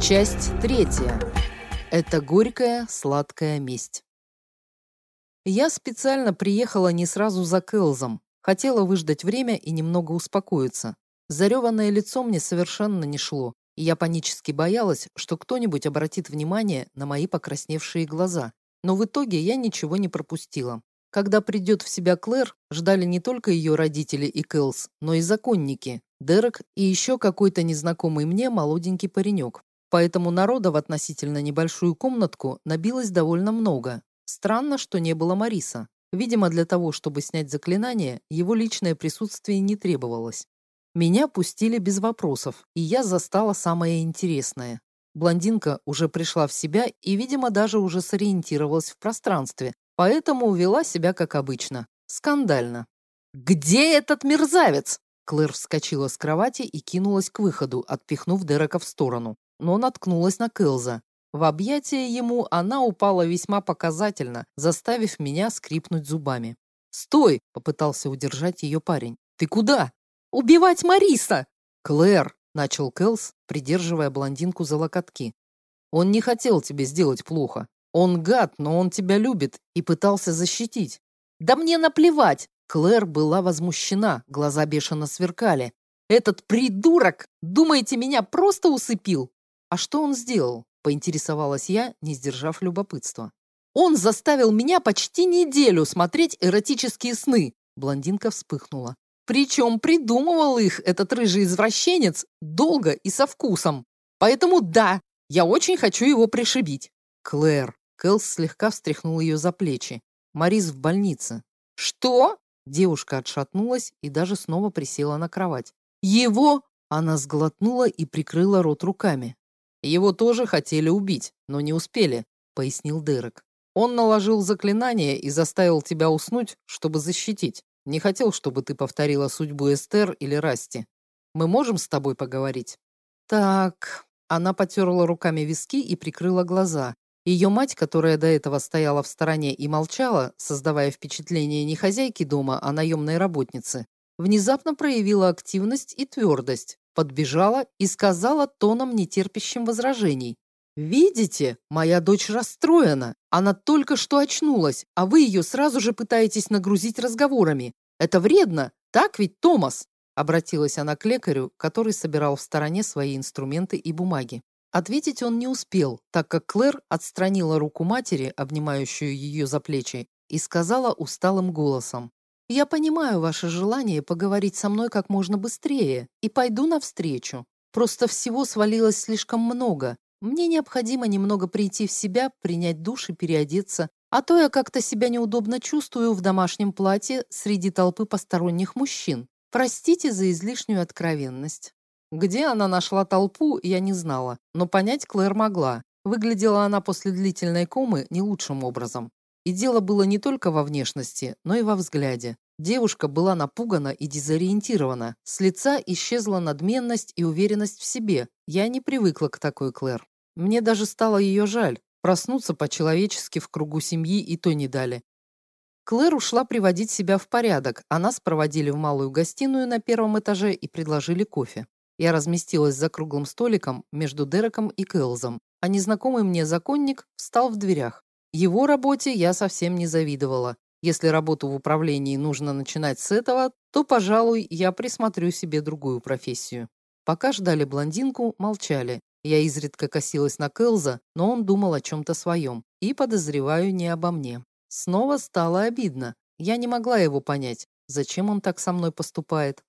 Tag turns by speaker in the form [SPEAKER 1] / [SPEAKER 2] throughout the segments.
[SPEAKER 1] Часть третья. Это горькая, сладкая месть. Я специально приехала не сразу за Кэлзом. Хотела выждать время и немного успокоиться. Зареванное лицо мне совершенно не шло, и я панически боялась, что кто-нибудь обратит внимание на мои покрасневшие глаза. Но в итоге я ничего не пропустила. Когда придет в себя Клэр, ждали не только ее родители и Кэлс, но и законники, Дерек и еще какой-то незнакомый мне молоденький паренек. Поэтому народа в относительно небольшую комнатку набилось довольно много. Странно, что не было Мариса. Видимо, для того, чтобы снять заклинание, его личное присутствие не требовалось. Меня пустили без вопросов, и я застала самое интересное. Блондинка уже пришла в себя и, видимо, даже уже сориентировалась в пространстве, поэтому вела себя как обычно. Скандально. «Где этот мерзавец?» Клэр вскочила с кровати и кинулась к выходу, отпихнув Дерека в сторону но наткнулась на Кэлза. В объятия ему она упала весьма показательно, заставив меня скрипнуть зубами. «Стой!» — попытался удержать ее парень. «Ты куда?» «Убивать Мариса!» «Клэр!» — начал Кэлс, придерживая блондинку за локотки. «Он не хотел тебе сделать плохо. Он гад, но он тебя любит и пытался защитить». «Да мне наплевать!» Клэр была возмущена, глаза бешено сверкали. «Этот придурок! Думаете, меня просто усыпил? «А что он сделал?» – поинтересовалась я, не сдержав любопытства. «Он заставил меня почти неделю смотреть эротические сны!» Блондинка вспыхнула. «Причем придумывал их этот рыжий извращенец долго и со вкусом. Поэтому да, я очень хочу его пришибить». «Клэр!» Кэлс слегка встряхнул ее за плечи. «Марис в больнице». «Что?» Девушка отшатнулась и даже снова присела на кровать. «Его?» Она сглотнула и прикрыла рот руками. Его тоже хотели убить, но не успели, пояснил Дерек. Он наложил заклинание и заставил тебя уснуть, чтобы защитить. Не хотел, чтобы ты повторила судьбу Эстер или Расти. Мы можем с тобой поговорить? Так. Она потерла руками виски и прикрыла глаза. Ее мать, которая до этого стояла в стороне и молчала, создавая впечатление не хозяйки дома, а наемной работницы, внезапно проявила активность и твердость подбежала и сказала тоном, нетерпящим возражений. «Видите, моя дочь расстроена. Она только что очнулась, а вы ее сразу же пытаетесь нагрузить разговорами. Это вредно, так ведь, Томас?» Обратилась она к лекарю, который собирал в стороне свои инструменты и бумаги. Ответить он не успел, так как Клэр отстранила руку матери, обнимающую ее за плечи, и сказала усталым голосом. Я понимаю ваше желание поговорить со мной как можно быстрее и пойду навстречу. Просто всего свалилось слишком много. Мне необходимо немного прийти в себя, принять душ и переодеться, а то я как-то себя неудобно чувствую в домашнем платье среди толпы посторонних мужчин. Простите за излишнюю откровенность. Где она нашла толпу, я не знала, но понять Клэр могла. Выглядела она после длительной комы не лучшим образом. И дело было не только во внешности, но и во взгляде. Девушка была напугана и дезориентирована. С лица исчезла надменность и уверенность в себе. Я не привыкла к такой Клэр. Мне даже стало ее жаль. Проснуться по-человечески в кругу семьи и то не дали. Клэр ушла приводить себя в порядок, а нас проводили в малую гостиную на первом этаже и предложили кофе. Я разместилась за круглым столиком между Дереком и Кэлзом, а незнакомый мне законник встал в дверях. Его работе я совсем не завидовала. Если работу в управлении нужно начинать с этого, то, пожалуй, я присмотрю себе другую профессию. Пока ждали блондинку, молчали. Я изредка косилась на Кэлза, но он думал о чем-то своем. И, подозреваю, не обо мне. Снова стало обидно. Я не могла его понять, зачем он так со мной поступает.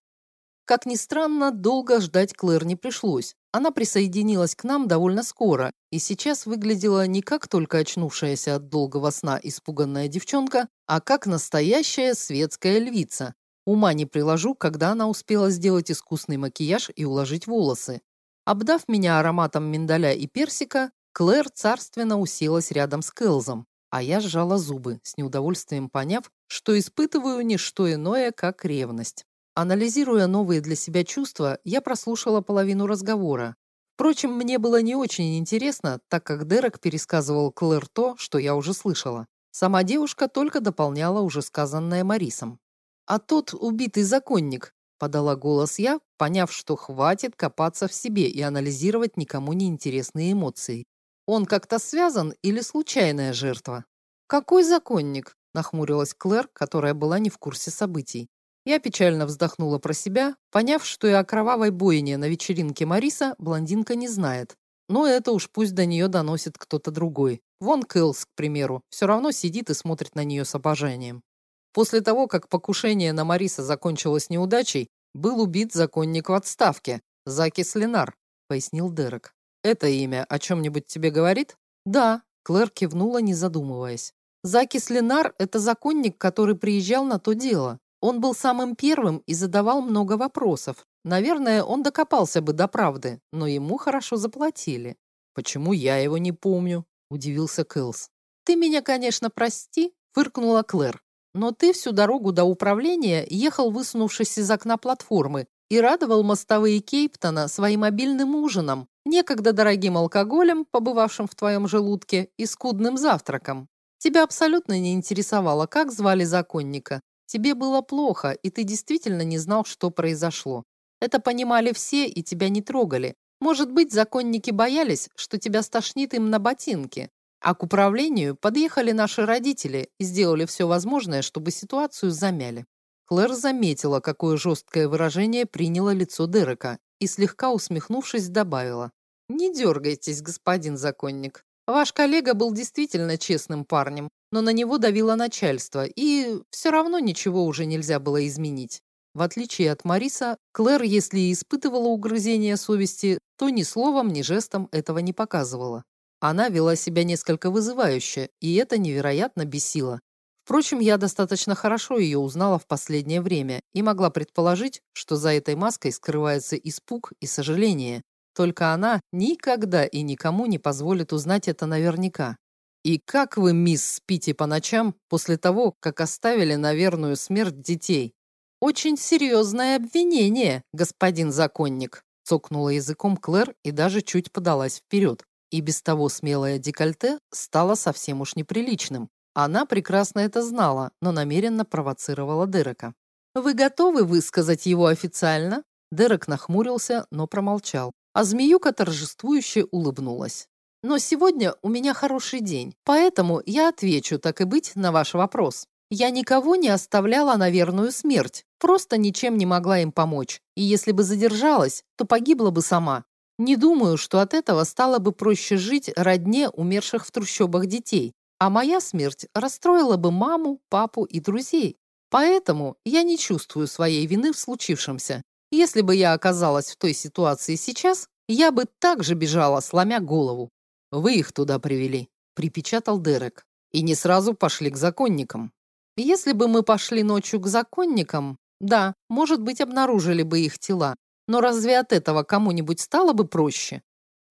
[SPEAKER 1] Как ни странно, долго ждать Клэр не пришлось. Она присоединилась к нам довольно скоро и сейчас выглядела не как только очнувшаяся от долгого сна испуганная девчонка, а как настоящая светская львица. Ума не приложу, когда она успела сделать искусный макияж и уложить волосы. Обдав меня ароматом миндаля и персика, Клэр царственно уселась рядом с Кэлзом, а я сжала зубы, с неудовольствием поняв, что испытываю не что иное, как ревность. Анализируя новые для себя чувства, я прослушала половину разговора. Впрочем, мне было не очень интересно, так как Дерек пересказывал Клэр то, что я уже слышала. Сама девушка только дополняла уже сказанное Марисом. А тот убитый законник, подала голос я, поняв, что хватит копаться в себе и анализировать никому не интересные эмоции. Он как-то связан или случайная жертва? Какой законник? нахмурилась Клэр, которая была не в курсе событий. Я печально вздохнула про себя, поняв, что и о кровавой бойне на вечеринке Мариса блондинка не знает. Но это уж пусть до нее доносит кто-то другой. Вон Кэлс, к примеру, все равно сидит и смотрит на нее с обожанием. После того, как покушение на Мариса закончилось неудачей, был убит законник в отставке, Закис Ленар, пояснил Дерек. Это имя о чем-нибудь тебе говорит? Да, Клэр кивнула, не задумываясь. Закис Ленар – это законник, который приезжал на то дело. Он был самым первым и задавал много вопросов. Наверное, он докопался бы до правды, но ему хорошо заплатили. Почему я его не помню? удивился Кэлс. Ты меня, конечно, прости, фыркнула Клэр. Но ты всю дорогу до управления ехал, высунувшись из окна платформы, и радовал мостовые Кейптона своим обильным ужином, некогда дорогим алкоголем, побывавшим в твоем желудке, и скудным завтраком. Тебя абсолютно не интересовало, как звали законника. Тебе было плохо, и ты действительно не знал, что произошло. Это понимали все и тебя не трогали. Может быть, законники боялись, что тебя стошнит им на ботинки. А к управлению подъехали наши родители и сделали все возможное, чтобы ситуацию замяли. Клэр заметила, какое жесткое выражение приняло лицо Дерека и, слегка усмехнувшись, добавила. «Не дергайтесь, господин законник. Ваш коллега был действительно честным парнем, но на него давило начальство, и все равно ничего уже нельзя было изменить. В отличие от Мариса, Клэр, если и испытывала угрызение совести, то ни словом, ни жестом этого не показывала. Она вела себя несколько вызывающе, и это невероятно бесило. Впрочем, я достаточно хорошо ее узнала в последнее время и могла предположить, что за этой маской скрывается испуг и сожаление, только она никогда и никому не позволит узнать это наверняка. И как вы, мисс, спите по ночам после того, как оставили на верную смерть детей? Очень серьезное обвинение, господин законник, цокнула языком Клэр и даже чуть подалась вперед. И без того смелое декольте стало совсем уж неприличным. Она прекрасно это знала, но намеренно провоцировала Дерека. «Вы готовы высказать его официально?» Дерек нахмурился, но промолчал а змеюка торжествующе улыбнулась. Но сегодня у меня хороший день, поэтому я отвечу, так и быть, на ваш вопрос. Я никого не оставляла на верную смерть, просто ничем не могла им помочь. И если бы задержалась, то погибла бы сама. Не думаю, что от этого стало бы проще жить родне умерших в трущобах детей. А моя смерть расстроила бы маму, папу и друзей. Поэтому я не чувствую своей вины в случившемся если бы я оказалась в той ситуации сейчас, я бы также бежала, сломя голову. Вы их туда привели, припечатал Дерек. И не сразу пошли к законникам. Если бы мы пошли ночью к законникам, да, может быть, обнаружили бы их тела. Но разве от этого кому-нибудь стало бы проще?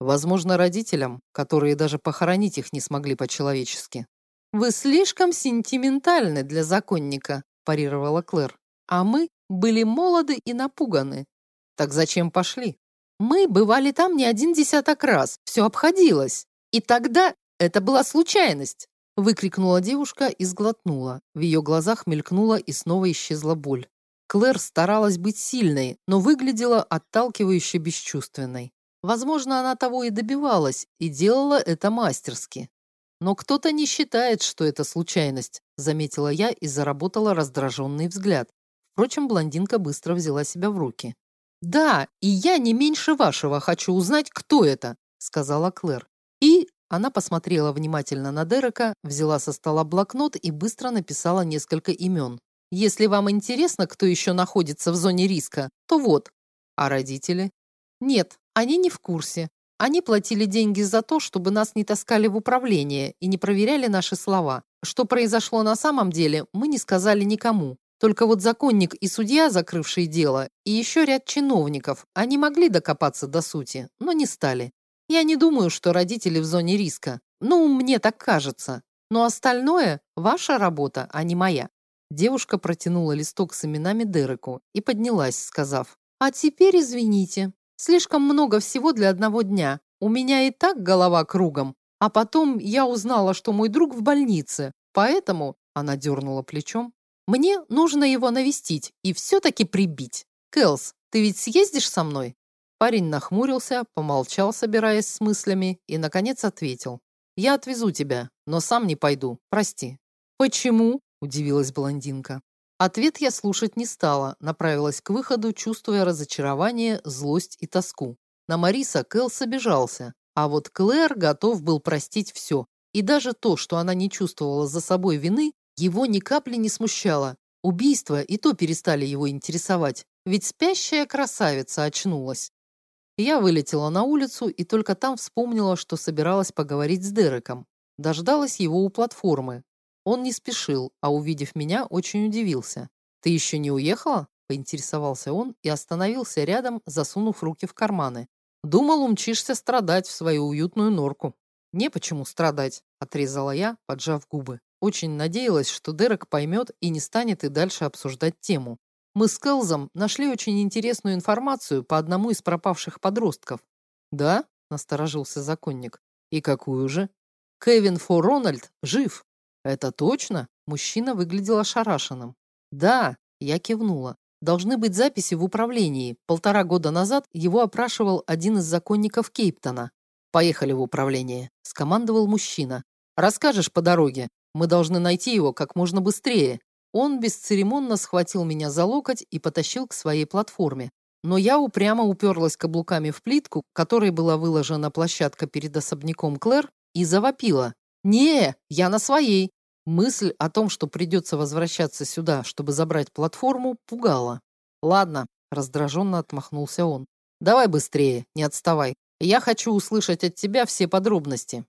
[SPEAKER 1] Возможно, родителям, которые даже похоронить их не смогли по-человечески. Вы слишком сентиментальны для законника, парировала Клэр. А мы были молоды и напуганы. Так зачем пошли? Мы бывали там не один десяток раз, все обходилось. И тогда это была случайность, выкрикнула девушка и сглотнула. В ее глазах мелькнула и снова исчезла боль. Клэр старалась быть сильной, но выглядела отталкивающе бесчувственной. Возможно, она того и добивалась, и делала это мастерски. Но кто-то не считает, что это случайность, заметила я и заработала раздраженный взгляд. Впрочем, блондинка быстро взяла себя в руки. «Да, и я не меньше вашего хочу узнать, кто это», — сказала Клэр. И она посмотрела внимательно на Дерека, взяла со стола блокнот и быстро написала несколько имен. «Если вам интересно, кто еще находится в зоне риска, то вот. А родители?» «Нет, они не в курсе. Они платили деньги за то, чтобы нас не таскали в управление и не проверяли наши слова. Что произошло на самом деле, мы не сказали никому. Только вот законник и судья, закрывшие дело, и еще ряд чиновников, они могли докопаться до сути, но не стали. Я не думаю, что родители в зоне риска. Ну, мне так кажется. Но остальное – ваша работа, а не моя. Девушка протянула листок с именами Дереку и поднялась, сказав, «А теперь извините. Слишком много всего для одного дня. У меня и так голова кругом. А потом я узнала, что мой друг в больнице. Поэтому...» Она дернула плечом. Мне нужно его навестить и все-таки прибить. Кэлс, ты ведь съездишь со мной?» Парень нахмурился, помолчал, собираясь с мыслями, и, наконец, ответил. «Я отвезу тебя, но сам не пойду, прости». «Почему?» – удивилась блондинка. Ответ я слушать не стала, направилась к выходу, чувствуя разочарование, злость и тоску. На Мариса Кэлс обижался, а вот Клэр готов был простить все. И даже то, что она не чувствовала за собой вины, его ни капли не смущало. Убийства и то перестали его интересовать, ведь спящая красавица очнулась. Я вылетела на улицу и только там вспомнила, что собиралась поговорить с Дереком. Дождалась его у платформы. Он не спешил, а увидев меня, очень удивился. «Ты еще не уехала?» – поинтересовался он и остановился рядом, засунув руки в карманы. «Думал, умчишься страдать в свою уютную норку». «Не почему страдать», – отрезала я, поджав губы. Очень надеялась, что Дерек поймет и не станет и дальше обсуждать тему. Мы с Келзом нашли очень интересную информацию по одному из пропавших подростков. Да? насторожился законник. И какую же? Кевин Фо Рональд жив. Это точно? Мужчина выглядел ошарашенным. Да, я кивнула. Должны быть записи в управлении. Полтора года назад его опрашивал один из законников Кейптона. Поехали в управление, скомандовал мужчина. Расскажешь по дороге. Мы должны найти его как можно быстрее. Он бесцеремонно схватил меня за локоть и потащил к своей платформе. Но я упрямо уперлась каблуками в плитку, которой была выложена площадка перед особняком Клэр, и завопила. «Не, я на своей!» Мысль о том, что придется возвращаться сюда, чтобы забрать платформу, пугала. «Ладно», — раздраженно отмахнулся он. «Давай быстрее, не отставай. Я хочу услышать от тебя все подробности».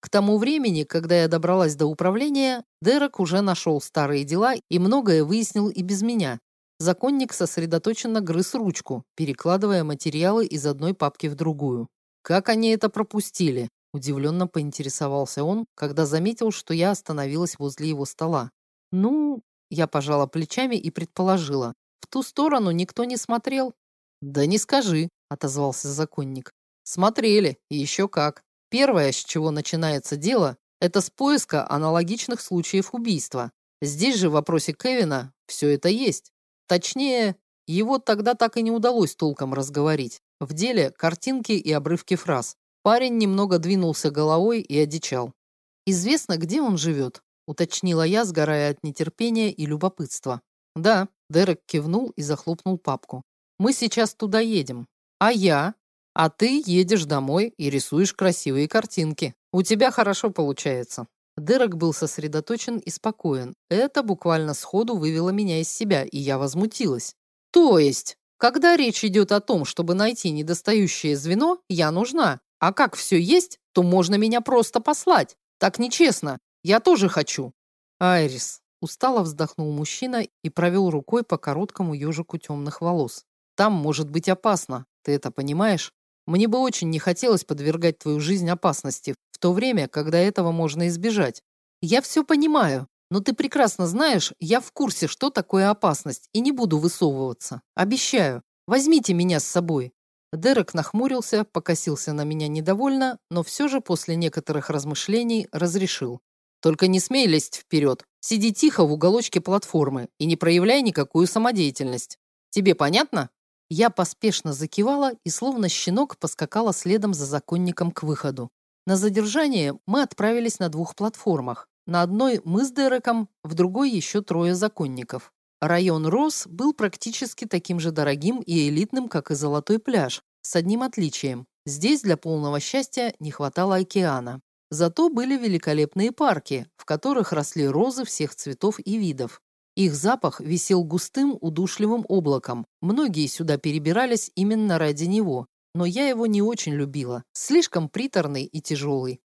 [SPEAKER 1] К тому времени, когда я добралась до управления, Дерек уже нашел старые дела и многое выяснил и без меня. Законник сосредоточенно грыз ручку, перекладывая материалы из одной папки в другую. «Как они это пропустили?» – удивленно поинтересовался он, когда заметил, что я остановилась возле его стола. «Ну...» – я пожала плечами и предположила. «В ту сторону никто не смотрел». «Да не скажи», – отозвался законник. «Смотрели, и еще как. Первое, с чего начинается дело, это с поиска аналогичных случаев убийства. Здесь же в вопросе Кевина все это есть. Точнее, его тогда так и не удалось толком разговорить. В деле картинки и обрывки фраз. Парень немного двинулся головой и одичал. «Известно, где он живет?» – уточнила я, сгорая от нетерпения и любопытства. «Да», – Дерек кивнул и захлопнул папку. «Мы сейчас туда едем. А я?» А ты едешь домой и рисуешь красивые картинки. У тебя хорошо получается. Дерек был сосредоточен и спокоен. Это буквально сходу вывело меня из себя, и я возмутилась. То есть, когда речь идет о том, чтобы найти недостающее звено, я нужна. А как все есть, то можно меня просто послать. Так нечестно. Я тоже хочу. Айрис. Устало вздохнул мужчина и провел рукой по короткому ежику темных волос. Там может быть опасно. Ты это понимаешь? Мне бы очень не хотелось подвергать твою жизнь опасности в то время, когда этого можно избежать. Я все понимаю, но ты прекрасно знаешь, я в курсе, что такое опасность, и не буду высовываться. Обещаю. Возьмите меня с собой. Дерек нахмурился, покосился на меня недовольно, но все же после некоторых размышлений разрешил. Только не смей лезть вперед. Сиди тихо в уголочке платформы и не проявляй никакую самодеятельность. Тебе понятно? Я поспешно закивала и словно щенок поскакала следом за законником к выходу. На задержание мы отправились на двух платформах. На одной мы с Дереком, в другой еще трое законников. Район Рос был практически таким же дорогим и элитным, как и Золотой пляж, с одним отличием. Здесь для полного счастья не хватало океана. Зато были великолепные парки, в которых росли розы всех цветов и видов. Их запах висел густым, удушливым облаком. Многие сюда перебирались именно ради него, но я его не очень любила. Слишком приторный и тяжелый.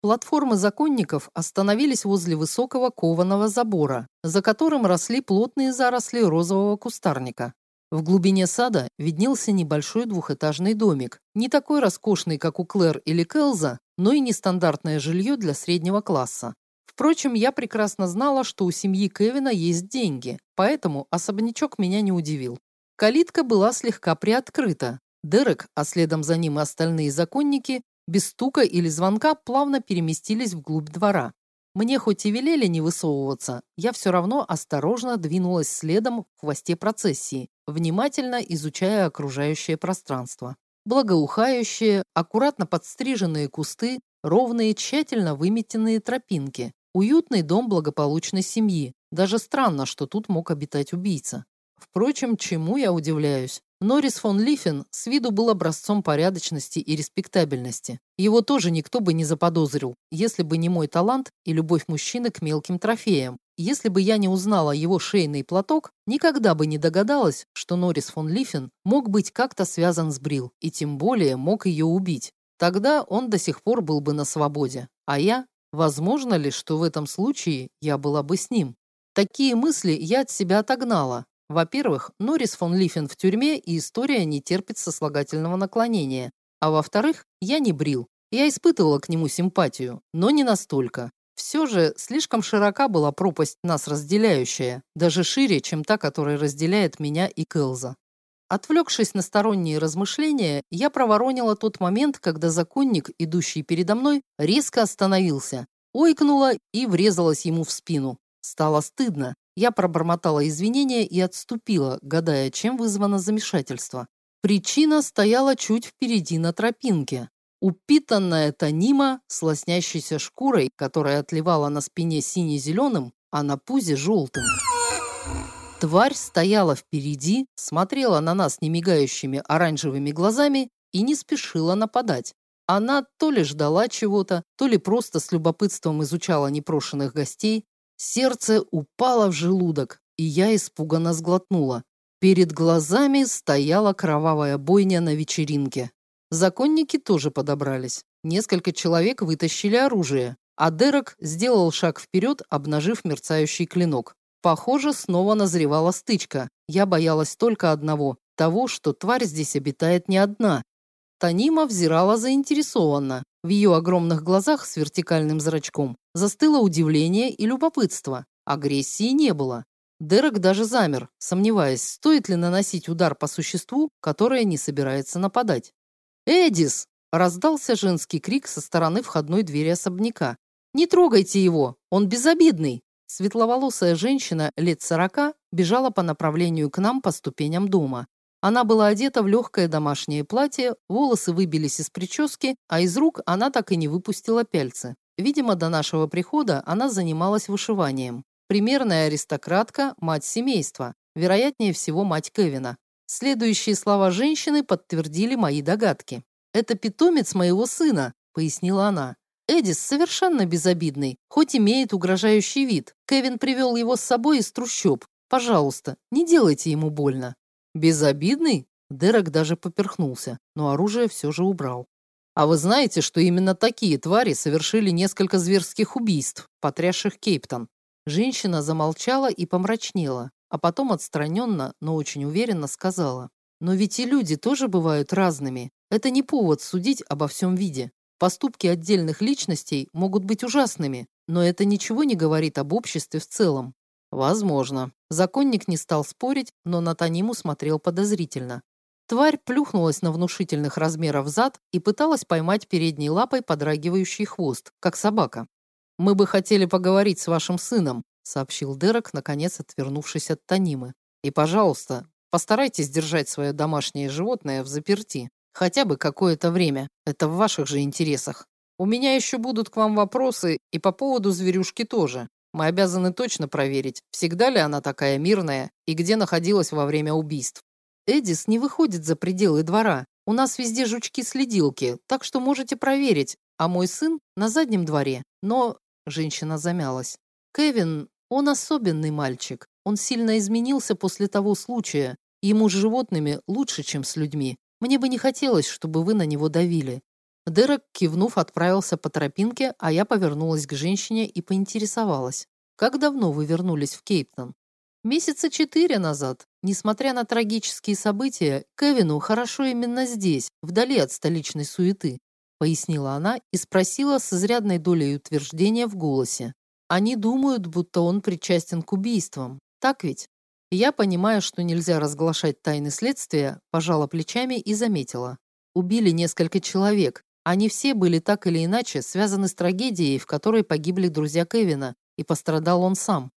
[SPEAKER 1] Платформы законников остановились возле высокого кованого забора, за которым росли плотные заросли розового кустарника. В глубине сада виднелся небольшой двухэтажный домик, не такой роскошный, как у Клэр или Келза, но и нестандартное жилье для среднего класса. Впрочем, я прекрасно знала, что у семьи Кевина есть деньги, поэтому особнячок меня не удивил. Калитка была слегка приоткрыта. Дерек, а следом за ним и остальные законники, без стука или звонка плавно переместились вглубь двора. Мне хоть и велели не высовываться, я все равно осторожно двинулась следом в хвосте процессии, внимательно изучая окружающее пространство. Благоухающие, аккуратно подстриженные кусты, ровные, тщательно выметенные тропинки, уютный дом благополучной семьи. Даже странно, что тут мог обитать убийца. Впрочем, чему я удивляюсь? Норрис фон Лифен с виду был образцом порядочности и респектабельности. Его тоже никто бы не заподозрил, если бы не мой талант и любовь мужчины к мелким трофеям. Если бы я не узнала его шейный платок, никогда бы не догадалась, что Норрис фон Лифен мог быть как-то связан с Брил, и тем более мог ее убить. Тогда он до сих пор был бы на свободе. А я? Возможно ли, что в этом случае я была бы с ним? Такие мысли я от себя отогнала, во-первых, Норрис фон Лифен в тюрьме, и история не терпит сослагательного наклонения. А во-вторых, я не брил. Я испытывала к нему симпатию, но не настолько. Все же слишком широка была пропасть нас разделяющая, даже шире, чем та, которая разделяет меня и Кэлза. Отвлекшись на сторонние размышления, я проворонила тот момент, когда законник, идущий передо мной, резко остановился, ойкнула и врезалась ему в спину. Стало стыдно, я пробормотала извинения и отступила, гадая, чем вызвано замешательство. Причина стояла чуть впереди на тропинке. Упитанная Танима с лоснящейся шкурой, которая отливала на спине сине-зеленым, а на пузе желтым. Тварь стояла впереди, смотрела на нас немигающими оранжевыми глазами и не спешила нападать. Она то ли ждала чего-то, то ли просто с любопытством изучала непрошенных гостей, Сердце упало в желудок, и я испуганно сглотнула. Перед глазами стояла кровавая бойня на вечеринке. Законники тоже подобрались. Несколько человек вытащили оружие, а Дерек сделал шаг вперед, обнажив мерцающий клинок. Похоже, снова назревала стычка. Я боялась только одного – того, что тварь здесь обитает не одна. Танима взирала заинтересованно. В ее огромных глазах с вертикальным зрачком застыло удивление и любопытство. Агрессии не было. Дерек даже замер, сомневаясь, стоит ли наносить удар по существу, которое не собирается нападать. «Эдис!» – раздался женский крик со стороны входной двери особняка. «Не трогайте его! Он безобидный!» Светловолосая женщина лет сорока бежала по направлению к нам по ступеням дома. Она была одета в легкое домашнее платье, волосы выбились из прически, а из рук она так и не выпустила пяльцы. Видимо, до нашего прихода она занималась вышиванием. Примерная аристократка, мать семейства, вероятнее всего мать Кевина. Следующие слова женщины подтвердили мои догадки. «Это питомец моего сына», — пояснила она. Эдис совершенно безобидный, хоть имеет угрожающий вид. Кевин привел его с собой из трущоб. Пожалуйста, не делайте ему больно. Безобидный? Дерек даже поперхнулся, но оружие все же убрал. А вы знаете, что именно такие твари совершили несколько зверских убийств, потрясших Кейптон? Женщина замолчала и помрачнела, а потом отстраненно, но очень уверенно сказала. Но ведь и люди тоже бывают разными. Это не повод судить обо всем виде. Поступки отдельных личностей могут быть ужасными, но это ничего не говорит об обществе в целом. Возможно. Законник не стал спорить, но на Таниму смотрел подозрительно. Тварь плюхнулась на внушительных размеров зад и пыталась поймать передней лапой подрагивающий хвост, как собака. «Мы бы хотели поговорить с вашим сыном», сообщил Дерек, наконец отвернувшись от Танимы. «И, пожалуйста, постарайтесь держать свое домашнее животное в заперти. Хотя бы какое-то время. Это в ваших же интересах. У меня еще будут к вам вопросы и по поводу зверюшки тоже. Мы обязаны точно проверить, всегда ли она такая мирная и где находилась во время убийств. Эдис не выходит за пределы двора. У нас везде жучки-следилки, так что можете проверить. А мой сын на заднем дворе. Но женщина замялась. Кевин, он особенный мальчик. Он сильно изменился после того случая. Ему с животными лучше, чем с людьми. Мне бы не хотелось, чтобы вы на него давили. Дерек, кивнув, отправился по тропинке, а я повернулась к женщине и поинтересовалась. «Как давно вы вернулись в Кейптон?» «Месяца четыре назад. Несмотря на трагические события, Кевину хорошо именно здесь, вдали от столичной суеты», пояснила она и спросила с изрядной долей утверждения в голосе. «Они думают, будто он причастен к убийствам. Так ведь?» Я, понимая, что нельзя разглашать тайны следствия, пожала плечами и заметила. Убили несколько человек, Они все были так или иначе связаны с трагедией, в которой погибли друзья Кевина, и пострадал он сам.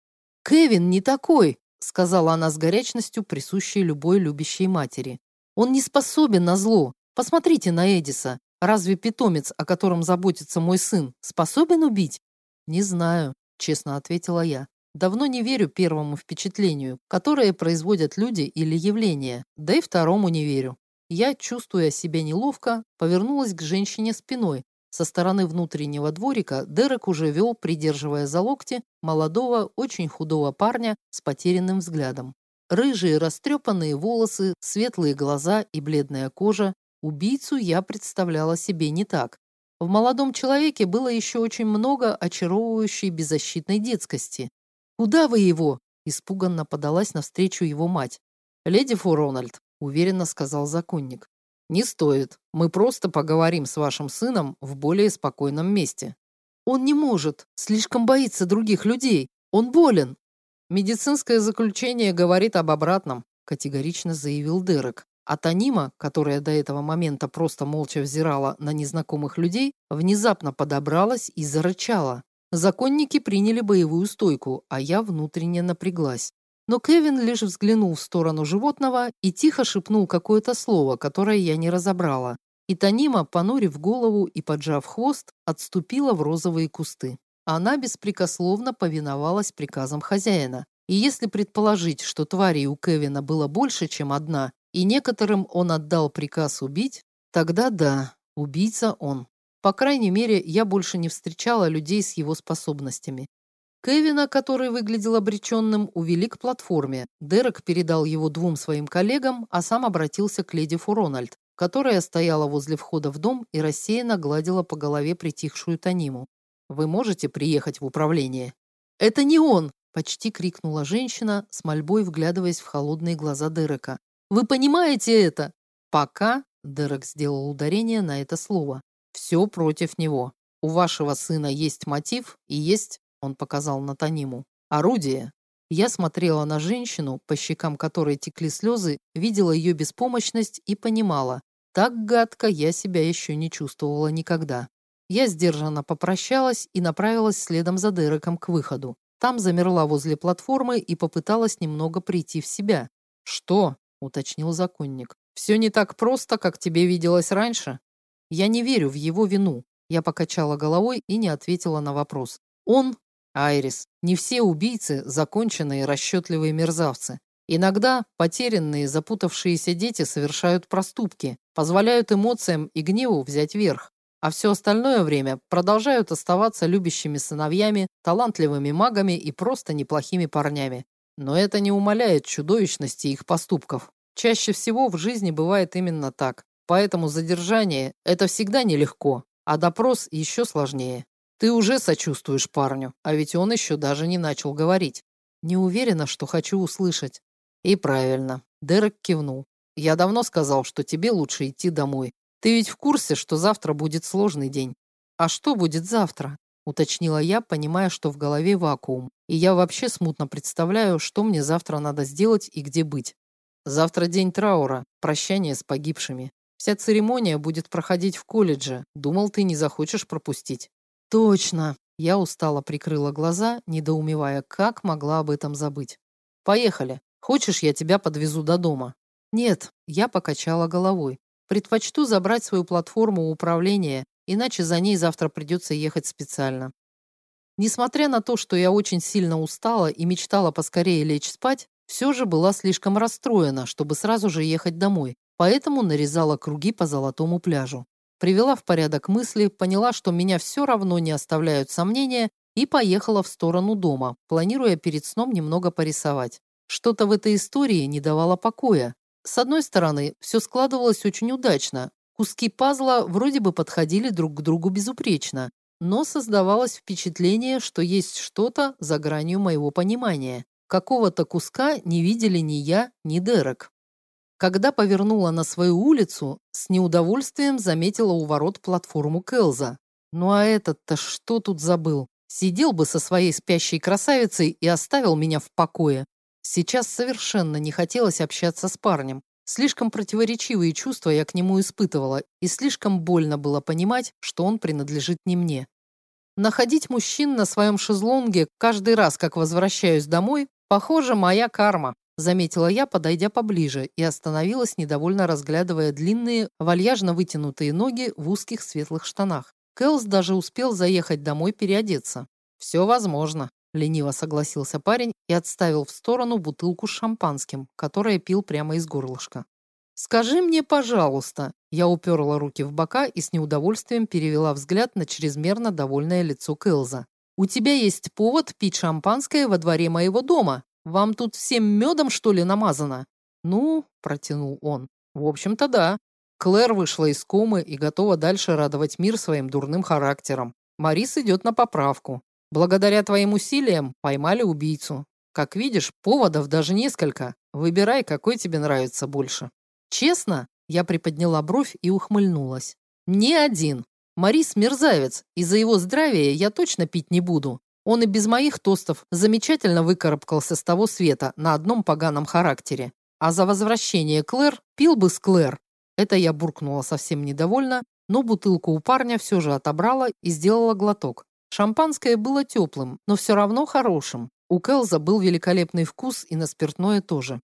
[SPEAKER 1] «Кевин не такой!» — сказала она с горячностью, присущей любой любящей матери. «Он не способен на зло. Посмотрите на Эдиса. Разве питомец, о котором заботится мой сын, способен убить?» «Не знаю», — честно ответила я. «Давно не верю первому впечатлению, которое производят люди или явления, да и второму не верю. Я, чувствуя себя неловко, повернулась к женщине спиной. Со стороны внутреннего дворика Дерек уже вел, придерживая за локти, молодого, очень худого парня с потерянным взглядом. Рыжие растрепанные волосы, светлые глаза и бледная кожа. Убийцу я представляла себе не так. В молодом человеке было еще очень много очаровывающей беззащитной детскости. «Куда вы его?» – испуганно подалась навстречу его мать. «Леди Форональд, уверенно сказал законник. Не стоит. Мы просто поговорим с вашим сыном в более спокойном месте. Он не может, слишком боится других людей. Он болен. Медицинское заключение говорит об обратном, категорично заявил Дерек. А Танима, которая до этого момента просто молча взирала на незнакомых людей, внезапно подобралась и зарычала. Законники приняли боевую стойку, а я внутренне напряглась. Но Кевин лишь взглянул в сторону животного и тихо шепнул какое-то слово, которое я не разобрала. И Танима, понурив голову и поджав хвост, отступила в розовые кусты. Она беспрекословно повиновалась приказам хозяина. И если предположить, что тварей у Кевина было больше, чем одна, и некоторым он отдал приказ убить, тогда да, убийца он. По крайней мере, я больше не встречала людей с его способностями. Кевина, который выглядел обреченным, увели к платформе. Дерек передал его двум своим коллегам, а сам обратился к леди Фурональд, которая стояла возле входа в дом и рассеянно гладила по голове притихшую Таниму. «Вы можете приехать в управление?» «Это не он!» – почти крикнула женщина, с мольбой вглядываясь в холодные глаза Дерека. «Вы понимаете это?» «Пока», – Дерек сделал ударение на это слово, – «все против него. У вашего сына есть мотив и есть он показал на Таниму. Орудие. Я смотрела на женщину, по щекам которой текли слезы, видела ее беспомощность и понимала, так гадко я себя еще не чувствовала никогда. Я сдержанно попрощалась и направилась следом за Дереком к выходу. Там замерла возле платформы и попыталась немного прийти в себя. «Что?» – уточнил законник. «Все не так просто, как тебе виделось раньше?» «Я не верю в его вину». Я покачала головой и не ответила на вопрос. «Он Айрис, не все убийцы – законченные расчетливые мерзавцы. Иногда потерянные, запутавшиеся дети совершают проступки, позволяют эмоциям и гневу взять верх, а все остальное время продолжают оставаться любящими сыновьями, талантливыми магами и просто неплохими парнями. Но это не умаляет чудовищности их поступков. Чаще всего в жизни бывает именно так. Поэтому задержание – это всегда нелегко, а допрос еще сложнее. Ты уже сочувствуешь парню, а ведь он еще даже не начал говорить. Не уверена, что хочу услышать. И правильно. Дерек кивнул. Я давно сказал, что тебе лучше идти домой. Ты ведь в курсе, что завтра будет сложный день. А что будет завтра? Уточнила я, понимая, что в голове вакуум. И я вообще смутно представляю, что мне завтра надо сделать и где быть. Завтра день траура, прощание с погибшими. Вся церемония будет проходить в колледже. Думал, ты не захочешь пропустить. Точно. Я устало прикрыла глаза, недоумевая, как могла об этом забыть. Поехали. Хочешь, я тебя подвезу до дома? Нет, я покачала головой. Предпочту забрать свою платформу управления, иначе за ней завтра придется ехать специально. Несмотря на то, что я очень сильно устала и мечтала поскорее лечь спать, все же была слишком расстроена, чтобы сразу же ехать домой, поэтому нарезала круги по золотому пляжу привела в порядок мысли, поняла, что меня все равно не оставляют сомнения, и поехала в сторону дома, планируя перед сном немного порисовать. Что-то в этой истории не давало покоя. С одной стороны, все складывалось очень удачно. Куски пазла вроде бы подходили друг к другу безупречно, но создавалось впечатление, что есть что-то за гранью моего понимания. Какого-то куска не видели ни я, ни Дерек. Когда повернула на свою улицу, с неудовольствием заметила у ворот платформу Келза. Ну а этот-то что тут забыл? Сидел бы со своей спящей красавицей и оставил меня в покое. Сейчас совершенно не хотелось общаться с парнем. Слишком противоречивые чувства я к нему испытывала, и слишком больно было понимать, что он принадлежит не мне. Находить мужчин на своем шезлонге каждый раз, как возвращаюсь домой, похоже, моя карма, заметила я, подойдя поближе, и остановилась, недовольно разглядывая длинные, вальяжно вытянутые ноги в узких светлых штанах. Кэлс даже успел заехать домой переодеться. «Все возможно», – лениво согласился парень и отставил в сторону бутылку с шампанским, которое пил прямо из горлышка. «Скажи мне, пожалуйста», – я уперла руки в бока и с неудовольствием перевела взгляд на чрезмерно довольное лицо Кэлза. «У тебя есть повод пить шампанское во дворе моего дома. Вам тут всем медом, что ли, намазано?» «Ну», – протянул он, – «в общем-то, да. Клэр вышла из комы и готова дальше радовать мир своим дурным характером. Марис идет на поправку. Благодаря твоим усилиям поймали убийцу. Как видишь, поводов даже несколько. Выбирай, какой тебе нравится больше. Честно, я приподняла бровь и ухмыльнулась. Не один. Марис мерзавец, и за его здравие я точно пить не буду. Он и без моих тостов замечательно выкарабкался с того света на одном поганом характере. А за возвращение Клэр пил бы с Клэр, это я буркнула совсем недовольно, но бутылку у парня все же отобрала и сделала глоток. Шампанское было теплым, но все равно хорошим. У Келза был великолепный вкус и на спиртное тоже.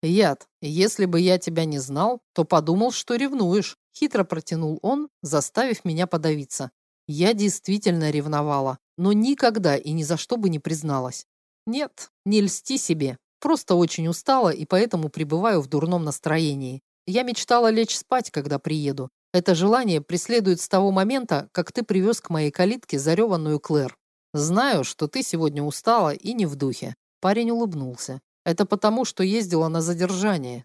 [SPEAKER 1] «Яд, если бы я тебя не знал, то подумал, что ревнуешь», хитро протянул он, заставив меня подавиться. Я действительно ревновала, но никогда и ни за что бы не призналась. Нет, не льсти себе. Просто очень устала и поэтому пребываю в дурном настроении. Я мечтала лечь спать, когда приеду. Это желание преследует с того момента, как ты привез к моей калитке зареванную Клэр. Знаю, что ты сегодня устала и не в духе. Парень улыбнулся. Это потому, что ездила на задержание.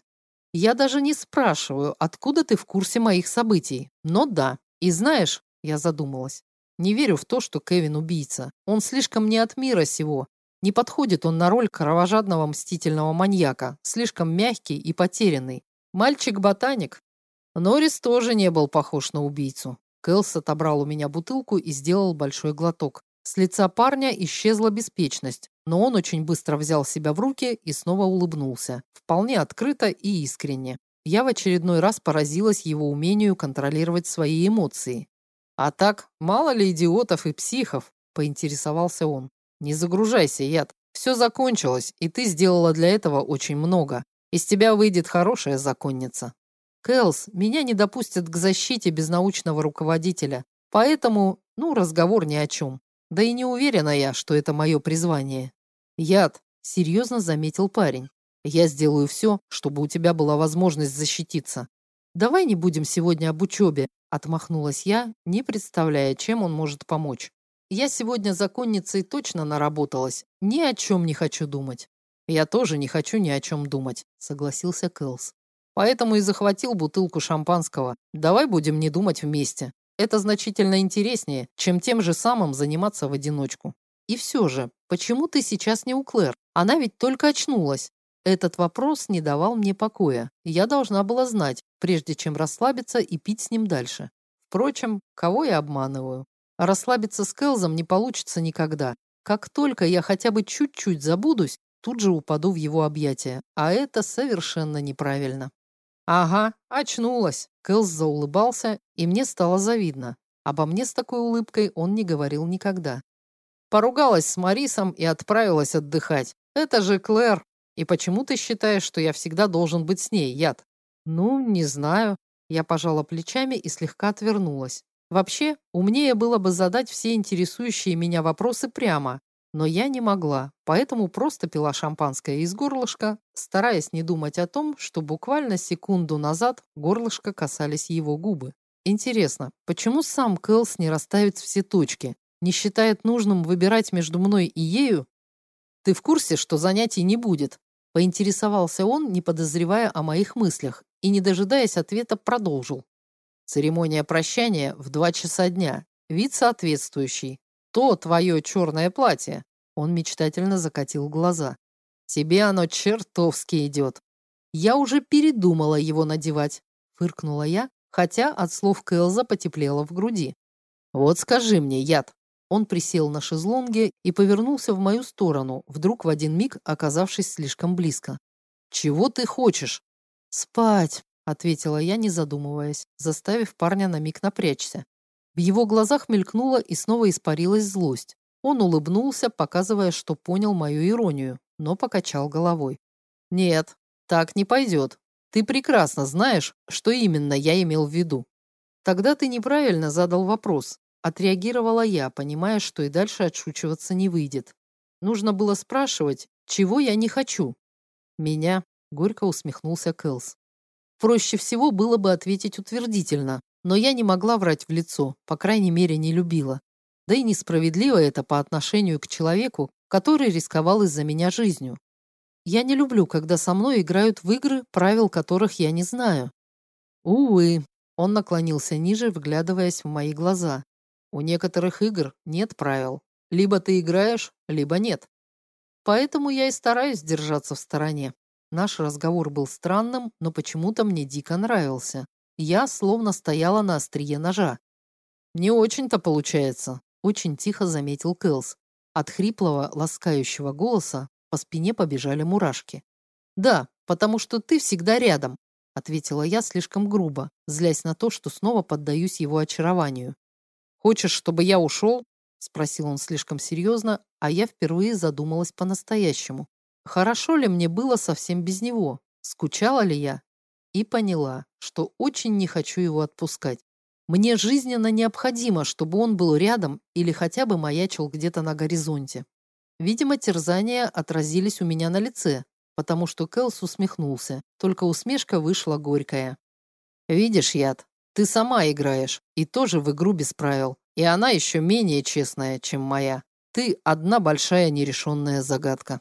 [SPEAKER 1] Я даже не спрашиваю, откуда ты в курсе моих событий. Но да. И знаешь, я задумалась. Не верю в то, что Кевин убийца. Он слишком не от мира сего. Не подходит он на роль кровожадного мстительного маньяка, слишком мягкий и потерянный. Мальчик-ботаник. Норрис тоже не был похож на убийцу. Кэлс отобрал у меня бутылку и сделал большой глоток. С лица парня исчезла беспечность, но он очень быстро взял себя в руки и снова улыбнулся. Вполне открыто и искренне. Я в очередной раз поразилась его умению контролировать свои эмоции. «А так, мало ли идиотов и психов?» – поинтересовался он. «Не загружайся, яд. Все закончилось, и ты сделала для этого очень много. Из тебя выйдет хорошая законница. Кэлс, меня не допустят к защите без научного руководителя, поэтому, ну, разговор ни о чем. Да и не уверена я, что это мое призвание. Яд, серьезно заметил парень. Я сделаю все, чтобы у тебя была возможность защититься. Давай не будем сегодня об учебе, отмахнулась я, не представляя, чем он может помочь. Я сегодня законницей точно наработалась, ни о чем не хочу думать. «Я тоже не хочу ни о чем думать», — согласился Кэлс. «Поэтому и захватил бутылку шампанского. Давай будем не думать вместе. Это значительно интереснее, чем тем же самым заниматься в одиночку. И все же, почему ты сейчас не у Клэр? Она ведь только очнулась». Этот вопрос не давал мне покоя. Я должна была знать, прежде чем расслабиться и пить с ним дальше. Впрочем, кого я обманываю? Расслабиться с Кэлзом не получится никогда. Как только я хотя бы чуть-чуть забудусь, тут же упаду в его объятия, а это совершенно неправильно. «Ага, очнулась!» Кэлс заулыбался, и мне стало завидно. Обо мне с такой улыбкой он не говорил никогда. Поругалась с Марисом и отправилась отдыхать. Это же Клэр. И почему ты считаешь, что я всегда должен быть с ней, яд? Ну, не знаю. Я пожала плечами и слегка отвернулась. Вообще, умнее было бы задать все интересующие меня вопросы прямо, но я не могла, поэтому просто пила шампанское из горлышка, стараясь не думать о том, что буквально секунду назад горлышка касались его губы. Интересно, почему сам Кэлс не расставит все точки, не считает нужным выбирать между мной и ею? Ты в курсе, что занятий не будет? Поинтересовался он, не подозревая о моих мыслях, и, не дожидаясь ответа, продолжил. Церемония прощания в два часа дня. Вид соответствующий то твое черное платье?» Он мечтательно закатил глаза. «Тебе оно чертовски идет». «Я уже передумала его надевать», — фыркнула я, хотя от слов Кэлза потеплело в груди. «Вот скажи мне, яд». Он присел на шезлонге и повернулся в мою сторону, вдруг в один миг оказавшись слишком близко. «Чего ты хочешь?» «Спать», — ответила я, не задумываясь, заставив парня на миг напрячься. В его глазах мелькнула и снова испарилась злость. Он улыбнулся, показывая, что понял мою иронию, но покачал головой. «Нет, так не пойдет. Ты прекрасно знаешь, что именно я имел в виду. Тогда ты неправильно задал вопрос. Отреагировала я, понимая, что и дальше отшучиваться не выйдет. Нужно было спрашивать, чего я не хочу. Меня, горько усмехнулся Кэлс. Проще всего было бы ответить утвердительно, но я не могла врать в лицо, по крайней мере, не любила. Да и несправедливо это по отношению к человеку, который рисковал из-за меня жизнью. Я не люблю, когда со мной играют в игры, правил которых я не знаю. Увы, он наклонился ниже, вглядываясь в мои глаза. У некоторых игр нет правил. Либо ты играешь, либо нет. Поэтому я и стараюсь держаться в стороне. Наш разговор был странным, но почему-то мне дико нравился. Я словно стояла на острие ножа. «Не очень-то получается», – очень тихо заметил Кэлс. От хриплого, ласкающего голоса по спине побежали мурашки. «Да, потому что ты всегда рядом», — ответила я слишком грубо, злясь на то, что снова поддаюсь его очарованию. «Хочешь, чтобы я ушел?» — спросил он слишком серьезно, а я впервые задумалась по-настоящему. Хорошо ли мне было совсем без него? Скучала ли я? И поняла, что очень не хочу его отпускать. Мне жизненно необходимо, чтобы он был рядом или хотя бы маячил где-то на горизонте. Видимо, терзания отразились у меня на лице, потому что Кэлс усмехнулся, только усмешка вышла горькая. «Видишь, Яд, ты сама играешь, и тоже в игру без правил, и она еще менее честная, чем моя. Ты одна большая нерешенная загадка».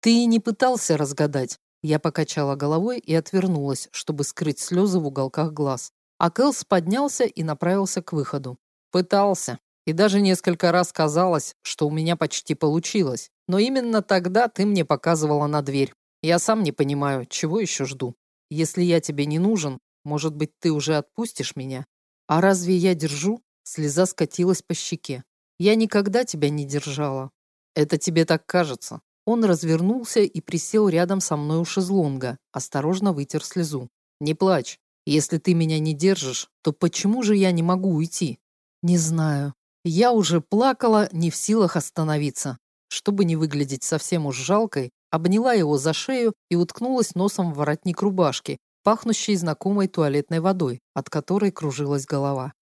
[SPEAKER 1] «Ты и не пытался разгадать?» Я покачала головой и отвернулась, чтобы скрыть слезы в уголках глаз. А Кэлс поднялся и направился к выходу. «Пытался», и даже несколько раз казалось, что у меня почти получилось. Но именно тогда ты мне показывала на дверь. Я сам не понимаю, чего еще жду. Если я тебе не нужен, может быть, ты уже отпустишь меня? А разве я держу? Слеза скатилась по щеке. Я никогда тебя не держала. Это тебе так кажется. Он развернулся и присел рядом со мной у шезлонга, осторожно вытер слезу. Не плачь. Если ты меня не держишь, то почему же я не могу уйти? Не знаю. Я уже плакала, не в силах остановиться. Чтобы не выглядеть совсем уж жалкой, обняла его за шею и уткнулась носом в воротник рубашки, пахнущей знакомой туалетной водой, от которой кружилась голова.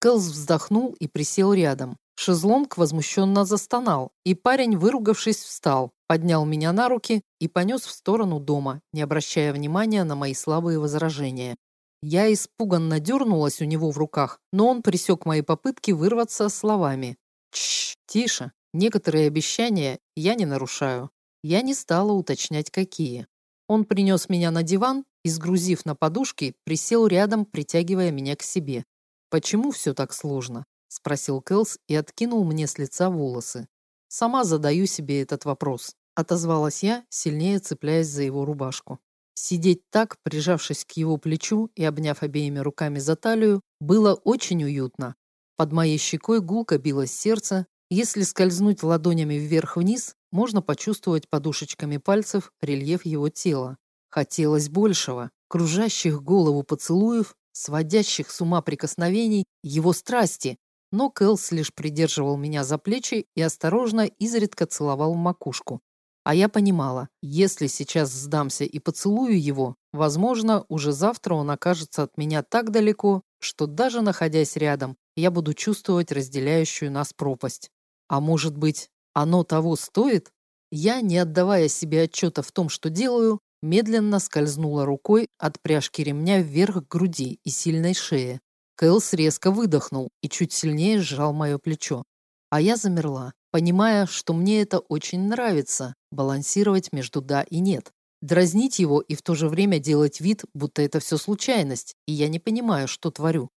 [SPEAKER 1] Кэлс вздохнул и присел рядом. Шезлонг возмущенно застонал, и парень, выругавшись, встал, поднял меня на руки и понес в сторону дома, не обращая внимания на мои слабые возражения. Я испуганно дернулась у него в руках, но он пресек мои попытки вырваться словами. Чш, тише. Некоторые обещания я не нарушаю. Я не стала уточнять, какие. Он принес меня на диван и, сгрузив на подушки, присел рядом, притягивая меня к себе. «Почему все так сложно?» – спросил Кэлс и откинул мне с лица волосы. «Сама задаю себе этот вопрос», – отозвалась я, сильнее цепляясь за его рубашку. Сидеть так, прижавшись к его плечу и обняв обеими руками за талию, было очень уютно. Под моей щекой гулко билось сердце. Если скользнуть ладонями вверх-вниз, можно почувствовать подушечками пальцев рельеф его тела. Хотелось большего, кружащих голову поцелуев, сводящих с ума прикосновений, его страсти. Но Кэлс лишь придерживал меня за плечи и осторожно изредка целовал макушку, а я понимала, если сейчас сдамся и поцелую его, возможно, уже завтра он окажется от меня так далеко, что даже находясь рядом, я буду чувствовать разделяющую нас пропасть. А может быть, оно того стоит? Я, не отдавая себе отчета в том, что делаю, медленно скользнула рукой от пряжки ремня вверх к груди и сильной шее. Кэлс резко выдохнул и чуть сильнее сжал мое плечо. А я замерла, понимая, что мне это очень нравится, балансировать между «да» и «нет». Дразнить его и в то же время делать вид, будто это все случайность, и я не понимаю, что творю.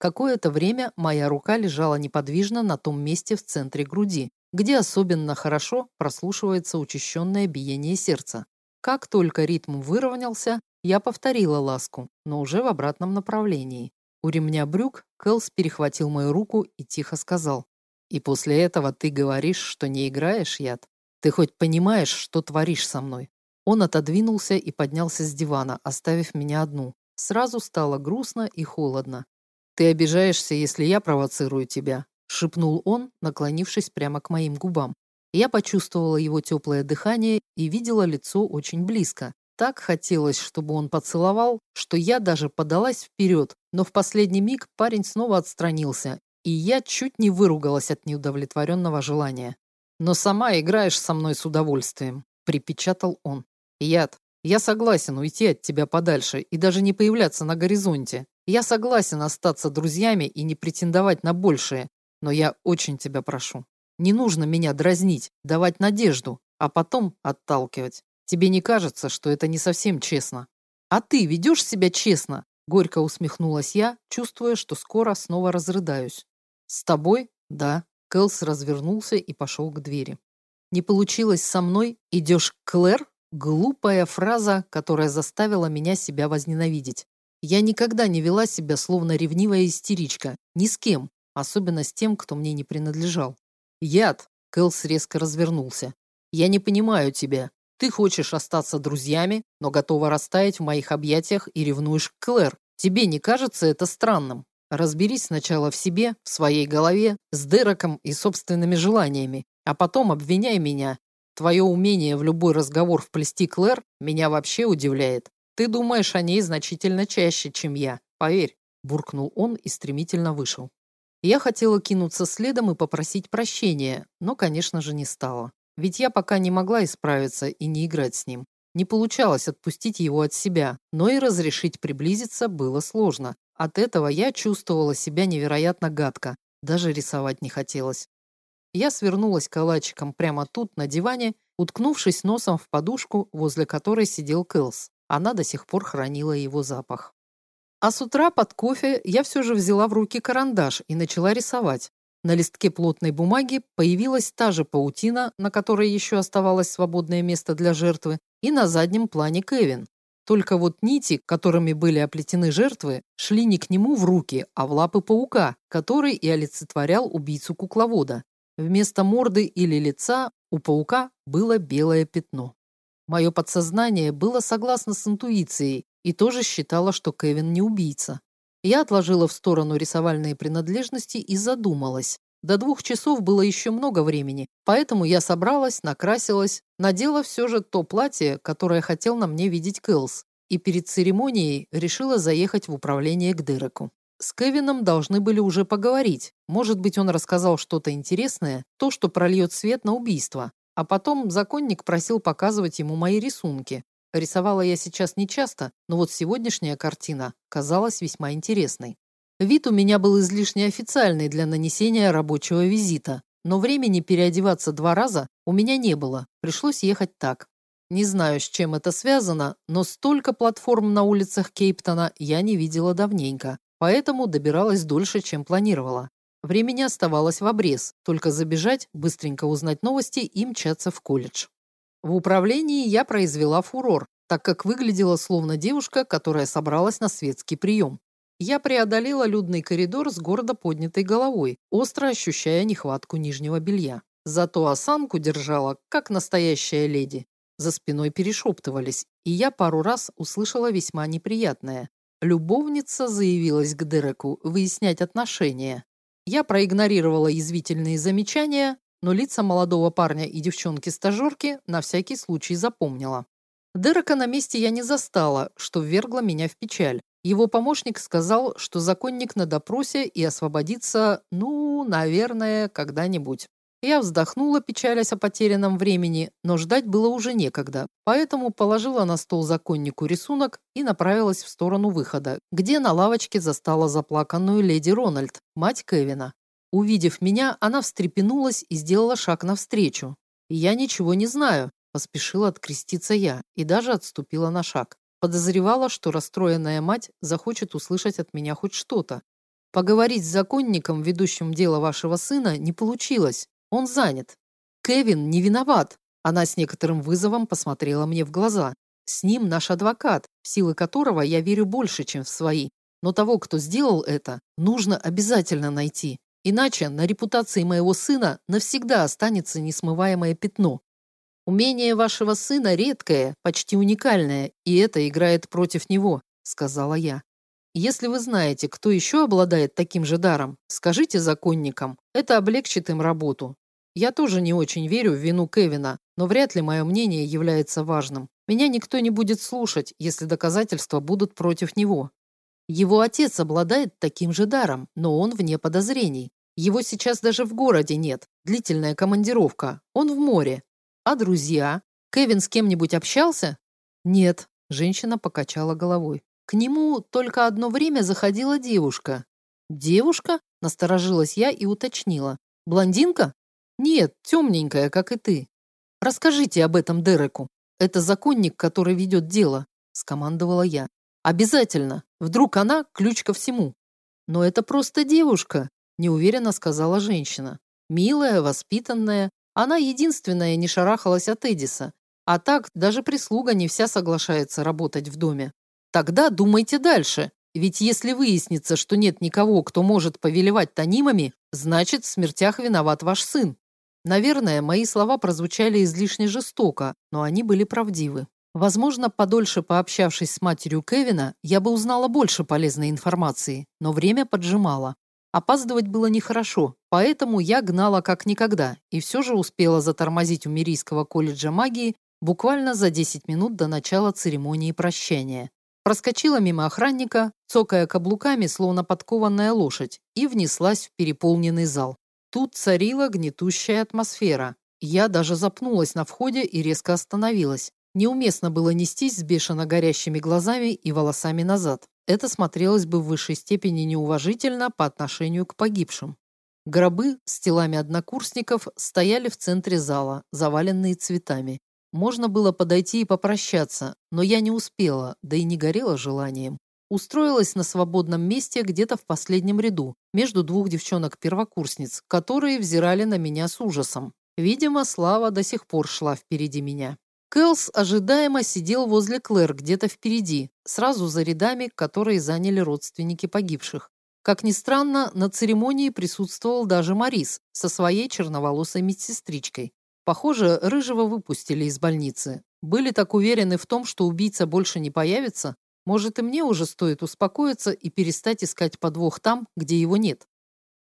[SPEAKER 1] Какое-то время моя рука лежала неподвижно на том месте в центре груди, где особенно хорошо прослушивается учащенное биение сердца. Как только ритм выровнялся, я повторила ласку, но уже в обратном направлении. У ремня брюк Кэлс перехватил мою руку и тихо сказал. И после этого ты говоришь, что не играешь яд? Ты хоть понимаешь, что творишь со мной?» Он отодвинулся и поднялся с дивана, оставив меня одну. Сразу стало грустно и холодно. «Ты обижаешься, если я провоцирую тебя», — шепнул он, наклонившись прямо к моим губам. Я почувствовала его теплое дыхание и видела лицо очень близко. Так хотелось, чтобы он поцеловал, что я даже подалась вперед, но в последний миг парень снова отстранился, и я чуть не выругалась от неудовлетворенного желания. «Но сама играешь со мной с удовольствием», — припечатал он. «Яд, я согласен уйти от тебя подальше и даже не появляться на горизонте. Я согласен остаться друзьями и не претендовать на большее, но я очень тебя прошу. Не нужно меня дразнить, давать надежду, а потом отталкивать. Тебе не кажется, что это не совсем честно? А ты ведешь себя честно? Горько усмехнулась я, чувствуя, что скоро снова разрыдаюсь. С тобой? Да. Кэлс развернулся и пошел к двери. Не получилось со мной? Идешь к Клэр? Глупая фраза, которая заставила меня себя возненавидеть. Я никогда не вела себя словно ревнивая истеричка. Ни с кем, особенно с тем, кто мне не принадлежал. «Яд!» — Кэлс резко развернулся. «Я не понимаю тебя. Ты хочешь остаться друзьями, но готова растаять в моих объятиях и ревнуешь к Клэр. Тебе не кажется это странным? Разберись сначала в себе, в своей голове, с Дереком и собственными желаниями, а потом обвиняй меня. Твое умение в любой разговор вплести Клэр меня вообще удивляет. Ты думаешь о ней значительно чаще, чем я, поверь», – буркнул он и стремительно вышел. Я хотела кинуться следом и попросить прощения, но, конечно же, не стала. Ведь я пока не могла исправиться и не играть с ним. Не получалось отпустить его от себя, но и разрешить приблизиться было сложно. От этого я чувствовала себя невероятно гадко, даже рисовать не хотелось. Я свернулась калачиком прямо тут, на диване, уткнувшись носом в подушку, возле которой сидел Кэлс. Она до сих пор хранила его запах. А с утра под кофе я все же взяла в руки карандаш и начала рисовать. На листке плотной бумаги появилась та же паутина, на которой еще оставалось свободное место для жертвы, и на заднем плане Кевин. Только вот нити, которыми были оплетены жертвы, шли не к нему в руки, а в лапы паука, который и олицетворял убийцу кукловода. Вместо морды или лица у паука было белое пятно. Мое подсознание было согласно с интуицией и тоже считало, что Кевин не убийца. Я отложила в сторону рисовальные принадлежности и задумалась. До двух часов было еще много времени, поэтому я собралась, накрасилась, надела все же то платье, которое хотел на мне видеть Кэлс, и перед церемонией решила заехать в управление к Дереку. С Кевином должны были уже поговорить. Может быть, он рассказал что-то интересное, то, что прольет свет на убийство. А потом законник просил показывать ему мои рисунки, Рисовала я сейчас не часто, но вот сегодняшняя картина казалась весьма интересной. Вид у меня был излишне официальный для нанесения рабочего визита, но времени переодеваться два раза у меня не было, пришлось ехать так. Не знаю, с чем это связано, но столько платформ на улицах Кейптона я не видела давненько, поэтому добиралась дольше, чем планировала. Времени оставалось в обрез, только забежать, быстренько узнать новости и мчаться в колледж. В управлении я произвела фурор, так как выглядела словно девушка, которая собралась на светский прием. Я преодолела людный коридор с гордо поднятой головой, остро ощущая нехватку нижнего белья. Зато осанку держала, как настоящая леди. За спиной перешептывались, и я пару раз услышала весьма неприятное. Любовница заявилась к Дереку выяснять отношения. Я проигнорировала язвительные замечания, но лица молодого парня и девчонки-стажерки на всякий случай запомнила. Дерека на месте я не застала, что ввергло меня в печаль. Его помощник сказал, что законник на допросе и освободится, ну, наверное, когда-нибудь. Я вздохнула, печалясь о потерянном времени, но ждать было уже некогда, поэтому положила на стол законнику рисунок и направилась в сторону выхода, где на лавочке застала заплаканную леди Рональд, мать Кевина. Увидев меня, она встрепенулась и сделала шаг навстречу. «Я ничего не знаю», – поспешила откреститься я и даже отступила на шаг. Подозревала, что расстроенная мать захочет услышать от меня хоть что-то. Поговорить с законником, ведущим дело вашего сына, не получилось. Он занят. Кевин не виноват. Она с некоторым вызовом посмотрела мне в глаза. С ним наш адвокат, в силы которого я верю больше, чем в свои. Но того, кто сделал это, нужно обязательно найти. Иначе на репутации моего сына навсегда останется несмываемое пятно. Умение вашего сына редкое, почти уникальное, и это играет против него, сказала я. Если вы знаете, кто еще обладает таким же даром, скажите законникам. Это облегчит им работу. Я тоже не очень верю в вину Кевина, но вряд ли мое мнение является важным. Меня никто не будет слушать, если доказательства будут против него. Его отец обладает таким же даром, но он вне подозрений. Его сейчас даже в городе нет. Длительная командировка. Он в море. А друзья? Кевин с кем-нибудь общался? Нет. Женщина покачала головой. К нему только одно время заходила девушка. Девушка? Насторожилась я и уточнила. Блондинка? Нет, темненькая, как и ты. Расскажите об этом Дереку. Это законник, который ведет дело, скомандовала я. Обязательно. Вдруг она ключ ко всему. Но это просто девушка, неуверенно сказала женщина. Милая, воспитанная, она единственная не шарахалась от Эдиса. А так даже прислуга не вся соглашается работать в доме. Тогда думайте дальше. Ведь если выяснится, что нет никого, кто может повелевать танимами, значит, в смертях виноват ваш сын. Наверное, мои слова прозвучали излишне жестоко, но они были правдивы. Возможно, подольше пообщавшись с матерью Кевина, я бы узнала больше полезной информации, но время поджимало. Опаздывать было нехорошо, поэтому я гнала как никогда и все же успела затормозить у Мирийского колледжа магии буквально за 10 минут до начала церемонии прощания. Проскочила мимо охранника, цокая каблуками, словно подкованная лошадь, и внеслась в переполненный зал. Тут царила гнетущая атмосфера. Я даже запнулась на входе и резко остановилась. Неуместно было нестись с бешено горящими глазами и волосами назад. Это смотрелось бы в высшей степени неуважительно по отношению к погибшим. Гробы с телами однокурсников стояли в центре зала, заваленные цветами. Можно было подойти и попрощаться, но я не успела, да и не горела желанием. Устроилась на свободном месте где-то в последнем ряду, между двух девчонок-первокурсниц, которые взирали на меня с ужасом. Видимо, Слава до сих пор шла впереди меня. Кэлс ожидаемо сидел возле Клэр где-то впереди, сразу за рядами, которые заняли родственники погибших. Как ни странно, на церемонии присутствовал даже Марис со своей черноволосой медсестричкой. Похоже, Рыжего выпустили из больницы. Были так уверены в том, что убийца больше не появится. Может, и мне уже стоит успокоиться и перестать искать подвох там, где его нет.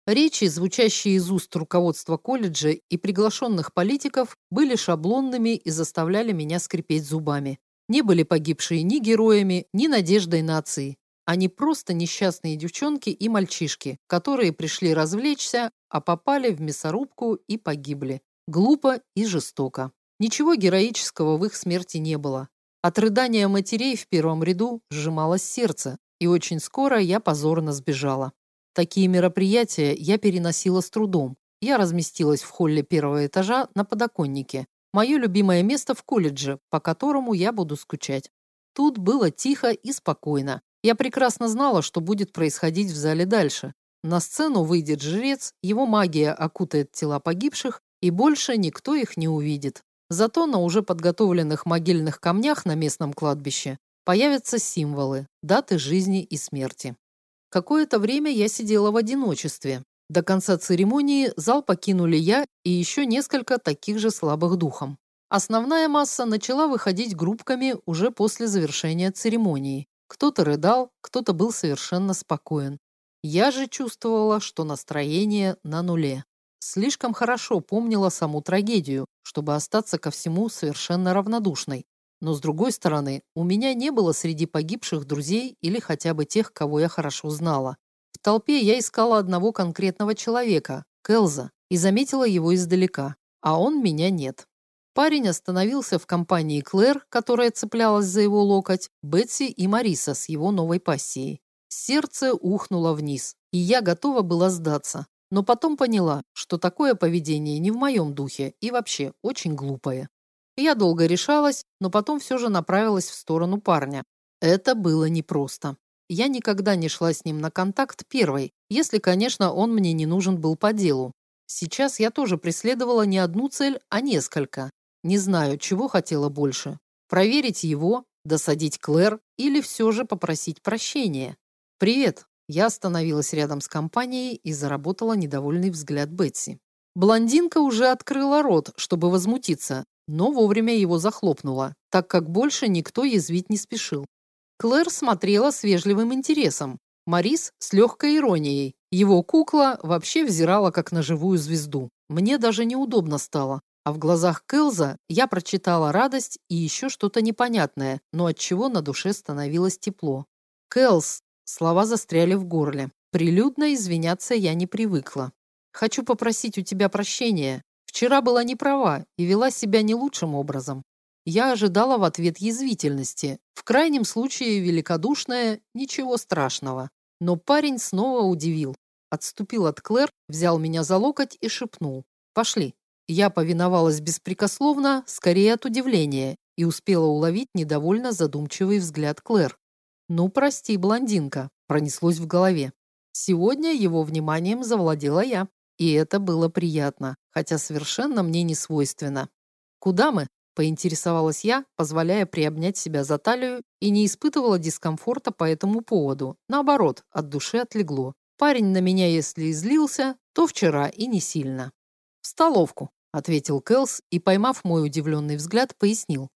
[SPEAKER 1] Речи, звучащие из уст руководства колледжа и приглашенных политиков, были шаблонными и заставляли меня скрипеть зубами. Не были погибшие ни героями, ни надеждой нации. Они просто несчастные девчонки и мальчишки, которые пришли развлечься, а попали в мясорубку и погибли. Глупо и жестоко. Ничего героического в их смерти не было. От рыдания матерей в первом ряду сжималось сердце, и очень скоро я позорно сбежала. Такие мероприятия я переносила с трудом. Я разместилась в холле первого этажа на подоконнике. Мое любимое место в колледже, по которому я буду скучать. Тут было тихо и спокойно. Я прекрасно знала, что будет происходить в зале дальше. На сцену выйдет жрец, его магия окутает тела погибших, и больше никто их не увидит. Зато на уже подготовленных могильных камнях на местном кладбище появятся символы, даты жизни и смерти. Какое-то время я сидела в одиночестве. До конца церемонии зал покинули я и еще несколько таких же слабых духом. Основная масса начала выходить группками уже после завершения церемонии. Кто-то рыдал, кто-то был совершенно спокоен. Я же чувствовала, что настроение на нуле. Слишком хорошо помнила саму трагедию, чтобы остаться ко всему совершенно равнодушной. Но с другой стороны, у меня не было среди погибших друзей или хотя бы тех, кого я хорошо знала. В толпе я искала одного конкретного человека, Келза, и заметила его издалека, а он меня нет. Парень остановился в компании Клэр, которая цеплялась за его локоть, Бетси и Мариса с его новой пассией. Сердце ухнуло вниз, и я готова была сдаться, но потом поняла, что такое поведение не в моем духе и вообще очень глупое. Я долго решалась, но потом все же направилась в сторону парня. Это было непросто. Я никогда не шла с ним на контакт первой, если, конечно, он мне не нужен был по делу. Сейчас я тоже преследовала не одну цель, а несколько. Не знаю, чего хотела больше. Проверить его, досадить Клэр или все же попросить прощения. «Привет», я остановилась рядом с компанией и заработала недовольный взгляд Бетси. Блондинка уже открыла рот, чтобы возмутиться, но вовремя его захлопнула, так как больше никто язвить не спешил. Клэр смотрела с вежливым интересом, Марис с легкой иронией. Его кукла вообще взирала как на живую звезду. Мне даже неудобно стало. А в глазах Кэлза я прочитала радость и еще что-то непонятное, но от чего на душе становилось тепло. Кэлз, слова застряли в горле. Прилюдно извиняться я не привыкла. Хочу попросить у тебя прощения. Вчера была не права и вела себя не лучшим образом. Я ожидала в ответ язвительности, в крайнем случае великодушное «ничего страшного». Но парень снова удивил. Отступил от Клэр, взял меня за локоть и шепнул. «Пошли». Я повиновалась беспрекословно, скорее от удивления, и успела уловить недовольно задумчивый взгляд Клэр. «Ну, прости, блондинка», – пронеслось в голове. Сегодня его вниманием завладела я, и это было приятно, хотя совершенно мне не свойственно. «Куда мы?» – поинтересовалась я, позволяя приобнять себя за талию, и не испытывала дискомфорта по этому поводу. Наоборот, от души отлегло. Парень на меня, если и злился, то вчера и не сильно. «В столовку», ответил Кэлс и, поймав мой удивленный взгляд, пояснил.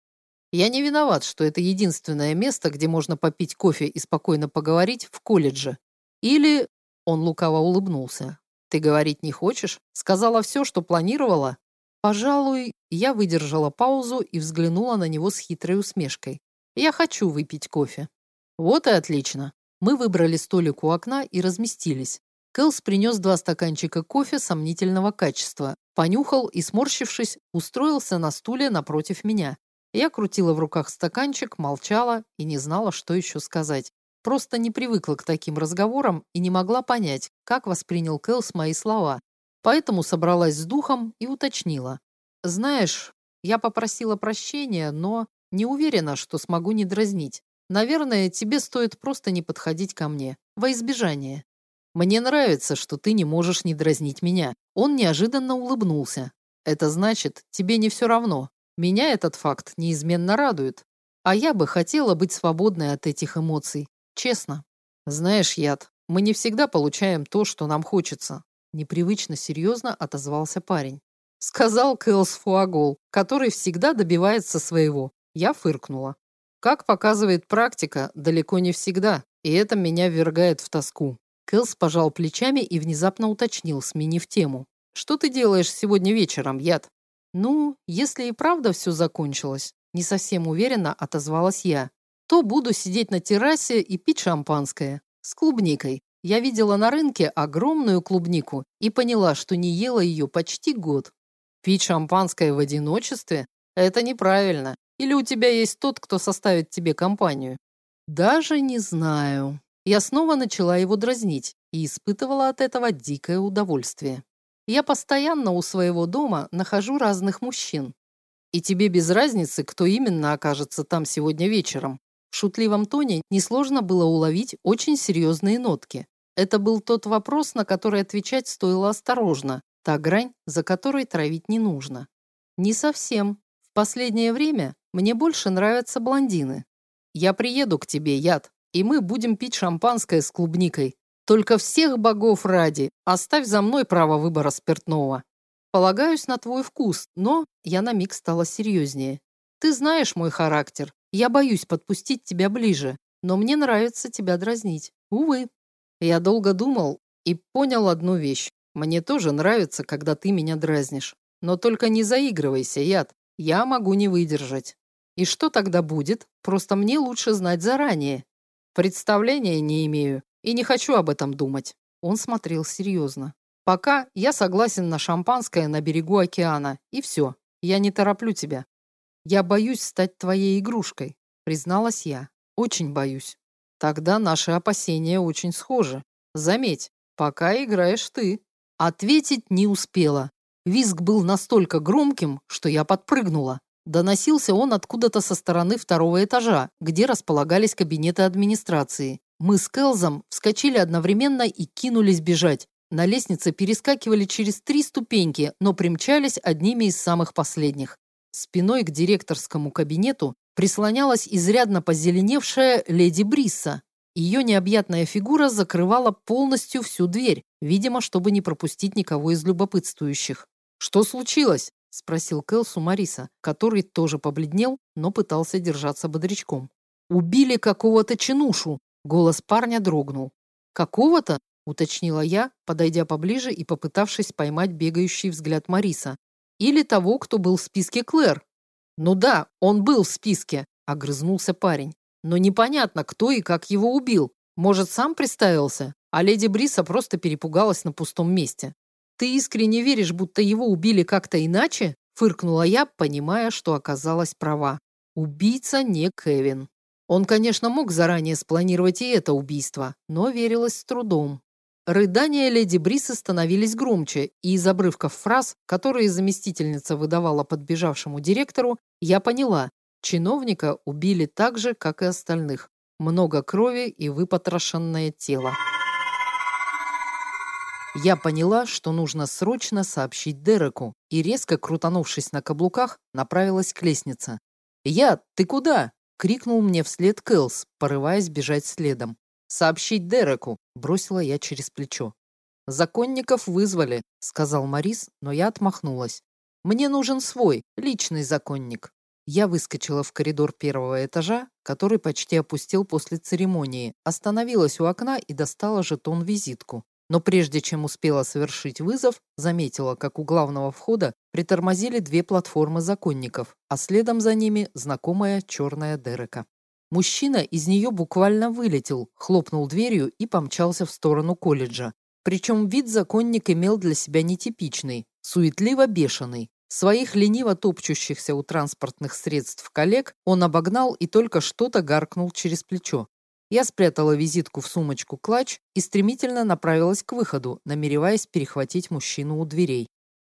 [SPEAKER 1] Я не виноват, что это единственное место, где можно попить кофе и спокойно поговорить в колледже. Или он лукаво улыбнулся. Ты говорить не хочешь? Сказала все, что планировала? Пожалуй, я выдержала паузу и взглянула на него с хитрой усмешкой. Я хочу выпить кофе. Вот и отлично. Мы выбрали столик у окна и разместились. Кэлс принес два стаканчика кофе сомнительного качества, понюхал и, сморщившись, устроился на стуле напротив меня. Я крутила в руках стаканчик, молчала и не знала, что еще сказать. Просто не привыкла к таким разговорам и не могла понять, как воспринял Кэлс мои слова. Поэтому собралась с духом и уточнила. «Знаешь, я попросила прощения, но не уверена, что смогу не дразнить. Наверное, тебе стоит просто не подходить ко мне, во избежание». Мне нравится, что ты не можешь не дразнить меня. Он неожиданно улыбнулся. Это значит, тебе не все равно. Меня этот факт неизменно радует. А я бы хотела быть свободной от этих эмоций. Честно. Знаешь, Яд, мы не всегда получаем то, что нам хочется. Непривычно серьезно отозвался парень. Сказал Кэлс Фуагол, который всегда добивается своего. Я фыркнула. Как показывает практика, далеко не всегда, и это меня ввергает в тоску. Кэлс пожал плечами и внезапно уточнил, сменив тему. «Что ты делаешь сегодня вечером, Яд?» «Ну, если и правда все закончилось», – не совсем уверенно отозвалась я, «то буду сидеть на террасе и пить шампанское. С клубникой. Я видела на рынке огромную клубнику и поняла, что не ела ее почти год. Пить шампанское в одиночестве – это неправильно. Или у тебя есть тот, кто составит тебе компанию?» «Даже не знаю», я снова начала его дразнить и испытывала от этого дикое удовольствие. Я постоянно у своего дома нахожу разных мужчин. И тебе без разницы, кто именно окажется там сегодня вечером. В шутливом тоне несложно было уловить очень серьезные нотки. Это был тот вопрос, на который отвечать стоило осторожно, та грань, за которой травить не нужно. Не совсем. В последнее время мне больше нравятся блондины. Я приеду к тебе, Яд, и мы будем пить шампанское с клубникой. Только всех богов ради, оставь за мной право выбора спиртного. Полагаюсь на твой вкус, но я на миг стала серьезнее. Ты знаешь мой характер. Я боюсь подпустить тебя ближе, но мне нравится тебя дразнить. Увы. Я долго думал и понял одну вещь. Мне тоже нравится, когда ты меня дразнишь. Но только не заигрывайся, яд. Я могу не выдержать. И что тогда будет? Просто мне лучше знать заранее. Представления не имею и не хочу об этом думать. Он смотрел серьезно. Пока я согласен на шампанское на берегу океана, и все. Я не тороплю тебя. Я боюсь стать твоей игрушкой, призналась я. Очень боюсь. Тогда наши опасения очень схожи. Заметь, пока играешь ты. Ответить не успела. Визг был настолько громким, что я подпрыгнула. Доносился он откуда-то со стороны второго этажа, где располагались кабинеты администрации. Мы с Келзом вскочили одновременно и кинулись бежать. На лестнице перескакивали через три ступеньки, но примчались одними из самых последних. Спиной к директорскому кабинету прислонялась изрядно позеленевшая леди Брисса. Ее необъятная фигура закрывала полностью всю дверь, видимо, чтобы не пропустить никого из любопытствующих. «Что случилось?» — спросил Кэлс у Мариса, который тоже побледнел, но пытался держаться бодрячком. «Убили какого-то чинушу!» — голос парня дрогнул. «Какого-то?» — уточнила я, подойдя поближе и попытавшись поймать бегающий взгляд Мариса. «Или того, кто был в списке Клэр?» «Ну да, он был в списке», — огрызнулся парень. «Но непонятно, кто и как его убил. Может, сам представился? А леди Бриса просто перепугалась на пустом месте. «Ты искренне веришь, будто его убили как-то иначе?» Фыркнула я, понимая, что оказалась права. Убийца не Кевин. Он, конечно, мог заранее спланировать и это убийство, но верилось с трудом. Рыдания леди Брисы становились громче, и из обрывков фраз, которые заместительница выдавала подбежавшему директору, я поняла, чиновника убили так же, как и остальных. Много крови и выпотрошенное тело. Я поняла, что нужно срочно сообщить Дереку, и резко крутанувшись на каблуках, направилась к лестнице. «Я, ты куда?» — крикнул мне вслед Кэлс, порываясь бежать следом. «Сообщить Дереку!» — бросила я через плечо. «Законников вызвали», — сказал Марис, но я отмахнулась. «Мне нужен свой, личный законник». Я выскочила в коридор первого этажа, который почти опустил после церемонии, остановилась у окна и достала жетон-визитку. Но прежде чем успела совершить вызов, заметила, как у главного входа притормозили две платформы законников, а следом за ними знакомая черная Дерека. Мужчина из нее буквально вылетел, хлопнул дверью и помчался в сторону колледжа. Причем вид законник имел для себя нетипичный, суетливо бешеный. Своих лениво топчущихся у транспортных средств коллег он обогнал и только что-то гаркнул через плечо. Я спрятала визитку в сумочку-клатч и стремительно направилась к выходу, намереваясь перехватить мужчину у дверей.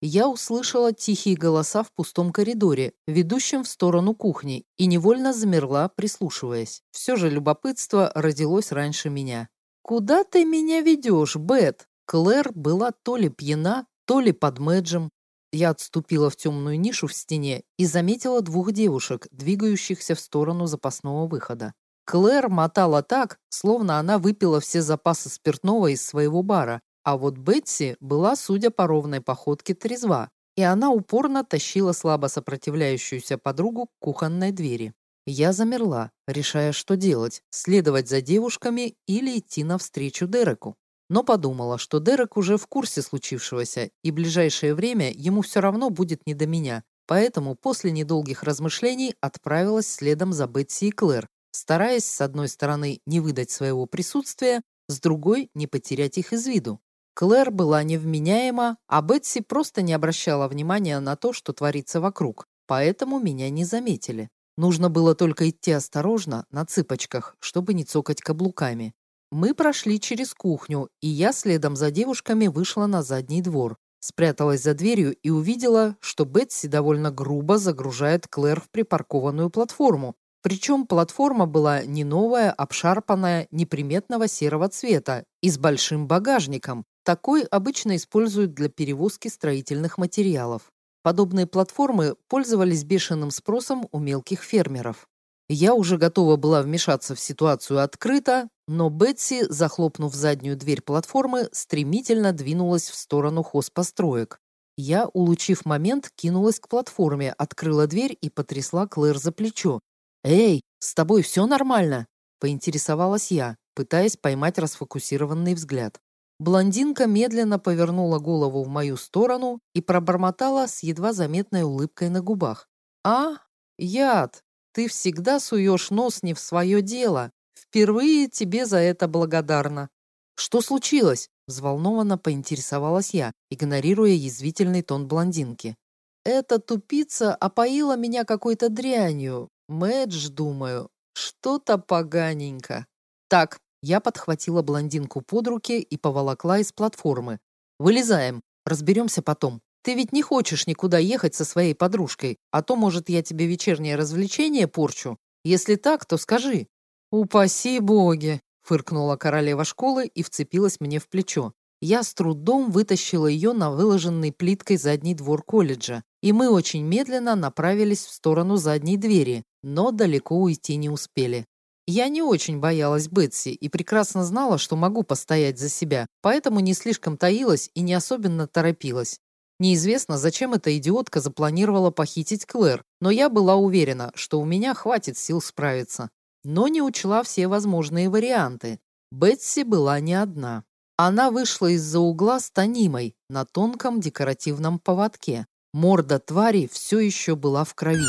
[SPEAKER 1] Я услышала тихие голоса в пустом коридоре, ведущем в сторону кухни, и невольно замерла, прислушиваясь. Все же любопытство родилось раньше меня. «Куда ты меня ведешь, Бет?» Клэр была то ли пьяна, то ли под мэджем. Я отступила в темную нишу в стене и заметила двух девушек, двигающихся в сторону запасного выхода. Клэр мотала так, словно она выпила все запасы спиртного из своего бара, а вот Бетси была, судя по ровной походке, трезва, и она упорно тащила слабо сопротивляющуюся подругу к кухонной двери. Я замерла, решая, что делать, следовать за девушками или идти навстречу Дереку. Но подумала, что Дерек уже в курсе случившегося, и ближайшее время ему все равно будет не до меня, поэтому после недолгих размышлений отправилась следом за Бетси и Клэр, стараясь, с одной стороны, не выдать своего присутствия, с другой – не потерять их из виду. Клэр была невменяема, а Бетси просто не обращала внимания на то, что творится вокруг, поэтому меня не заметили. Нужно было только идти осторожно, на цыпочках, чтобы не цокать каблуками. Мы прошли через кухню, и я следом за девушками вышла на задний двор. Спряталась за дверью и увидела, что Бетси довольно грубо загружает Клэр в припаркованную платформу, причем платформа была не новая, обшарпанная, неприметного серого цвета и с большим багажником. Такой обычно используют для перевозки строительных материалов. Подобные платформы пользовались бешеным спросом у мелких фермеров. Я уже готова была вмешаться в ситуацию открыто, но Бетси, захлопнув заднюю дверь платформы, стремительно двинулась в сторону хозпостроек. Я, улучив момент, кинулась к платформе, открыла дверь и потрясла Клэр за плечо. «Эй, с тобой все нормально?» – поинтересовалась я, пытаясь поймать расфокусированный взгляд. Блондинка медленно повернула голову в мою сторону и пробормотала с едва заметной улыбкой на губах. «А, яд, ты всегда суешь нос не в свое дело. Впервые тебе за это благодарна». «Что случилось?» – взволнованно поинтересовалась я, игнорируя язвительный тон блондинки. «Эта тупица опоила меня какой-то дрянью, Мэдж, думаю, что-то поганенько. Так, я подхватила блондинку под руки и поволокла из платформы. Вылезаем, разберемся потом. Ты ведь не хочешь никуда ехать со своей подружкой, а то, может, я тебе вечернее развлечение порчу? Если так, то скажи. Упаси боги, фыркнула королева школы и вцепилась мне в плечо. Я с трудом вытащила ее на выложенный плиткой задний двор колледжа, и мы очень медленно направились в сторону задней двери, но далеко уйти не успели. Я не очень боялась Бетси и прекрасно знала, что могу постоять за себя, поэтому не слишком таилась и не особенно торопилась. Неизвестно, зачем эта идиотка запланировала похитить Клэр, но я была уверена, что у меня хватит сил справиться. Но не учла все возможные варианты. Бетси была не одна. Она вышла из-за угла с Танимой на тонком декоративном поводке. Морда твари все еще была в крови.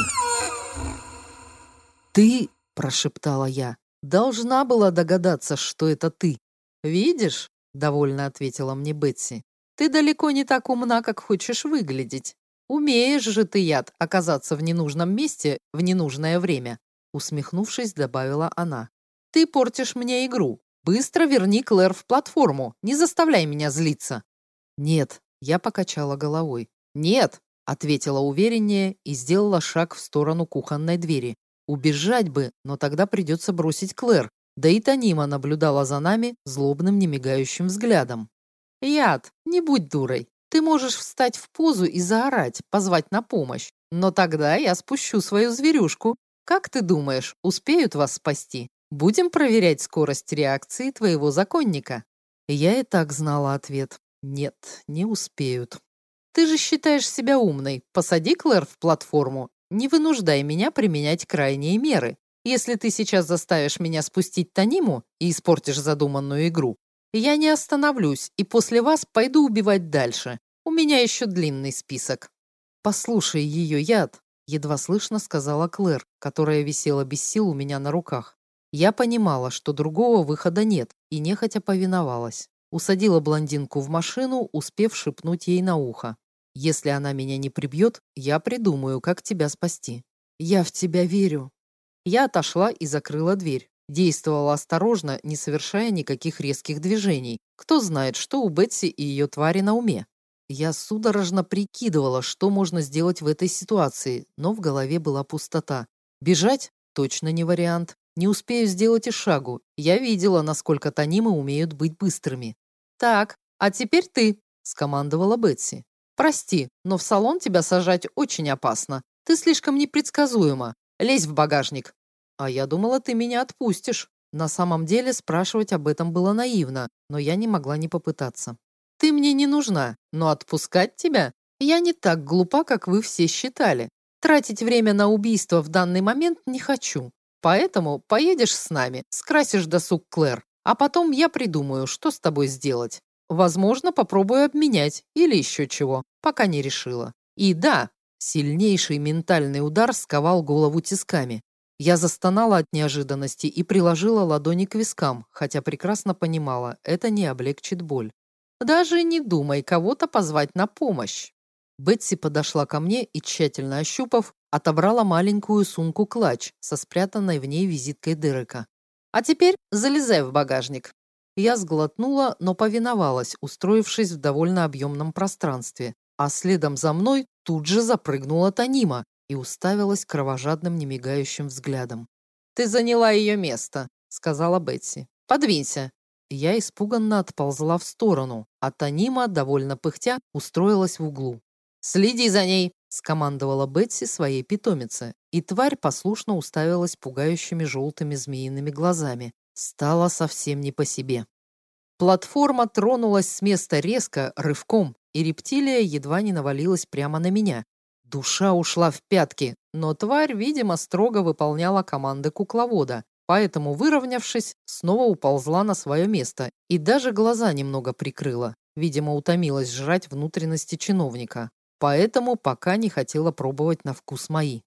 [SPEAKER 1] «Ты», — прошептала я, — «должна была догадаться, что это ты». «Видишь?» — довольно ответила мне Бетси. «Ты далеко не так умна, как хочешь выглядеть. Умеешь же ты, яд, оказаться в ненужном месте в ненужное время», — усмехнувшись, добавила она. «Ты портишь мне игру. Быстро верни Клэр в платформу. Не заставляй меня злиться. Нет, я покачала головой. Нет, ответила увереннее и сделала шаг в сторону кухонной двери. Убежать бы, но тогда придется бросить Клэр. Да и Танима наблюдала за нами злобным немигающим взглядом. «Яд, не будь дурой. Ты можешь встать в позу и заорать, позвать на помощь. Но тогда я спущу свою зверюшку. Как ты думаешь, успеют вас спасти?» Будем проверять скорость реакции твоего законника. Я и так знала ответ. Нет, не успеют. Ты же считаешь себя умной. Посади Клэр в платформу. Не вынуждай меня применять крайние меры. Если ты сейчас заставишь меня спустить Таниму и испортишь задуманную игру, я не остановлюсь и после вас пойду убивать дальше. У меня еще длинный список. Послушай ее яд, едва слышно сказала Клэр, которая висела без сил у меня на руках. Я понимала, что другого выхода нет, и нехотя повиновалась. Усадила блондинку в машину, успев шепнуть ей на ухо. «Если она меня не прибьет, я придумаю, как тебя спасти. Я в тебя верю». Я отошла и закрыла дверь. Действовала осторожно, не совершая никаких резких движений. Кто знает, что у Бетси и ее твари на уме. Я судорожно прикидывала, что можно сделать в этой ситуации, но в голове была пустота. Бежать? Точно не вариант. Не успею сделать и шагу. Я видела, насколько танимы умеют быть быстрыми. «Так, а теперь ты», — скомандовала Бетси. «Прости, но в салон тебя сажать очень опасно. Ты слишком непредсказуема. Лезь в багажник». «А я думала, ты меня отпустишь». На самом деле спрашивать об этом было наивно, но я не могла не попытаться. «Ты мне не нужна, но отпускать тебя? Я не так глупа, как вы все считали. Тратить время на убийство в данный момент не хочу. Поэтому поедешь с нами, скрасишь досуг Клэр, а потом я придумаю, что с тобой сделать. Возможно, попробую обменять или еще чего, пока не решила. И да, сильнейший ментальный удар сковал голову тисками. Я застонала от неожиданности и приложила ладони к вискам, хотя прекрасно понимала, это не облегчит боль. Даже не думай кого-то позвать на помощь. Бетси подошла ко мне и, тщательно ощупав, отобрала маленькую сумку-клатч со спрятанной в ней визиткой Дерека. «А теперь залезай в багажник». Я сглотнула, но повиновалась, устроившись в довольно объемном пространстве, а следом за мной тут же запрыгнула Танима и уставилась кровожадным немигающим взглядом. «Ты заняла ее место», — сказала Бетси. «Подвинься». Я испуганно отползла в сторону, а Танима, довольно пыхтя, устроилась в углу. «Следи за ней!» — скомандовала Бетси своей питомице, и тварь послушно уставилась пугающими желтыми змеиными глазами. Стало совсем не по себе. Платформа тронулась с места резко, рывком, и рептилия едва не навалилась прямо на меня. Душа ушла в пятки, но тварь, видимо, строго выполняла команды кукловода, поэтому, выровнявшись, снова уползла на свое место и даже глаза немного прикрыла. Видимо, утомилась жрать внутренности чиновника поэтому пока не хотела пробовать на вкус мои.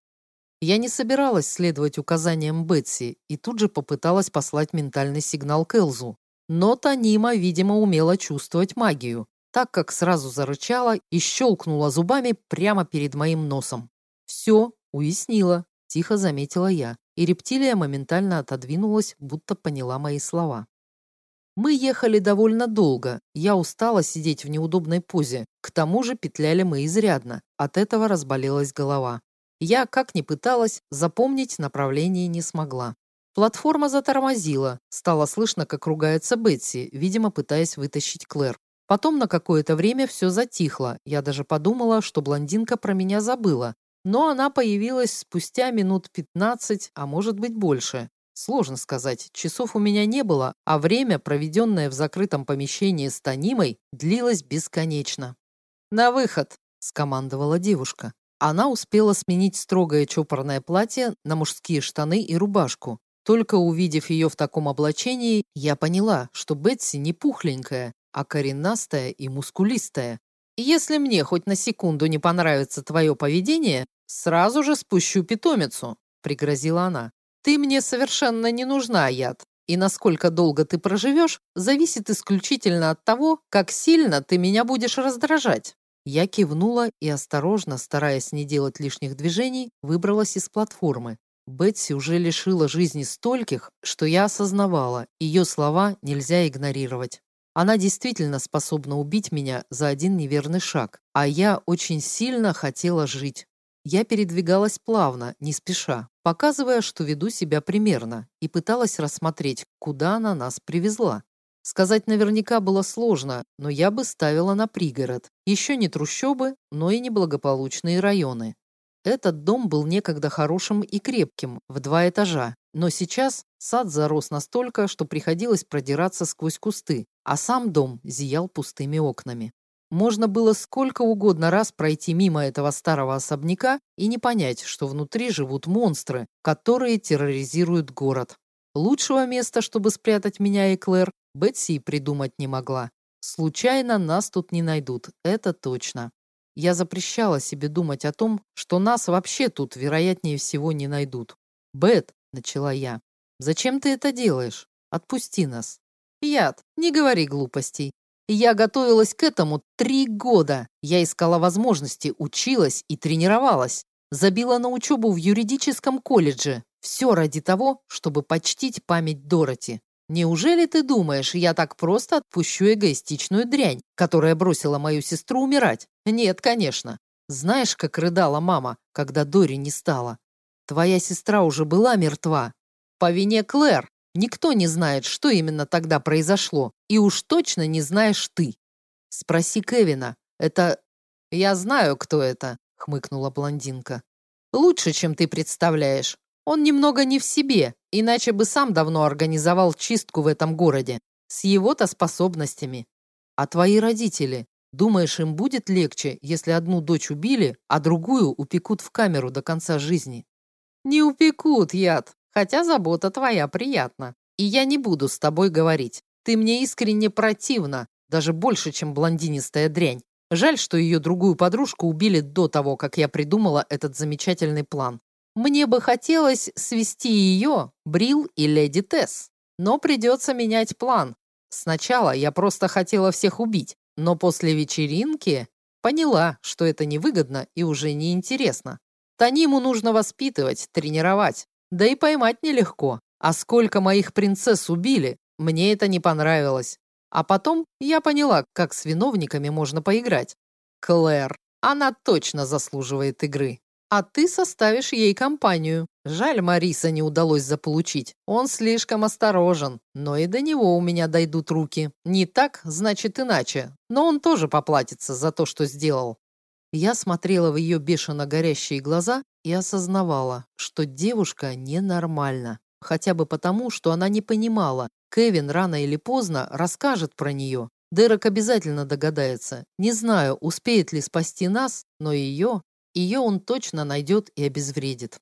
[SPEAKER 1] Я не собиралась следовать указаниям Бетси и тут же попыталась послать ментальный сигнал Келзу. Но Танима, видимо, умела чувствовать магию, так как сразу зарычала и щелкнула зубами прямо перед моим носом. «Все, уяснила», – тихо заметила я, и рептилия моментально отодвинулась, будто поняла мои слова. Мы ехали довольно долго. Я устала сидеть в неудобной позе. К тому же петляли мы изрядно. От этого разболелась голова. Я, как ни пыталась, запомнить направление не смогла. Платформа затормозила. Стало слышно, как ругается Бетси, видимо, пытаясь вытащить Клэр. Потом на какое-то время все затихло. Я даже подумала, что блондинка про меня забыла. Но она появилась спустя минут 15, а может быть больше. Сложно сказать, часов у меня не было, а время, проведенное в закрытом помещении с Танимой, длилось бесконечно. «На выход!» — скомандовала девушка. Она успела сменить строгое чопорное платье на мужские штаны и рубашку. Только увидев ее в таком облачении, я поняла, что Бетси не пухленькая, а коренастая и мускулистая. «Если мне хоть на секунду не понравится твое поведение, сразу же спущу питомицу», — пригрозила она. «Ты мне совершенно не нужна, яд, и насколько долго ты проживешь, зависит исключительно от того, как сильно ты меня будешь раздражать». Я кивнула и осторожно, стараясь не делать лишних движений, выбралась из платформы. Бетси уже лишила жизни стольких, что я осознавала, ее слова нельзя игнорировать. Она действительно способна убить меня за один неверный шаг, а я очень сильно хотела жить. Я передвигалась плавно, не спеша, показывая, что веду себя примерно, и пыталась рассмотреть, куда она нас привезла. Сказать наверняка было сложно, но я бы ставила на пригород. Еще не трущобы, но и неблагополучные районы. Этот дом был некогда хорошим и крепким, в два этажа, но сейчас сад зарос настолько, что приходилось продираться сквозь кусты, а сам дом зиял пустыми окнами. Можно было сколько угодно раз пройти мимо этого старого особняка и не понять, что внутри живут монстры, которые терроризируют город. Лучшего места, чтобы спрятать меня и Клэр, Бетси придумать не могла. Случайно нас тут не найдут, это точно. Я запрещала себе думать о том, что нас вообще тут, вероятнее всего, не найдут. «Бет», — начала я, — «зачем ты это делаешь? Отпусти нас». «Яд, не говори глупостей. Я готовилась к этому три года. Я искала возможности, училась и тренировалась. Забила на учебу в юридическом колледже. Все ради того, чтобы почтить память Дороти. Неужели ты думаешь, я так просто отпущу эгоистичную дрянь, которая бросила мою сестру умирать? Нет, конечно. Знаешь, как рыдала мама, когда Дори не стало? Твоя сестра уже была мертва. По вине Клэр. Никто не знает, что именно тогда произошло, и уж точно не знаешь ты. Спроси Кевина. Это... Я знаю, кто это, хмыкнула блондинка. Лучше, чем ты представляешь. Он немного не в себе, иначе бы сам давно организовал чистку в этом городе. С его-то способностями. А твои родители? Думаешь, им будет легче, если одну дочь убили, а другую упекут в камеру до конца жизни? Не упекут, яд, хотя забота твоя приятна. И я не буду с тобой говорить. Ты мне искренне противна, даже больше, чем блондинистая дрянь. Жаль, что ее другую подружку убили до того, как я придумала этот замечательный план. Мне бы хотелось свести ее, Брил и Леди Тесс. Но придется менять план. Сначала я просто хотела всех убить, но после вечеринки поняла, что это невыгодно и уже неинтересно. Таниму нужно воспитывать, тренировать. Да и поймать нелегко. А сколько моих принцесс убили, мне это не понравилось. А потом я поняла, как с виновниками можно поиграть. Клэр, она точно заслуживает игры а ты составишь ей компанию. Жаль, Мариса не удалось заполучить. Он слишком осторожен, но и до него у меня дойдут руки. Не так, значит иначе. Но он тоже поплатится за то, что сделал. Я смотрела в ее бешено горящие глаза и осознавала, что девушка ненормальна. Хотя бы потому, что она не понимала, Кевин рано или поздно расскажет про нее. Дерек обязательно догадается. Не знаю, успеет ли спасти нас, но ее ее он точно найдет и обезвредит.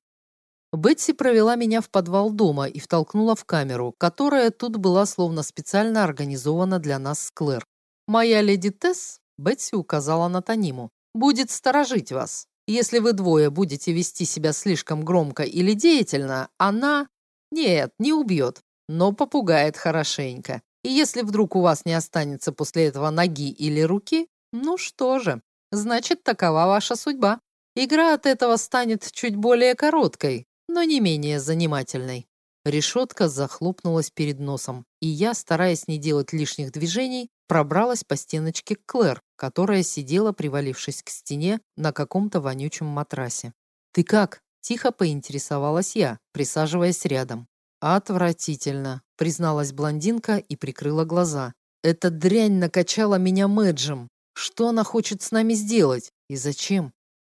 [SPEAKER 1] Бетси провела меня в подвал дома и втолкнула в камеру, которая тут была словно специально организована для нас с Клэр. «Моя леди Тесс», — Бетси указала на Таниму, — «будет сторожить вас. Если вы двое будете вести себя слишком громко или деятельно, она... Нет, не убьет, но попугает хорошенько. И если вдруг у вас не останется после этого ноги или руки, ну что же, значит, такова ваша судьба». Игра от этого станет чуть более короткой, но не менее занимательной. Решетка захлопнулась перед носом, и я, стараясь не делать лишних движений, пробралась по стеночке к Клэр, которая сидела, привалившись к стене на каком-то вонючем матрасе. «Ты как?» – тихо поинтересовалась я, присаживаясь рядом. «Отвратительно», – призналась блондинка и прикрыла глаза. «Эта дрянь накачала меня Мэджем. Что она хочет с нами сделать? И зачем?»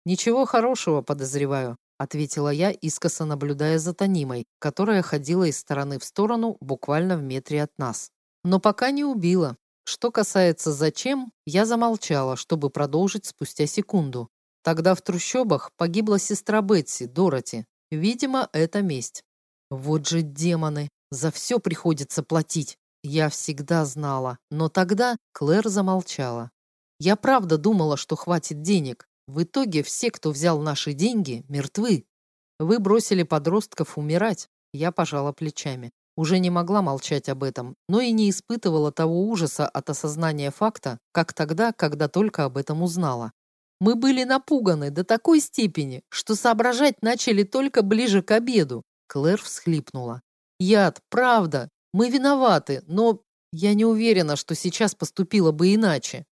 [SPEAKER 1] «Ничего хорошего, подозреваю», — ответила я, искоса наблюдая за Танимой, которая ходила из стороны в сторону буквально в метре от нас. «Но пока не убила. Что касается «зачем», я замолчала, чтобы продолжить спустя секунду. Тогда в трущобах погибла сестра Бетси, Дороти. Видимо, это месть. Вот же демоны, за все приходится платить. Я всегда знала, но тогда Клэр замолчала. Я правда думала, что хватит денег. В итоге все, кто взял наши деньги, мертвы. Вы бросили подростков умирать. Я пожала плечами. Уже не могла молчать об этом, но и не испытывала того ужаса от осознания факта, как тогда, когда только об этом узнала. Мы были напуганы до такой степени, что соображать начали только ближе к обеду. Клэр всхлипнула. Яд, правда, мы виноваты, но я не уверена, что сейчас поступила бы иначе.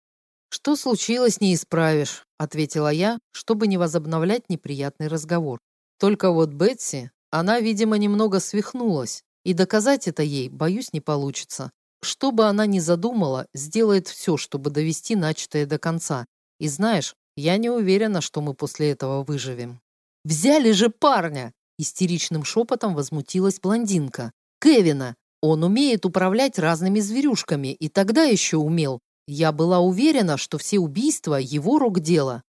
[SPEAKER 1] Что случилось, не исправишь, ответила я, чтобы не возобновлять неприятный разговор. Только вот Бетси, она, видимо, немного свихнулась, и доказать это ей, боюсь, не получится. Что бы она ни задумала, сделает все, чтобы довести начатое до конца. И знаешь, я не уверена, что мы после этого выживем. «Взяли же парня!» Истеричным шепотом возмутилась блондинка. «Кевина! Он умеет управлять разными зверюшками, и тогда еще умел. Я была уверена, что все убийства – его рук дело».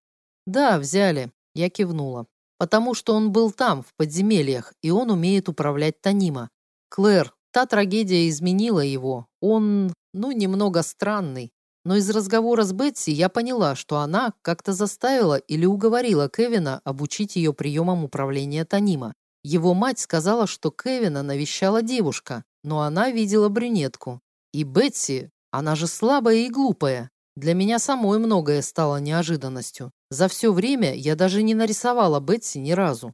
[SPEAKER 1] «Да, взяли», – я кивнула. «Потому что он был там, в подземельях, и он умеет управлять Танима. Клэр, та трагедия изменила его. Он, ну, немного странный. Но из разговора с Бетси я поняла, что она как-то заставила или уговорила Кевина обучить ее приемам управления Танима. Его мать сказала, что Кевина навещала девушка, но она видела брюнетку. И Бетси, она же слабая и глупая. Для меня самой многое стало неожиданностью. За все время я даже не нарисовала Бетси ни разу.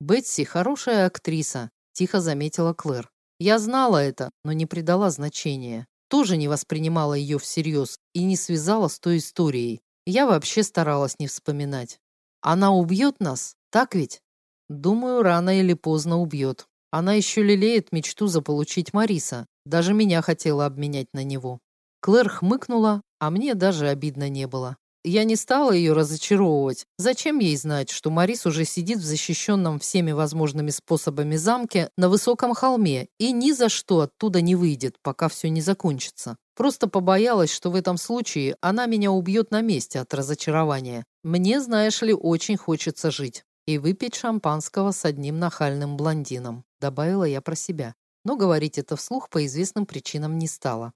[SPEAKER 1] Бетси хорошая актриса, тихо заметила Клэр. Я знала это, но не придала значения тоже не воспринимала ее всерьез и не связала с той историей. Я вообще старалась не вспоминать. Она убьет нас, так ведь? Думаю, рано или поздно убьет. Она еще лелеет мечту заполучить Мариса. Даже меня хотела обменять на него. Клэр хмыкнула, а мне даже обидно не было. Я не стала ее разочаровывать. Зачем ей знать, что Марис уже сидит в защищенном всеми возможными способами замке на высоком холме и ни за что оттуда не выйдет, пока все не закончится. Просто побоялась, что в этом случае она меня убьет на месте от разочарования. Мне, знаешь ли, очень хочется жить. И выпить шампанского с одним нахальным блондином, добавила я про себя. Но говорить это вслух по известным причинам не стала.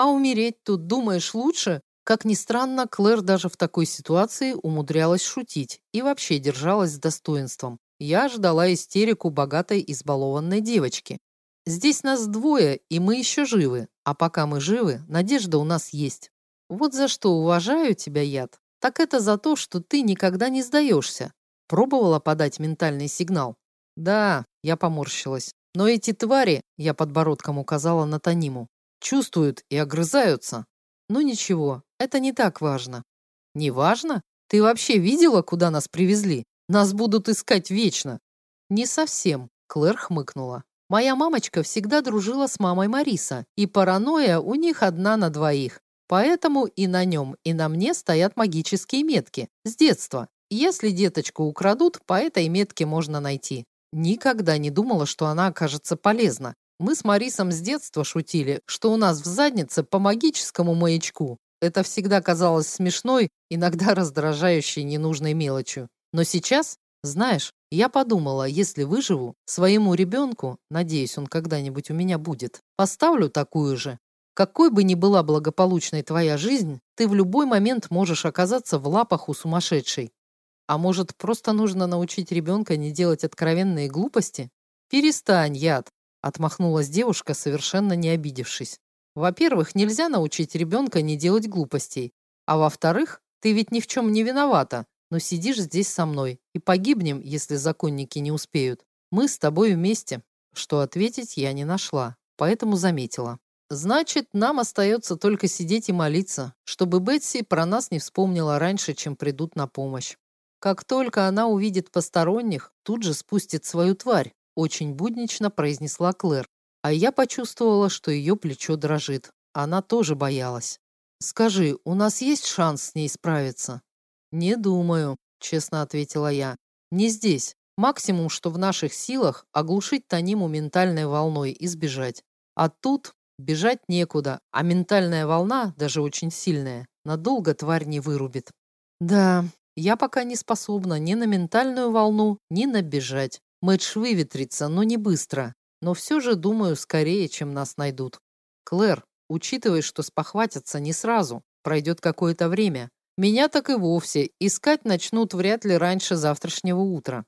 [SPEAKER 1] А умереть тут, думаешь, лучше? Как ни странно, Клэр даже в такой ситуации умудрялась шутить и вообще держалась с достоинством. Я ждала истерику богатой избалованной девочки. Здесь нас двое, и мы еще живы, а пока мы живы, надежда у нас есть. Вот за что уважаю тебя, Яд, так это за то, что ты никогда не сдаешься. Пробовала подать ментальный сигнал? Да, я поморщилась. Но эти твари, я подбородком указала на Таниму, чувствуют и огрызаются. Ну ничего, это не так важно. Не важно? Ты вообще видела, куда нас привезли? Нас будут искать вечно. Не совсем, Клэр хмыкнула. Моя мамочка всегда дружила с мамой Мариса, и паранойя у них одна на двоих. Поэтому и на нем, и на мне стоят магические метки. С детства. Если деточку украдут, по этой метке можно найти. Никогда не думала, что она окажется полезна. Мы с Марисом с детства шутили, что у нас в заднице по магическому маячку. Это всегда казалось смешной, иногда раздражающей ненужной мелочью. Но сейчас, знаешь, я подумала, если выживу, своему ребенку, надеюсь, он когда-нибудь у меня будет, поставлю такую же. Какой бы ни была благополучной твоя жизнь, ты в любой момент можешь оказаться в лапах у сумасшедшей. А может, просто нужно научить ребенка не делать откровенные глупости? Перестань, яд, отмахнулась девушка, совершенно не обидевшись. Во-первых, нельзя научить ребенка не делать глупостей. А во-вторых, ты ведь ни в чем не виновата, но сидишь здесь со мной и погибнем, если законники не успеют. Мы с тобой вместе. Что ответить я не нашла, поэтому заметила. Значит, нам остается только сидеть и молиться, чтобы Бетси про нас не вспомнила раньше, чем придут на помощь. Как только она увидит посторонних, тут же спустит свою тварь, очень буднично произнесла Клэр, а я почувствовала, что ее плечо дрожит. Она тоже боялась. «Скажи, у нас есть шанс с ней справиться?» «Не думаю», — честно ответила я. «Не здесь. Максимум, что в наших силах, оглушить Таниму ментальной волной и сбежать. А тут Бежать некуда, а ментальная волна, даже очень сильная, надолго тварь не вырубит. Да, я пока не способна ни на ментальную волну, ни на бежать. Мэтч выветрится, но не быстро. Но все же, думаю, скорее, чем нас найдут. Клэр, учитывая, что спохватятся не сразу, пройдет какое-то время. Меня так и вовсе искать начнут вряд ли раньше завтрашнего утра.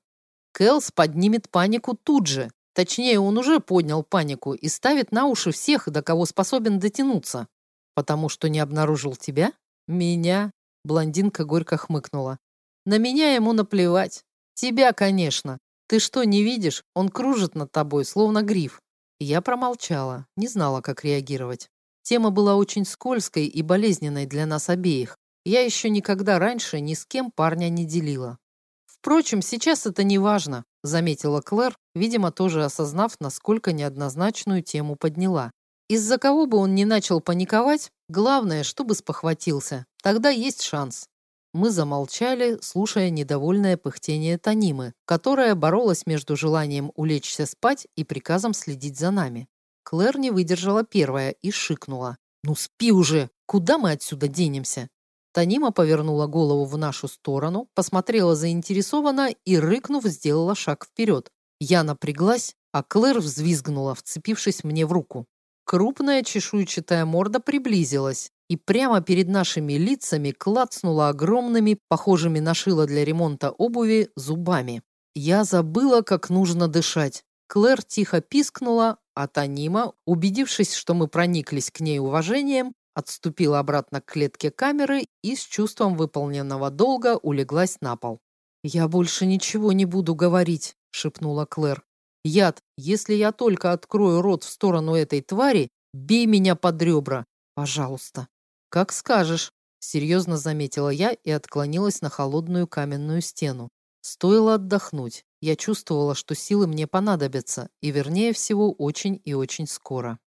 [SPEAKER 1] Кэлс поднимет панику тут же. Точнее, он уже поднял панику и ставит на уши всех, до кого способен дотянуться. Потому что не обнаружил тебя? Меня? Блондинка горько хмыкнула. На меня ему наплевать. Тебя, конечно. Ты что, не видишь? Он кружит над тобой, словно гриф. Я промолчала, не знала, как реагировать. Тема была очень скользкой и болезненной для нас обеих. Я еще никогда раньше ни с кем парня не делила. Впрочем, сейчас это не важно, заметила Клэр, видимо, тоже осознав, насколько неоднозначную тему подняла. Из-за кого бы он ни начал паниковать, главное, чтобы спохватился. Тогда есть шанс. Мы замолчали, слушая недовольное пыхтение Танимы, которая боролась между желанием улечься спать и приказом следить за нами. Клэр не выдержала первая и шикнула. «Ну спи уже! Куда мы отсюда денемся?» Танима повернула голову в нашу сторону, посмотрела заинтересованно и, рыкнув, сделала шаг вперед. Я напряглась, а Клэр взвизгнула, вцепившись мне в руку. Крупная чешуйчатая морда приблизилась, и прямо перед нашими лицами клацнула огромными, похожими на шило для ремонта обуви, зубами. Я забыла, как нужно дышать. Клэр тихо пискнула, а Танима, убедившись, что мы прониклись к ней уважением, отступила обратно к клетке камеры и с чувством выполненного долга улеглась на пол. «Я больше ничего не буду говорить», — шепнула Клэр. «Яд, если я только открою рот в сторону этой твари, бей меня под ребра, пожалуйста». «Как скажешь», — серьезно заметила я и отклонилась на холодную каменную стену. Стоило отдохнуть. Я чувствовала, что силы мне понадобятся, и, вернее всего, очень и очень скоро.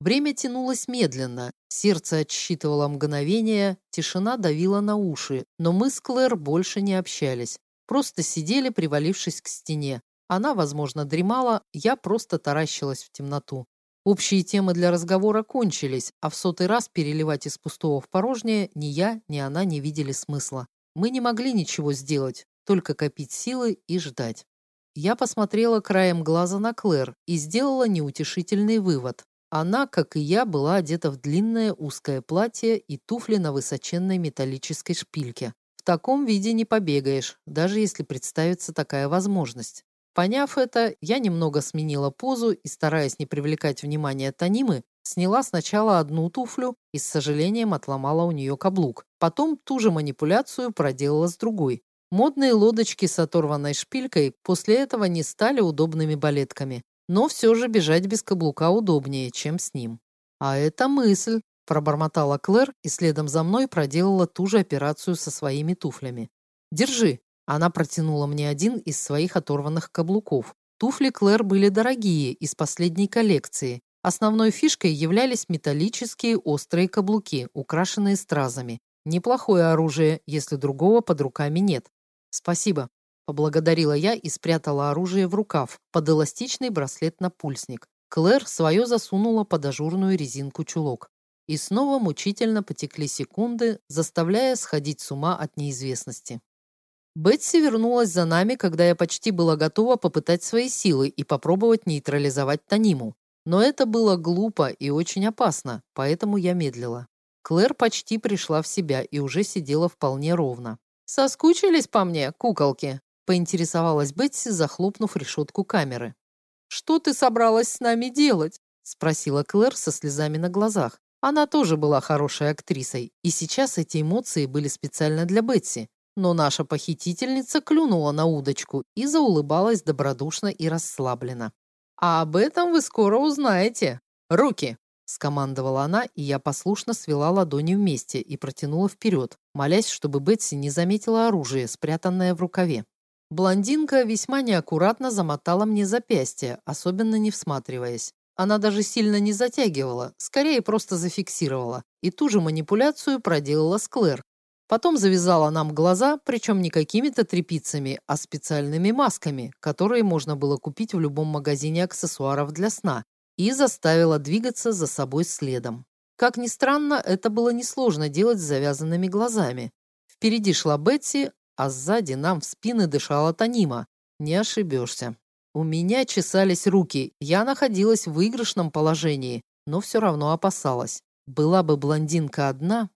[SPEAKER 1] Время тянулось медленно, сердце отсчитывало мгновения, тишина давила на уши, но мы с Клэр больше не общались. Просто сидели, привалившись к стене. Она, возможно, дремала, я просто таращилась в темноту. Общие темы для разговора кончились, а в сотый раз переливать из пустого в порожнее ни я, ни она не видели смысла. Мы не могли ничего сделать, только копить силы и ждать. Я посмотрела краем глаза на Клэр и сделала неутешительный вывод. Она, как и я, была одета в длинное узкое платье и туфли на высоченной металлической шпильке. В таком виде не побегаешь, даже если представится такая возможность. Поняв это, я немного сменила позу и, стараясь не привлекать внимания Танимы, сняла сначала одну туфлю и с сожалением отломала у нее каблук. Потом ту же манипуляцию проделала с другой. Модные лодочки с оторванной шпилькой после этого не стали удобными балетками. Но все же бежать без каблука удобнее, чем с ним. А это мысль, пробормотала Клэр и следом за мной проделала ту же операцию со своими туфлями. Держи. Она протянула мне один из своих оторванных каблуков. Туфли Клэр были дорогие, из последней коллекции. Основной фишкой являлись металлические острые каблуки, украшенные стразами. Неплохое оружие, если другого под руками нет. Спасибо. Поблагодарила я и спрятала оружие в рукав, под эластичный браслет на пульсник. Клэр свое засунула под ажурную резинку чулок. И снова мучительно потекли секунды, заставляя сходить с ума от неизвестности. Бетси вернулась за нами, когда я почти была готова попытать свои силы и попробовать нейтрализовать Таниму. Но это было глупо и очень опасно, поэтому я медлила. Клэр почти пришла в себя и уже сидела вполне ровно. «Соскучились по мне, куколки?» поинтересовалась Бетси, захлопнув решетку камеры. «Что ты собралась с нами делать?» спросила Клэр со слезами на глазах. Она тоже была хорошей актрисой, и сейчас эти эмоции были специально для Бетси. Но наша похитительница клюнула на удочку и заулыбалась добродушно и расслабленно. «А об этом вы скоро узнаете. Руки!» – скомандовала она, и я послушно свела ладони вместе и протянула вперед, молясь, чтобы Бетси не заметила оружие, спрятанное в рукаве. Блондинка весьма неаккуратно замотала мне запястье, особенно не всматриваясь. Она даже сильно не затягивала, скорее просто зафиксировала, и ту же манипуляцию проделала с. Потом завязала нам глаза, причем не какими-то тряпицами, а специальными масками, которые можно было купить в любом магазине аксессуаров для сна. и заставила двигаться за собой следом. Как ни странно, это было несложно делать с завязанными глазами. Впереди шла Бетси, а сзади нам в спины дышала Танима. Не ошибешься. У меня чесались руки, я находилась в выигрышном положении, но все равно опасалась. Была бы блондинка одна...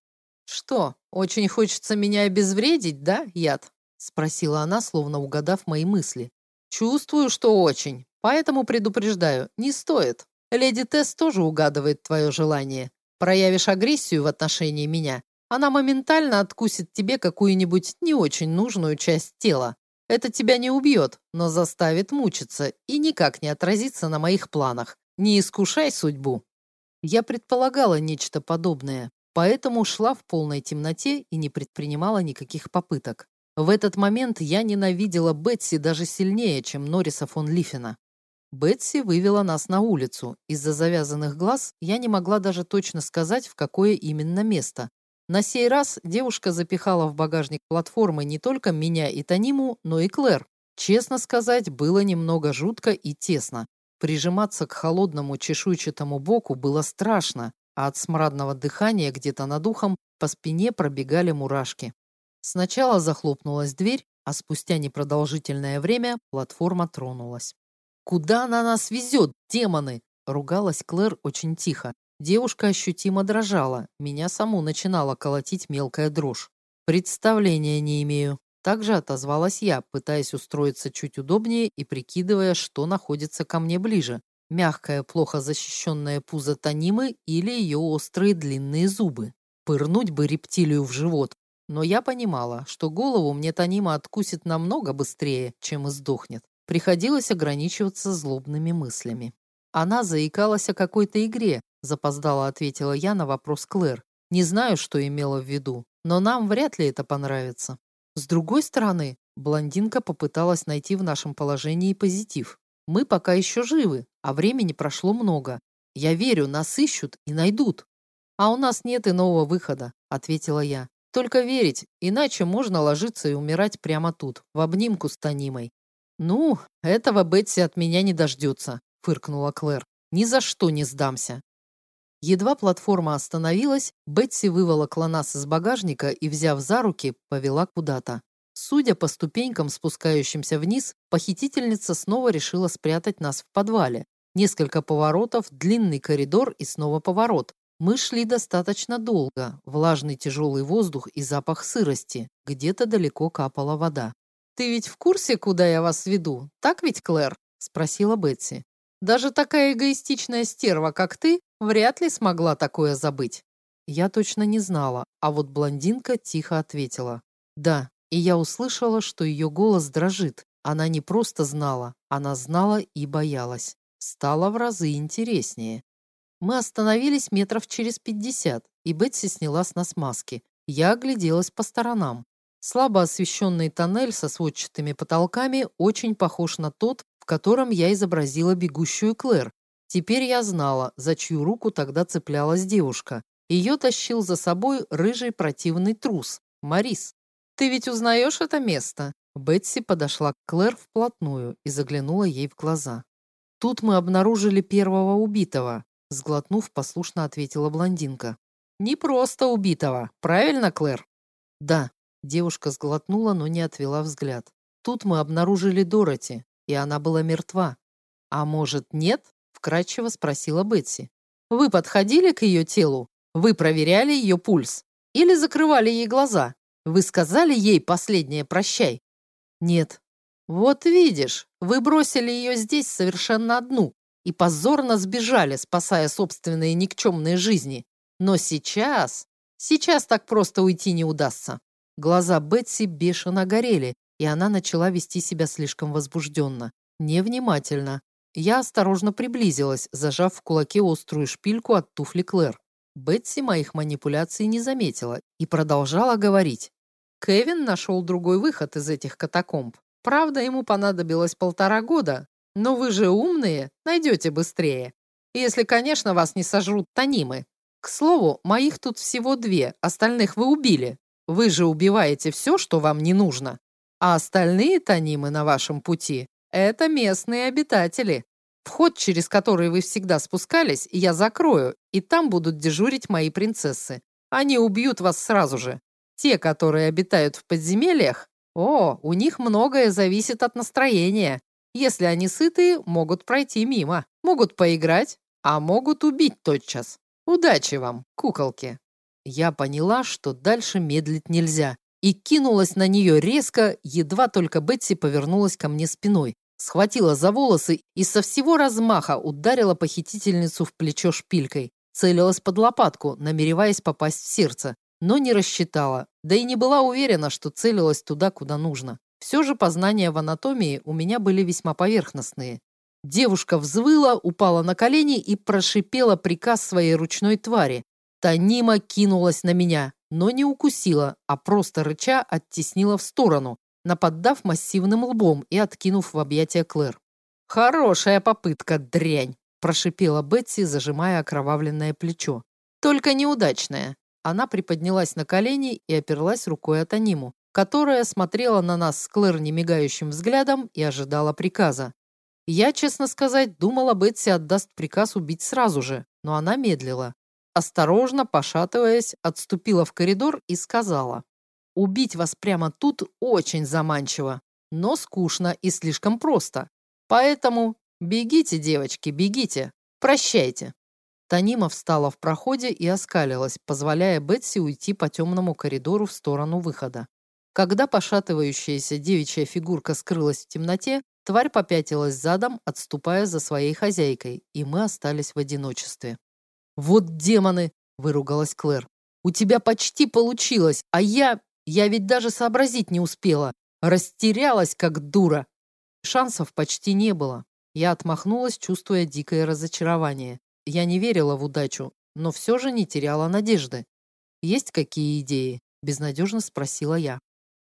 [SPEAKER 1] «Что, очень хочется меня обезвредить, да, яд?» спросила она, словно угадав мои мысли. «Чувствую, что очень, поэтому предупреждаю, не стоит. Леди Тесс тоже угадывает твое желание. Проявишь агрессию в отношении меня, она моментально откусит тебе какую-нибудь не очень нужную часть тела. Это тебя не убьет, но заставит мучиться и никак не отразится на моих планах. Не искушай судьбу. Я предполагала нечто подобное, поэтому шла в полной темноте и не предпринимала никаких попыток. В этот момент я ненавидела Бетси даже сильнее, чем Норриса фон Лифена. Бетси вывела нас на улицу. Из-за завязанных глаз я не могла даже точно сказать, в какое именно место. На сей раз девушка запихала в багажник платформы не только меня и Таниму, но и Клэр. Честно сказать, было немного жутко и тесно. Прижиматься к холодному чешуйчатому боку было страшно, а от смрадного дыхания где-то над ухом по спине пробегали мурашки. Сначала захлопнулась дверь, а спустя непродолжительное время платформа тронулась. «Куда она нас везет, демоны?» – ругалась Клэр очень тихо. Девушка ощутимо дрожала, меня саму начинала колотить мелкая дрожь. «Представления не имею», – также отозвалась я, пытаясь устроиться чуть удобнее и прикидывая, что находится ко мне ближе. Мягкое, плохо защищенное пузо Танимы или ее острые длинные зубы. Пырнуть бы рептилию в живот. Но я понимала, что голову мне Танима откусит намного быстрее, чем и сдохнет. Приходилось ограничиваться злобными мыслями. Она заикалась о какой-то игре, запоздала ответила я на вопрос Клэр. Не знаю, что имела в виду, но нам вряд ли это понравится. С другой стороны, блондинка попыталась найти в нашем положении позитив. Мы пока еще живы, а времени прошло много. Я верю, нас ищут и найдут. А у нас нет иного выхода, ответила я. Только верить, иначе можно ложиться и умирать прямо тут, в обнимку с Танимой. «Ну, этого Бетси от меня не дождется», — фыркнула Клэр. «Ни за что не сдамся». Едва платформа остановилась, Бетси выволокла нас из багажника и, взяв за руки, повела куда-то. Судя по ступенькам, спускающимся вниз, похитительница снова решила спрятать нас в подвале. Несколько поворотов, длинный коридор и снова поворот. Мы шли достаточно долго, влажный тяжелый воздух и запах сырости. Где-то далеко капала вода. «Ты ведь в курсе, куда я вас веду? Так ведь, Клэр?» – спросила Бетси. «Даже такая эгоистичная стерва, как ты, вряд ли смогла такое забыть». Я точно не знала, а вот блондинка тихо ответила. «Да, и я услышала, что ее голос дрожит. Она не просто знала, она знала и боялась. Стало в разы интереснее. Мы остановились метров через пятьдесят, и Бетси сняла с нас маски. Я огляделась по сторонам. Слабо освещенный тоннель со сводчатыми потолками очень похож на тот, в котором я изобразила бегущую Клэр. Теперь я знала, за чью руку тогда цеплялась девушка. Ее тащил за собой рыжий противный трус, Марис. «Ты ведь узнаешь это место?» Бетси подошла к Клэр вплотную и заглянула ей в глаза. «Тут мы обнаружили первого убитого», сглотнув, послушно ответила блондинка. «Не просто убитого, правильно, Клэр?» «Да», Девушка сглотнула, но не отвела взгляд. Тут мы обнаружили Дороти, и она была мертва. А может, нет? вкратчиво спросила Бетси. Вы подходили к ее телу? Вы проверяли ее пульс? Или закрывали ей глаза? Вы сказали ей последнее прощай? Нет. Вот видишь, вы бросили ее здесь совершенно одну и позорно сбежали, спасая собственные никчемные жизни. Но сейчас... Сейчас так просто уйти не удастся. Глаза Бетси бешено горели, и она начала вести себя слишком возбужденно. Невнимательно. Я осторожно приблизилась, зажав в кулаке острую шпильку от туфли Клэр. Бетси моих манипуляций не заметила и продолжала говорить. Кевин нашел другой выход из этих катакомб. Правда, ему понадобилось полтора года, но вы же умные, найдете быстрее. Если, конечно, вас не сожрут танимы. К слову, моих тут всего две, остальных вы убили. Вы же убиваете все, что вам не нужно. А остальные танимы на вашем пути – это местные обитатели. Вход, через который вы всегда спускались, я закрою, и там будут дежурить мои принцессы. Они убьют вас сразу же. Те, которые обитают в подземельях, о, у них многое зависит от настроения. Если они сытые, могут пройти мимо, могут поиграть, а могут убить тотчас. Удачи вам, куколки. Я поняла, что дальше медлить нельзя, и кинулась на нее резко, едва только Бетси повернулась ко мне спиной, схватила за волосы и со всего размаха ударила похитительницу в плечо шпилькой, целилась под лопатку, намереваясь попасть в сердце, но не рассчитала, да и не была уверена, что целилась туда, куда нужно. Все же познания в анатомии у меня были весьма поверхностные. Девушка взвыла, упала на колени и прошипела приказ своей ручной твари. Танима кинулась на меня, но не укусила, а просто рыча оттеснила в сторону, наподдав массивным лбом и откинув в объятия Клэр. «Хорошая попытка, дрянь!» – прошипела Бетси, зажимая окровавленное плечо. «Только неудачная». Она приподнялась на колени и оперлась рукой от Аниму, которая смотрела на нас с Клэр немигающим взглядом и ожидала приказа. Я, честно сказать, думала, Бетси отдаст приказ убить сразу же, но она медлила. Осторожно, пошатываясь, отступила в коридор и сказала. «Убить вас прямо тут очень заманчиво, но скучно и слишком просто. Поэтому бегите, девочки, бегите. Прощайте». Танима встала в проходе и оскалилась, позволяя Бетси уйти по темному коридору в сторону выхода. Когда пошатывающаяся девичья фигурка скрылась в темноте, Тварь попятилась задом, отступая за своей хозяйкой, и мы остались в одиночестве. «Вот демоны!» – выругалась Клэр. «У тебя почти получилось, а я... Я ведь даже сообразить не успела. Растерялась, как дура!» Шансов почти не было. Я отмахнулась, чувствуя дикое разочарование. Я не верила в удачу, но все же не теряла надежды. «Есть какие идеи?» – безнадежно спросила я.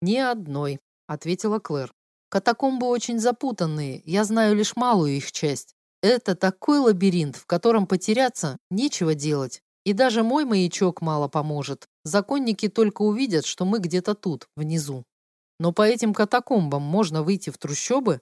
[SPEAKER 1] «Ни одной», – ответила Клэр. Катакомбы очень запутанные, я знаю лишь малую их часть. Это такой лабиринт, в котором потеряться нечего делать. И даже мой маячок мало поможет. Законники только увидят, что мы где-то тут, внизу. Но по этим катакомбам можно выйти в трущобы?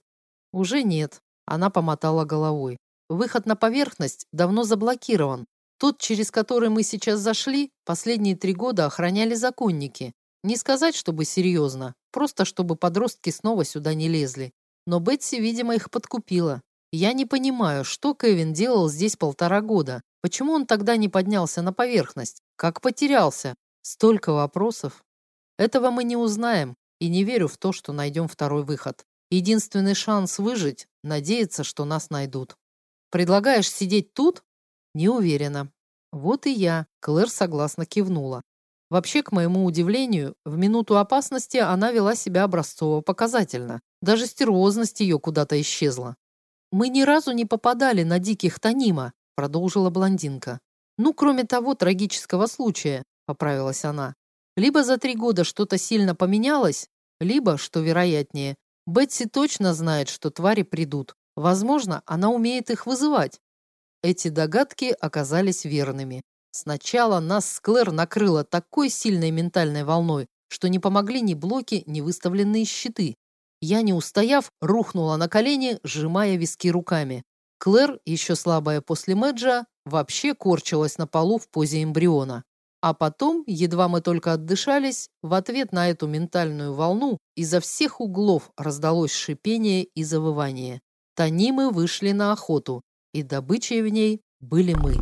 [SPEAKER 1] Уже нет. Она помотала головой. Выход на поверхность давно заблокирован. Тот, через который мы сейчас зашли, последние три года охраняли законники. Не сказать, чтобы серьезно, просто чтобы подростки снова сюда не лезли. Но Бетси, видимо, их подкупила. Я не понимаю, что Кевин делал здесь полтора года. Почему он тогда не поднялся на поверхность? Как потерялся? Столько вопросов. Этого мы не узнаем, и не верю в то, что найдем второй выход. Единственный шанс выжить – надеяться, что нас найдут. Предлагаешь сидеть тут? Не уверена. Вот и я. Клэр согласно кивнула. Вообще, к моему удивлению, в минуту опасности она вела себя образцово-показательно. Даже стервозность ее куда-то исчезла. «Мы ни разу не попадали на диких Танима», — продолжила блондинка. «Ну, кроме того трагического случая», — поправилась она. «Либо за три года что-то сильно поменялось, либо, что вероятнее, Бетси точно знает, что твари придут. Возможно, она умеет их вызывать». Эти догадки оказались верными. Сначала нас с Клэр накрыло такой сильной ментальной волной, что не помогли ни блоки, ни выставленные щиты. Я, не устояв, рухнула на колени, сжимая виски руками. Клэр, еще слабая после Мэджа, вообще корчилась на полу в позе эмбриона. А потом, едва мы только отдышались, в ответ на эту ментальную волну изо всех углов раздалось шипение и завывание. Танимы вышли на охоту, и добычей в ней были мы.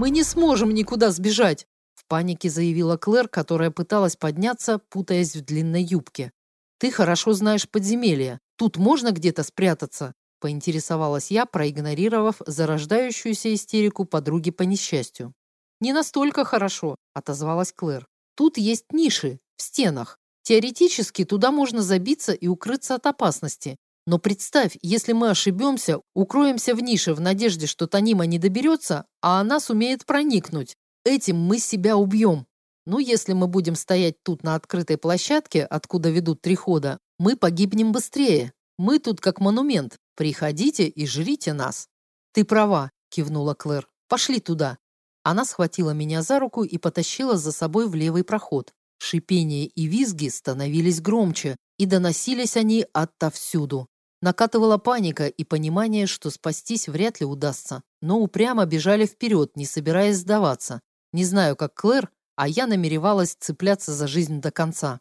[SPEAKER 1] Мы не сможем никуда сбежать!» В панике заявила Клэр, которая пыталась подняться, путаясь в длинной юбке. «Ты хорошо знаешь подземелье. Тут можно где-то спрятаться?» Поинтересовалась я, проигнорировав зарождающуюся истерику подруги по несчастью. «Не настолько хорошо», — отозвалась Клэр. «Тут есть ниши, в стенах. Теоретически туда можно забиться и укрыться от опасности. Но представь, если мы ошибемся, укроемся в нише в надежде, что Танима не доберется, а она сумеет проникнуть. Этим мы себя убьем. Ну, если мы будем стоять тут на открытой площадке, откуда ведут три хода, мы погибнем быстрее. Мы тут как монумент. Приходите и жрите нас. Ты права, кивнула Клэр. Пошли туда. Она схватила меня за руку и потащила за собой в левый проход. Шипение и визги становились громче, и доносились они отовсюду. Накатывала паника и понимание, что спастись вряд ли удастся, но упрямо бежали вперед, не собираясь сдаваться. Не знаю, как Клэр, а я намеревалась цепляться за жизнь до конца.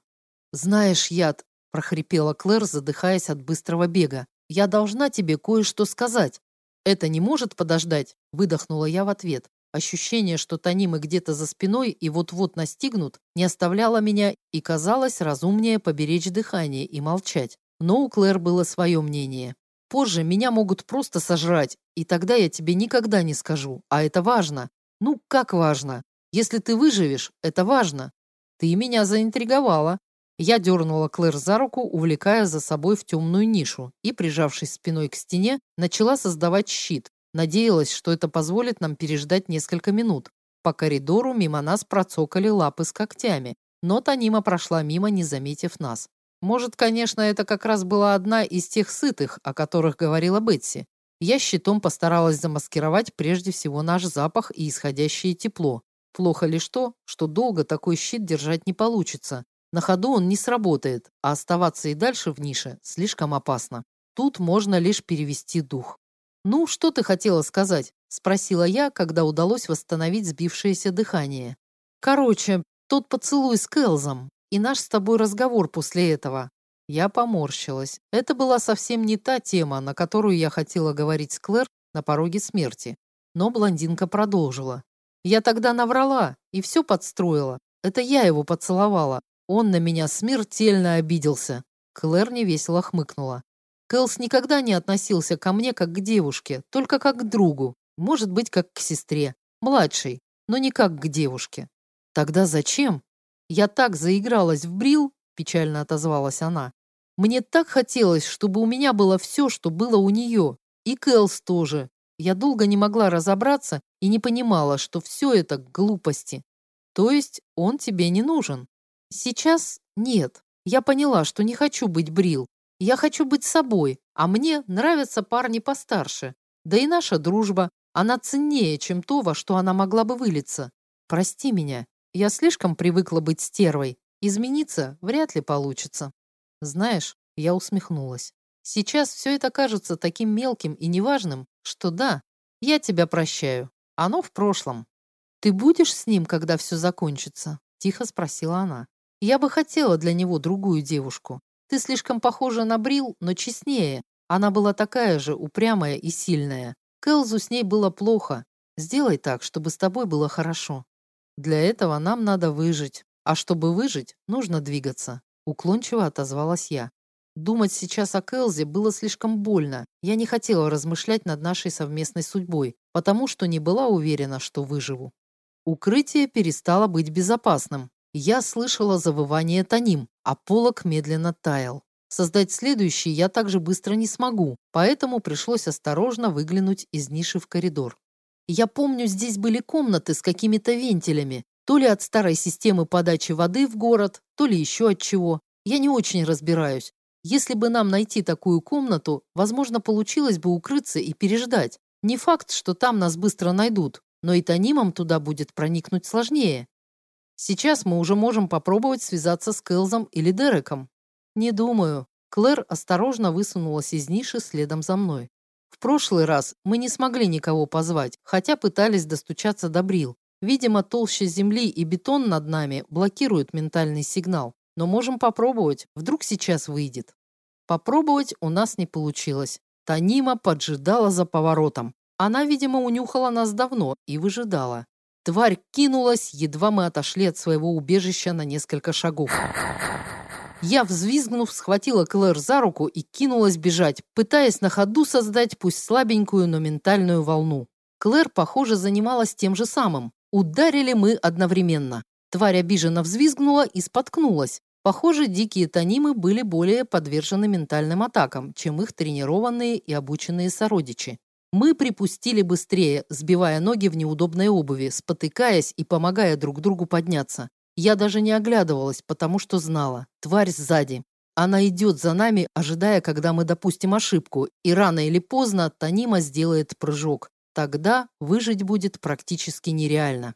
[SPEAKER 1] «Знаешь, Яд», – прохрипела Клэр, задыхаясь от быстрого бега, – «я должна тебе кое-что сказать». «Это не может подождать?» – выдохнула я в ответ. Ощущение, что танимы где-то за спиной и вот-вот настигнут, не оставляло меня и казалось разумнее поберечь дыхание и молчать. Но у Клэр было свое мнение. Позже меня могут просто сожрать, и тогда я тебе никогда не скажу. А это важно. Ну, как важно? Если ты выживешь, это важно. Ты меня заинтриговала. Я дернула Клэр за руку, увлекая за собой в темную нишу, и, прижавшись спиной к стене, начала создавать щит. Надеялась, что это позволит нам переждать несколько минут. По коридору мимо нас процокали лапы с когтями, но Танима прошла мимо, не заметив нас. Может, конечно, это как раз была одна из тех сытых, о которых говорила Бетси. Я щитом постаралась замаскировать прежде всего наш запах и исходящее тепло. Плохо лишь то, что долго такой щит держать не получится. На ходу он не сработает, а оставаться и дальше в нише слишком опасно. Тут можно лишь перевести дух. «Ну, что ты хотела сказать?» – спросила я, когда удалось восстановить сбившееся дыхание. «Короче, тот поцелуй с Кэлзом и наш с тобой разговор после этого». Я поморщилась. Это была совсем не та тема, на которую я хотела говорить с Клэр на пороге смерти. Но блондинка продолжила. «Я тогда наврала и все подстроила. Это я его поцеловала, он на меня смертельно обиделся. Клэр невесело хмыкнула. Кэлс никогда не относился ко мне как к девушке, только как к другу, может быть, как к сестре, младшей, но не как к девушке. Тогда зачем? Я так заигралась в брил, печально отозвалась она. Мне так хотелось, чтобы у меня было все, что было у нее. И Кэлс тоже. Я долго не могла разобраться и не понимала, что все это глупости. То есть он тебе не нужен. Сейчас нет. Я поняла, что не хочу быть Брил. Я хочу быть собой, а мне нравятся парни постарше. Да и наша дружба, она ценнее, чем то, во что она могла бы вылиться. Прости меня. Я слишком привыкла быть стервой. Измениться вряд ли получится. Знаешь, я усмехнулась. Сейчас все это кажется таким мелким и неважным, что да, я тебя прощаю. Оно в прошлом. Ты будешь с ним, когда все закончится? Тихо спросила она. Я бы хотела для него другую девушку. Ты слишком похожа на Брил, но честнее. Она была такая же упрямая и сильная. Кэлзу с ней было плохо. Сделай так, чтобы с тобой было хорошо. Для этого нам надо выжить. А чтобы выжить, нужно двигаться. Уклончиво отозвалась я. Думать сейчас о Кэлзе было слишком больно. Я не хотела размышлять над нашей совместной судьбой, потому что не была уверена, что выживу. Укрытие перестало быть безопасным. Я слышала завывание Таним, а полок медленно таял. Создать следующий я также быстро не смогу, поэтому пришлось осторожно выглянуть из ниши в коридор. Я помню, здесь были комнаты с какими-то вентилями, то ли от старой системы подачи воды в город, то ли еще от чего. Я не очень разбираюсь. Если бы нам найти такую комнату, возможно, получилось бы укрыться и переждать. Не факт, что там нас быстро найдут, но и танимам туда будет проникнуть сложнее. Сейчас мы уже можем попробовать связаться с Кэлзом или Дереком. Не думаю. Клэр осторожно высунулась из ниши следом за мной. В прошлый раз мы не смогли никого позвать, хотя пытались достучаться до Брил. Видимо, толща земли и бетон над нами блокируют ментальный сигнал. Но можем попробовать, вдруг сейчас выйдет. Попробовать у нас не получилось. Танима поджидала за поворотом. Она, видимо, унюхала нас давно и выжидала. Тварь кинулась, едва мы отошли от своего убежища на несколько шагов. Я, взвизгнув, схватила Клэр за руку и кинулась бежать, пытаясь на ходу создать пусть слабенькую, но ментальную волну. Клэр, похоже, занималась тем же самым. Ударили мы одновременно. Тварь обиженно взвизгнула и споткнулась. Похоже, дикие танимы были более подвержены ментальным атакам, чем их тренированные и обученные сородичи. Мы припустили быстрее, сбивая ноги в неудобной обуви, спотыкаясь и помогая друг другу подняться. Я даже не оглядывалась, потому что знала. Тварь сзади. Она идет за нами, ожидая, когда мы допустим ошибку, и рано или поздно Танима сделает прыжок. Тогда выжить будет практически нереально.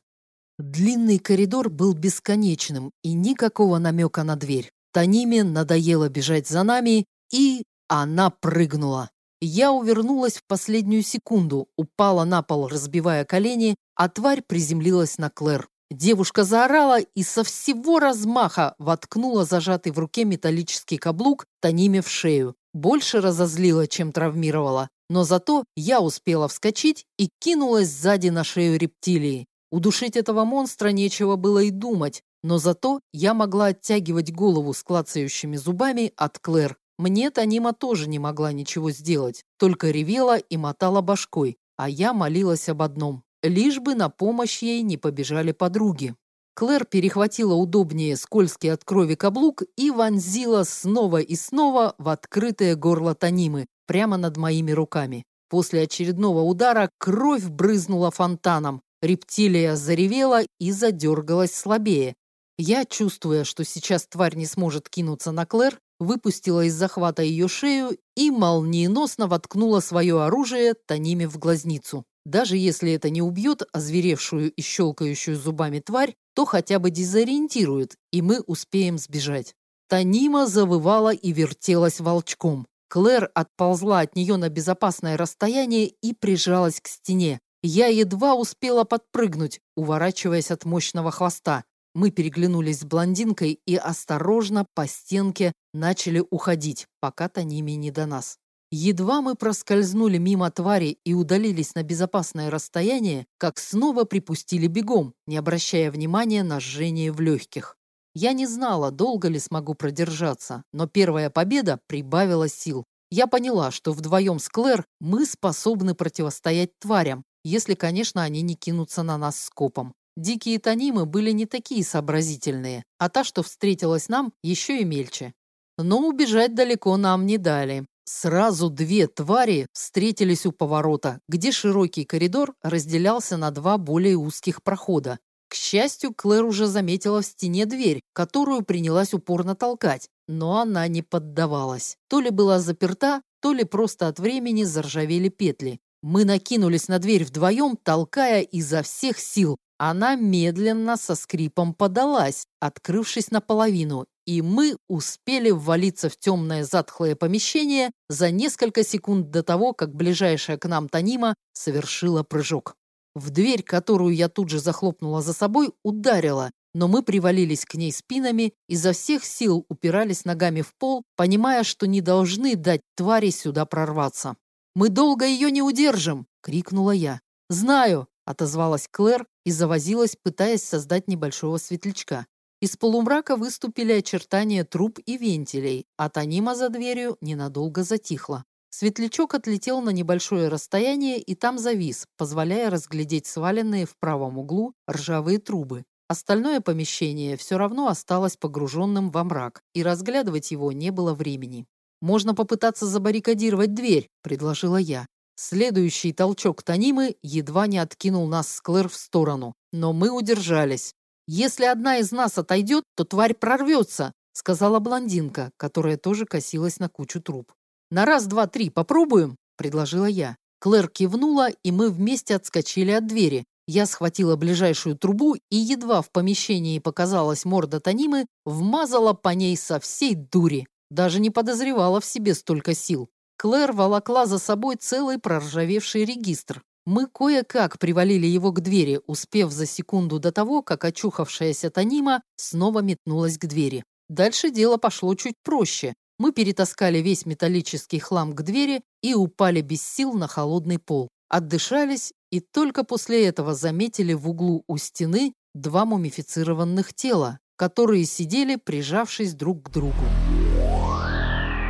[SPEAKER 1] Длинный коридор был бесконечным, и никакого намека на дверь. Таниме надоело бежать за нами, и она прыгнула. Я увернулась в последнюю секунду, упала на пол, разбивая колени, а тварь приземлилась на Клэр. Девушка заорала и со всего размаха воткнула зажатый в руке металлический каблук Таниме в шею. Больше разозлила, чем травмировала. Но зато я успела вскочить и кинулась сзади на шею рептилии. Удушить этого монстра нечего было и думать, но зато я могла оттягивать голову с клацающими зубами от Клэр. Мне Танима тоже не могла ничего сделать, только ревела и мотала башкой, а я молилась об одном лишь бы на помощь ей не побежали подруги. Клэр перехватила удобнее скользкий от крови каблук и вонзила снова и снова в открытое горло Танимы, прямо над моими руками. После очередного удара кровь брызнула фонтаном, рептилия заревела и задергалась слабее. Я, чувствуя, что сейчас тварь не сможет кинуться на Клэр, выпустила из захвата ее шею и молниеносно воткнула свое оружие Таниме в глазницу. Даже если это не убьет озверевшую и щелкающую зубами тварь, то хотя бы дезориентирует, и мы успеем сбежать. Танима завывала и вертелась волчком. Клэр отползла от нее на безопасное расстояние и прижалась к стене. Я едва успела подпрыгнуть, уворачиваясь от мощного хвоста. Мы переглянулись с блондинкой и осторожно по стенке начали уходить, пока Таниме не до нас. Едва мы проскользнули мимо твари и удалились на безопасное расстояние, как снова припустили бегом, не обращая внимания на жжение в легких. Я не знала, долго ли смогу продержаться, но первая победа прибавила сил. Я поняла, что вдвоем с Клэр мы способны противостоять тварям, если, конечно, они не кинутся на нас скопом. Дикие танимы были не такие сообразительные, а та, что встретилась нам, еще и мельче. Но убежать далеко нам не дали. Сразу две твари встретились у поворота, где широкий коридор разделялся на два более узких прохода. К счастью, Клэр уже заметила в стене дверь, которую принялась упорно толкать, но она не поддавалась. То ли была заперта, то ли просто от времени заржавели петли. Мы накинулись на дверь вдвоем, толкая изо всех сил. Она медленно со скрипом подалась, открывшись наполовину, и мы успели ввалиться в темное затхлое помещение за несколько секунд до того, как ближайшая к нам Танима совершила прыжок. В дверь, которую я тут же захлопнула за собой, ударила, но мы привалились к ней спинами, и изо всех сил упирались ногами в пол, понимая, что не должны дать твари сюда прорваться. «Мы долго ее не удержим!» — крикнула я. «Знаю!» — отозвалась Клэр и завозилась, пытаясь создать небольшого светлячка. Из полумрака выступили очертания труб и вентилей, а Танима за дверью ненадолго затихла. Светлячок отлетел на небольшое расстояние и там завис, позволяя разглядеть сваленные в правом углу ржавые трубы. Остальное помещение все равно осталось погруженным во мрак, и разглядывать его не было времени. «Можно попытаться забаррикадировать дверь», — предложила я. Следующий толчок Танимы едва не откинул нас с Клэр в сторону, но мы удержались. «Если одна из нас отойдет, то тварь прорвется», сказала блондинка, которая тоже косилась на кучу труб. «На раз, два, три попробуем?» – предложила я. Клэр кивнула, и мы вместе отскочили от двери. Я схватила ближайшую трубу и, едва в помещении показалась морда Танимы, вмазала по ней со всей дури. Даже не подозревала в себе столько сил. Клэр волокла за собой целый проржавевший регистр. Мы кое-как привалили его к двери, успев за секунду до того, как очухавшаяся Танима снова метнулась к двери. Дальше дело пошло чуть проще. Мы перетаскали весь металлический хлам к двери и упали без сил на холодный пол. Отдышались и только после этого заметили в углу у стены два мумифицированных тела, которые сидели, прижавшись друг к другу.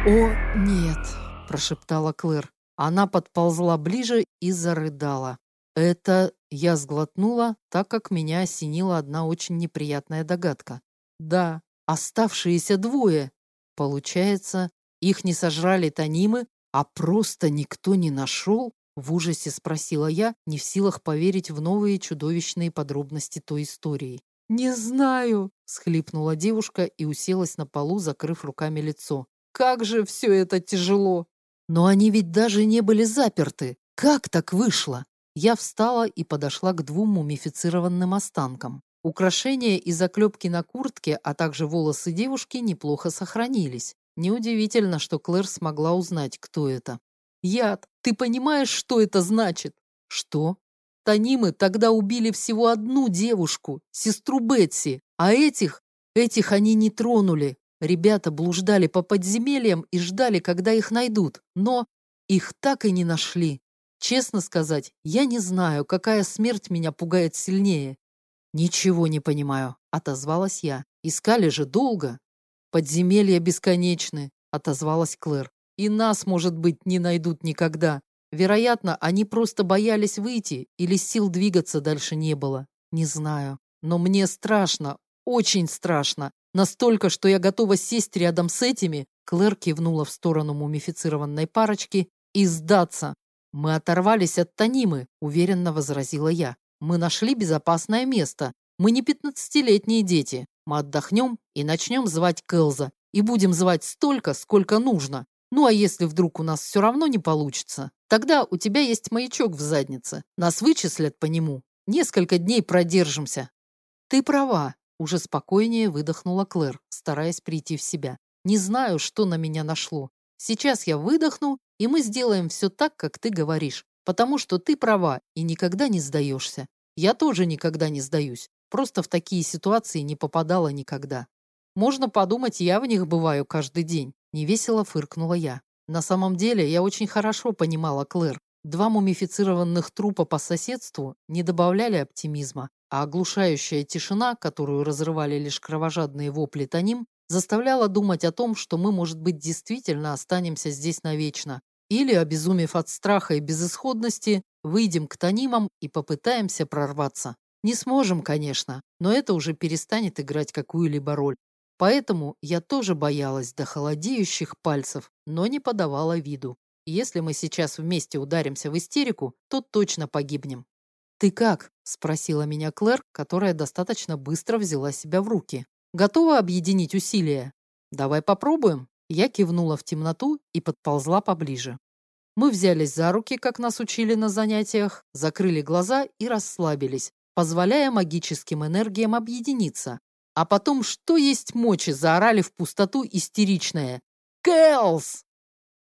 [SPEAKER 1] «О, нет!» – прошептала Клэр. Она подползла ближе и зарыдала. Это я сглотнула, так как меня осенила одна очень неприятная догадка. Да, оставшиеся двое. Получается, их не сожрали танимы, а просто никто не нашел? В ужасе спросила я, не в силах поверить в новые чудовищные подробности той истории. «Не знаю», — схлипнула девушка и уселась на полу, закрыв руками лицо. «Как же все это тяжело!» Но они ведь даже не были заперты. Как так вышло? Я встала и подошла к двум мумифицированным останкам. Украшения и заклепки на куртке, а также волосы девушки неплохо сохранились. Неудивительно, что Клэр смогла узнать, кто это. Яд. Ты понимаешь, что это значит? Что? Танимы тогда убили всего одну девушку, сестру Бетси, а этих, этих они не тронули. Ребята блуждали по подземельям и ждали, когда их найдут, но их так и не нашли. Честно сказать, я не знаю, какая смерть меня пугает сильнее. Ничего не понимаю, отозвалась я. Искали же долго. Подземелья бесконечны, отозвалась Клэр. И нас, может быть, не найдут никогда. Вероятно, они просто боялись выйти или сил двигаться дальше не было. Не знаю. Но мне страшно, очень страшно. Настолько, что я готова сесть рядом с этими, Клэр кивнула в сторону мумифицированной парочки, и сдаться. Мы оторвались от Танимы, уверенно возразила я. Мы нашли безопасное место. Мы не пятнадцатилетние дети. Мы отдохнем и начнем звать Кэлза. И будем звать столько, сколько нужно. Ну а если вдруг у нас все равно не получится, тогда у тебя есть маячок в заднице. Нас вычислят по нему. Несколько дней продержимся. Ты права, уже спокойнее выдохнула Клэр, стараясь прийти в себя. Не знаю, что на меня нашло. Сейчас я выдохну, и мы сделаем все так, как ты говоришь, потому что ты права и никогда не сдаешься. Я тоже никогда не сдаюсь, просто в такие ситуации не попадала никогда. Можно подумать, я в них бываю каждый день. Невесело фыркнула я. На самом деле, я очень хорошо понимала Клэр. Два мумифицированных трупа по соседству не добавляли оптимизма, а оглушающая тишина, которую разрывали лишь кровожадные вопли Таним, заставляла думать о том, что мы, может быть, действительно останемся здесь навечно. Или, обезумев от страха и безысходности, выйдем к Танимам и попытаемся прорваться. Не сможем, конечно, но это уже перестанет играть какую-либо роль. Поэтому я тоже боялась до холодеющих пальцев, но не подавала виду. Если мы сейчас вместе ударимся в истерику, то точно погибнем. «Ты как?» – спросила меня Клэр, которая достаточно быстро взяла себя в руки. «Готова объединить усилия?» «Давай попробуем». Я кивнула в темноту и подползла поближе. Мы взялись за руки, как нас учили на занятиях, закрыли глаза и расслабились, позволяя магическим энергиям объединиться, а потом, что есть мочи, заорали в пустоту истеричное. «Кэлс!»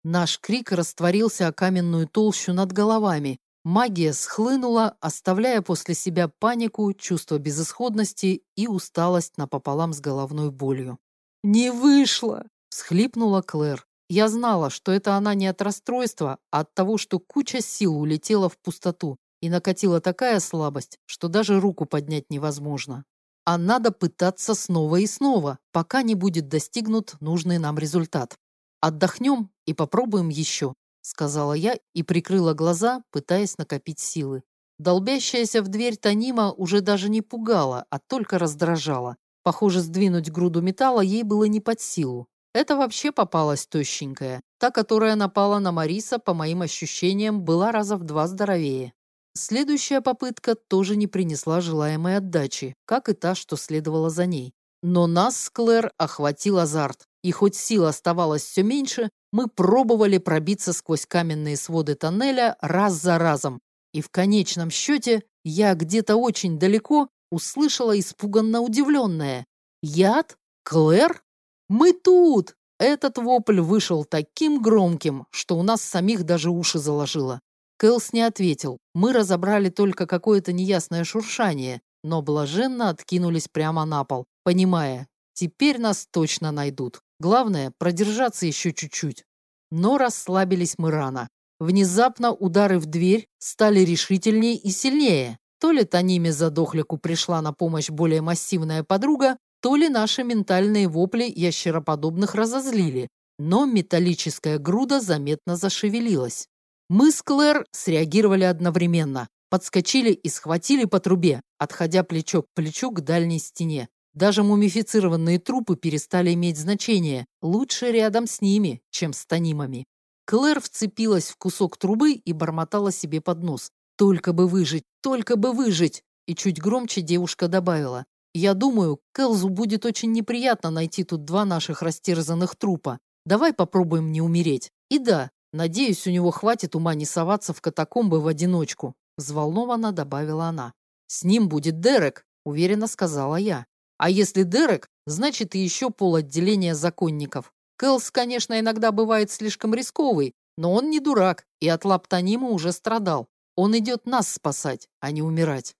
[SPEAKER 1] Наш крик растворился о каменную толщу над головами. Магия схлынула, оставляя после себя панику, чувство безысходности и усталость напополам с головной болью. «Не вышло!» – всхлипнула Клэр. Я знала, что это она не от расстройства, а от того, что куча сил улетела в пустоту, и накатила такая слабость, что даже руку поднять невозможно а надо пытаться снова и снова, пока не будет достигнут нужный нам результат. Отдохнем и попробуем еще, сказала я и прикрыла глаза, пытаясь накопить силы. Долбящаяся в дверь Танима уже даже не пугала, а только раздражала. Похоже, сдвинуть груду металла ей было не под силу. Это вообще попалась тощенькая. Та, которая напала на Мариса, по моим ощущениям, была раза в два здоровее. Следующая попытка тоже не принесла желаемой отдачи, как и та, что следовала за ней. Но нас Клэр охватил азарт, и хоть сил оставалось все меньше, мы пробовали пробиться сквозь каменные своды тоннеля раз за разом. И в конечном счете я где-то очень далеко услышала испуганно удивленное. «Яд? Клэр? Мы тут!» Этот вопль вышел таким громким, что у нас самих даже уши заложило. Кэлс не ответил. Мы разобрали только какое-то неясное шуршание, но блаженно откинулись прямо на пол, понимая, теперь нас точно найдут. Главное, продержаться еще чуть-чуть. Но расслабились мы рано. Внезапно удары в дверь стали решительнее и сильнее. То ли Таниме задохляку пришла на помощь более массивная подруга, то ли наши ментальные вопли ящероподобных разозлили, но металлическая груда заметно зашевелилась. Мы с Клэр среагировали одновременно, подскочили и схватили по трубе, отходя плечо к плечу к дальней стене. Даже мумифицированные трупы перестали иметь значение. Лучше рядом с ними, чем с танимами. Клэр вцепилась в кусок трубы и бормотала себе под нос. «Только бы выжить! Только бы выжить!» И чуть громче девушка добавила. «Я думаю, Кэлзу будет очень неприятно найти тут два наших растерзанных трупа. Давай попробуем не умереть. И да, Надеюсь, у него хватит ума не соваться в катакомбы в одиночку, взволнованно добавила она. С ним будет Дерек, уверенно сказала я. А если Дерек, значит и еще пол отделения законников. Кэлс, конечно, иногда бывает слишком рисковый, но он не дурак и от лап Танима уже страдал. Он идет нас спасать, а не умирать.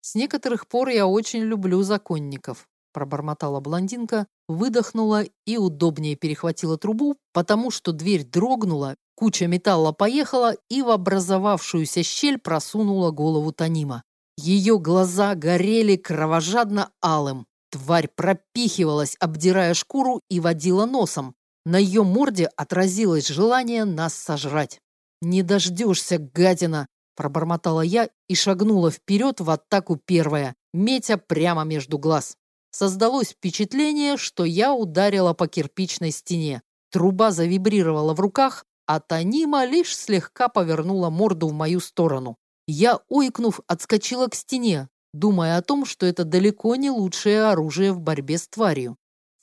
[SPEAKER 1] С некоторых пор я очень люблю законников, пробормотала блондинка, выдохнула и удобнее перехватила трубу, потому что дверь дрогнула, куча металла поехала и в образовавшуюся щель просунула голову Танима. Ее глаза горели кровожадно алым. Тварь пропихивалась, обдирая шкуру и водила носом. На ее морде отразилось желание нас сожрать. «Не дождешься, гадина!» – пробормотала я и шагнула вперед в атаку первая, метя прямо между глаз. Создалось впечатление, что я ударила по кирпичной стене. Труба завибрировала в руках, а Танима лишь слегка повернула морду в мою сторону. Я, ойкнув, отскочила к стене, думая о том, что это далеко не лучшее оружие в борьбе с тварью.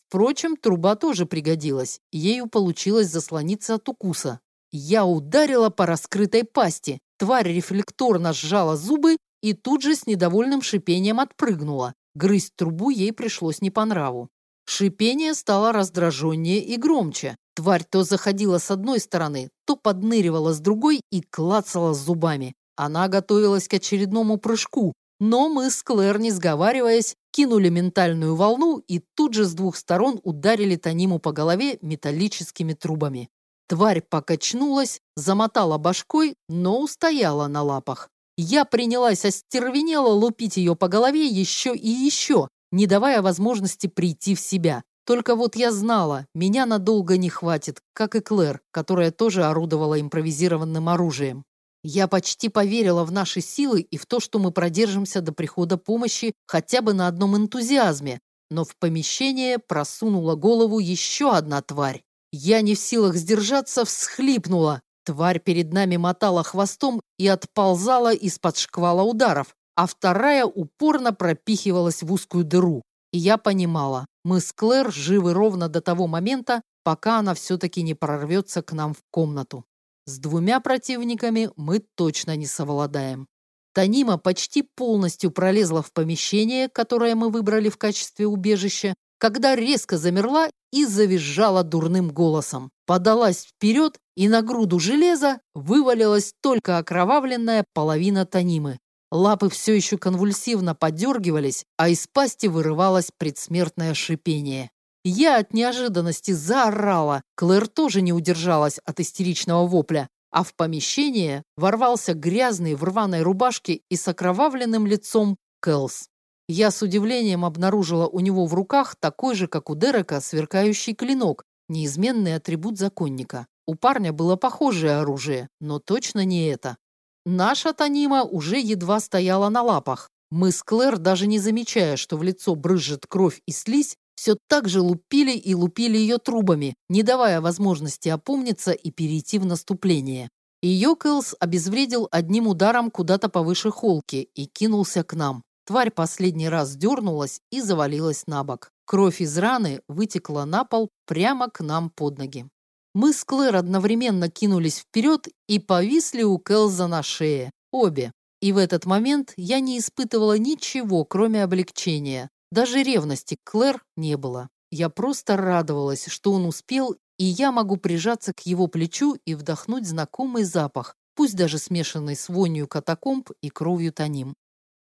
[SPEAKER 1] Впрочем, труба тоже пригодилась, ею получилось заслониться от укуса. Я ударила по раскрытой пасти, тварь рефлекторно сжала зубы и тут же с недовольным шипением отпрыгнула. Грызть трубу ей пришлось не по нраву. Шипение стало раздраженнее и громче. Тварь то заходила с одной стороны, то подныривала с другой и клацала зубами. Она готовилась к очередному прыжку, но мы с Клэр, не сговариваясь, кинули ментальную волну и тут же с двух сторон ударили Таниму по голове металлическими трубами. Тварь покачнулась, замотала башкой, но устояла на лапах. Я принялась остервенело лупить ее по голове еще и еще, не давая возможности прийти в себя. Только вот я знала, меня надолго не хватит, как и Клэр, которая тоже орудовала импровизированным оружием. Я почти поверила в наши силы и в то, что мы продержимся до прихода помощи хотя бы на одном энтузиазме, но в помещение просунула голову еще одна тварь. Я не в силах сдержаться, всхлипнула. Тварь перед нами мотала хвостом и отползала из-под шквала ударов, а вторая упорно пропихивалась в узкую дыру. И я понимала, мы с Клэр живы ровно до того момента, пока она все-таки не прорвется к нам в комнату. С двумя противниками мы точно не совладаем. Танима почти полностью пролезла в помещение, которое мы выбрали в качестве убежища, когда резко замерла и завизжала дурным голосом. Подалась вперед, и на груду железа вывалилась только окровавленная половина Танимы. Лапы все еще конвульсивно подергивались, а из пасти вырывалось предсмертное шипение. Я от неожиданности заорала. Клэр тоже не удержалась от истеричного вопля, а в помещение ворвался грязный в рваной рубашке и с окровавленным лицом Кэлс. Я с удивлением обнаружила у него в руках такой же, как у Дерека, сверкающий клинок, неизменный атрибут законника. У парня было похожее оружие, но точно не это. Наша Танима уже едва стояла на лапах. Мы с Клэр, даже не замечая, что в лицо брызжет кровь и слизь, все так же лупили и лупили ее трубами, не давая возможности опомниться и перейти в наступление. Ее Кэлс обезвредил одним ударом куда-то повыше холки и кинулся к нам. Тварь последний раз дернулась и завалилась на бок. Кровь из раны вытекла на пол прямо к нам под ноги. Мы с Клэр одновременно кинулись вперед и повисли у Кэлза на шее. Обе. И в этот момент я не испытывала ничего, кроме облегчения. Даже ревности к Клэр не было. Я просто радовалась, что он успел, и я могу прижаться к его плечу и вдохнуть знакомый запах, пусть даже смешанный с вонью катакомб и кровью Таним.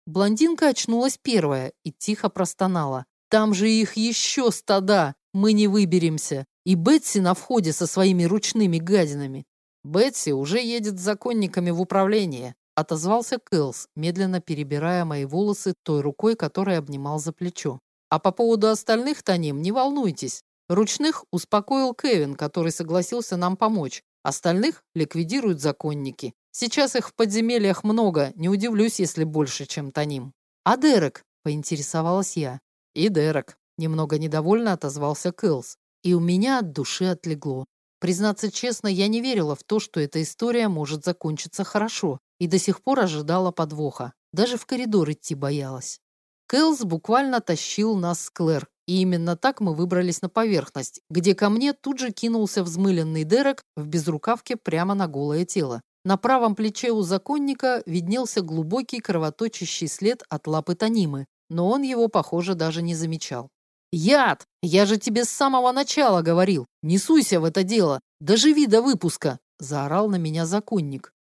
[SPEAKER 1] Блондинка очнулась первая и тихо простонала. «Там же их еще стада! Мы не выберемся! И Бетси на входе со своими ручными гадинами!» «Бетси уже едет с законниками в управление», отозвался Кэлс, медленно перебирая мои волосы той рукой, которой обнимал за плечо. А по поводу остальных Таним, не волнуйтесь. Ручных успокоил Кевин, который согласился нам помочь. Остальных ликвидируют законники. Сейчас их в подземельях много, не удивлюсь, если больше, чем Таним. А Дерек? поинтересовалась я. И Дерек. Немного недовольно отозвался Кэлс. И у меня от души отлегло. Признаться честно, я не верила в то, что эта история может закончиться хорошо и до сих пор ожидала подвоха. Даже в коридор идти боялась. Кэлс буквально тащил нас с Клэр, и именно так мы выбрались на поверхность, где ко мне тут же кинулся взмыленный Дерек в безрукавке прямо на голое тело. На правом плече у законника виднелся глубокий кровоточащий след от лапы Танимы, но он его, похоже, даже не замечал. «Яд! Я же тебе с самого начала говорил! Не суйся в это дело! Доживи до выпуска!» – заорал на меня законник.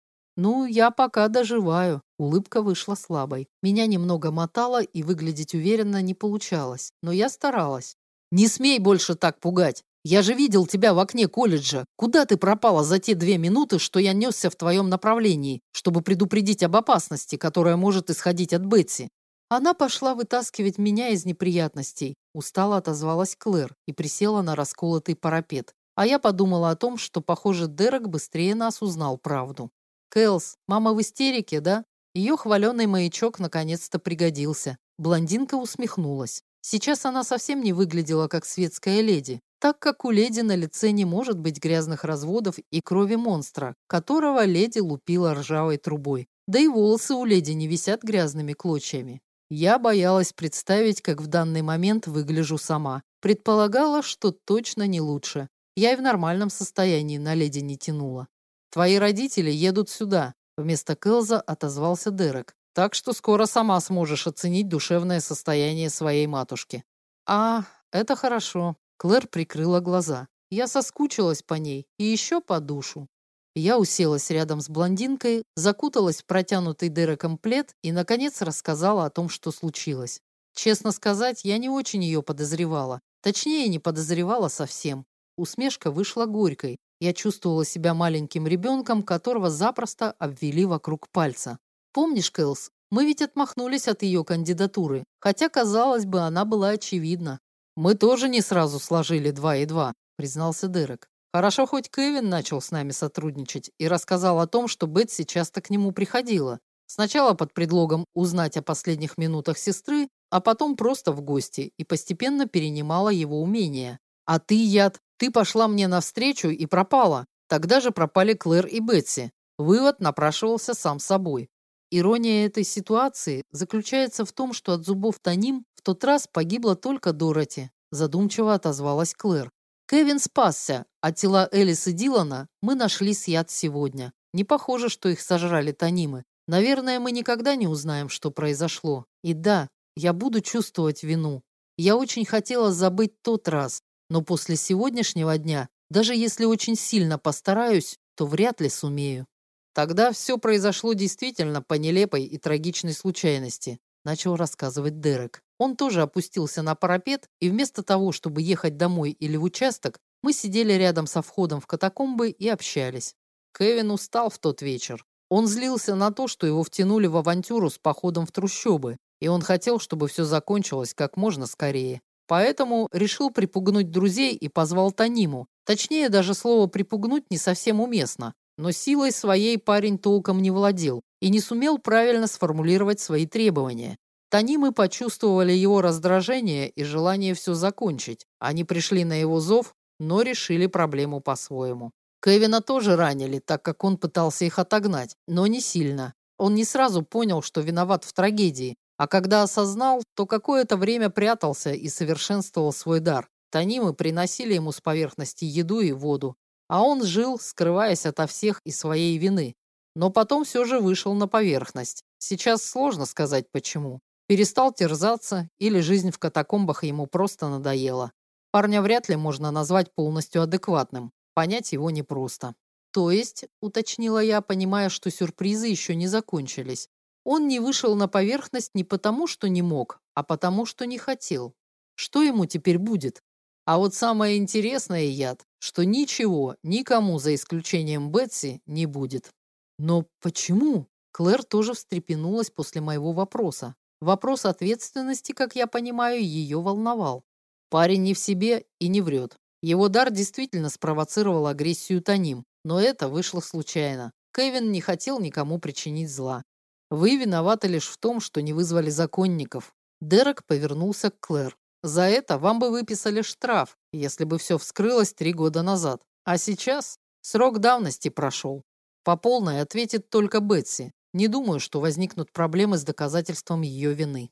[SPEAKER 1] «Ну, я пока доживаю». Улыбка вышла слабой. Меня немного мотало, и выглядеть уверенно не получалось. Но я старалась. «Не смей больше так пугать! Я же видел тебя в окне колледжа. Куда ты пропала за те две минуты, что я несся в твоем направлении, чтобы предупредить об опасности, которая может исходить от Бетси?» Она пошла вытаскивать меня из неприятностей. Устало отозвалась Клэр и присела на расколотый парапет. А я подумала о том, что, похоже, Дерек быстрее нас узнал правду. Кэлс, мама в истерике, да? Ее хваленый маячок наконец-то пригодился. Блондинка усмехнулась. Сейчас она совсем не выглядела как светская леди, так как у леди на лице не может быть грязных разводов и крови монстра, которого леди лупила ржавой трубой. Да и волосы у леди не висят грязными клочьями. Я боялась представить, как в данный момент выгляжу сама. Предполагала, что точно не лучше. Я и в нормальном состоянии на леди не тянула. Твои родители едут сюда, вместо Кэлза отозвался Дерек. Так что скоро сама сможешь оценить душевное состояние своей матушки. А, это хорошо. Клэр прикрыла глаза. Я соскучилась по ней и еще по душу. Я уселась рядом с блондинкой, закуталась в протянутый Дереком плед и, наконец, рассказала о том, что случилось. Честно сказать, я не очень ее подозревала. Точнее, не подозревала совсем. Усмешка вышла горькой, я чувствовала себя маленьким ребенком, которого запросто обвели вокруг пальца. Помнишь, Кэлс, мы ведь отмахнулись от ее кандидатуры, хотя, казалось бы, она была очевидна. Мы тоже не сразу сложили два и два, признался Дерек. Хорошо, хоть Кевин начал с нами сотрудничать и рассказал о том, что Бетси часто к нему приходила. Сначала под предлогом узнать о последних минутах сестры, а потом просто в гости и постепенно перенимала его умения. А ты, Яд, ты пошла мне навстречу и пропала. Тогда же пропали Клэр и Бетси. Вывод напрашивался сам собой. Ирония этой ситуации заключается в том, что от зубов Таним в тот раз погибла только Дороти, задумчиво отозвалась Клэр. Кевин спасся, а тела Элис и Дилана мы нашли с яд сегодня. Не похоже, что их сожрали Танимы. Наверное, мы никогда не узнаем, что произошло. И да, я буду чувствовать вину. Я очень хотела забыть тот раз, но после сегодняшнего дня, даже если очень сильно постараюсь, то вряд ли сумею. Тогда все произошло действительно по нелепой и трагичной случайности, начал рассказывать Дерек. Он тоже опустился на парапет, и вместо того, чтобы ехать домой или в участок, мы сидели рядом со входом в катакомбы и общались. Кевин устал в тот вечер. Он злился на то, что его втянули в авантюру с походом в трущобы, и он хотел, чтобы все закончилось как можно скорее. Поэтому решил припугнуть друзей и позвал Таниму. Точнее, даже слово «припугнуть» не совсем уместно. Но силой своей парень толком не владел и не сумел правильно сформулировать свои требования. Танимы почувствовали его раздражение и желание все закончить. Они пришли на его зов, но решили проблему по-своему. Кевина тоже ранили, так как он пытался их отогнать, но не сильно. Он не сразу понял, что виноват в трагедии, а когда осознал, то какое-то время прятался и совершенствовал свой дар. Танимы приносили ему с поверхности еду и воду, а он жил, скрываясь ото всех и своей вины. Но потом все же вышел на поверхность. Сейчас сложно сказать почему. Перестал терзаться или жизнь в катакомбах ему просто надоела. Парня вряд ли можно назвать полностью адекватным. Понять его непросто. То есть, уточнила я, понимая, что сюрпризы еще не закончились. Он не вышел на поверхность не потому, что не мог, а потому, что не хотел. Что ему теперь будет? А вот самое интересное, яд, что ничего никому, за исключением Бетси, не будет. Но почему? Клэр тоже встрепенулась после моего вопроса. Вопрос ответственности, как я понимаю, ее волновал. Парень не в себе и не врет. Его дар действительно спровоцировал агрессию Таним, но это вышло случайно. Кевин не хотел никому причинить зла. Вы виноваты лишь в том, что не вызвали законников. Дерек повернулся к Клэр. За это вам бы выписали штраф, если бы все вскрылось три года назад. А сейчас срок давности прошел. По полной ответит только Бетси. Не думаю, что возникнут проблемы с доказательством ее вины.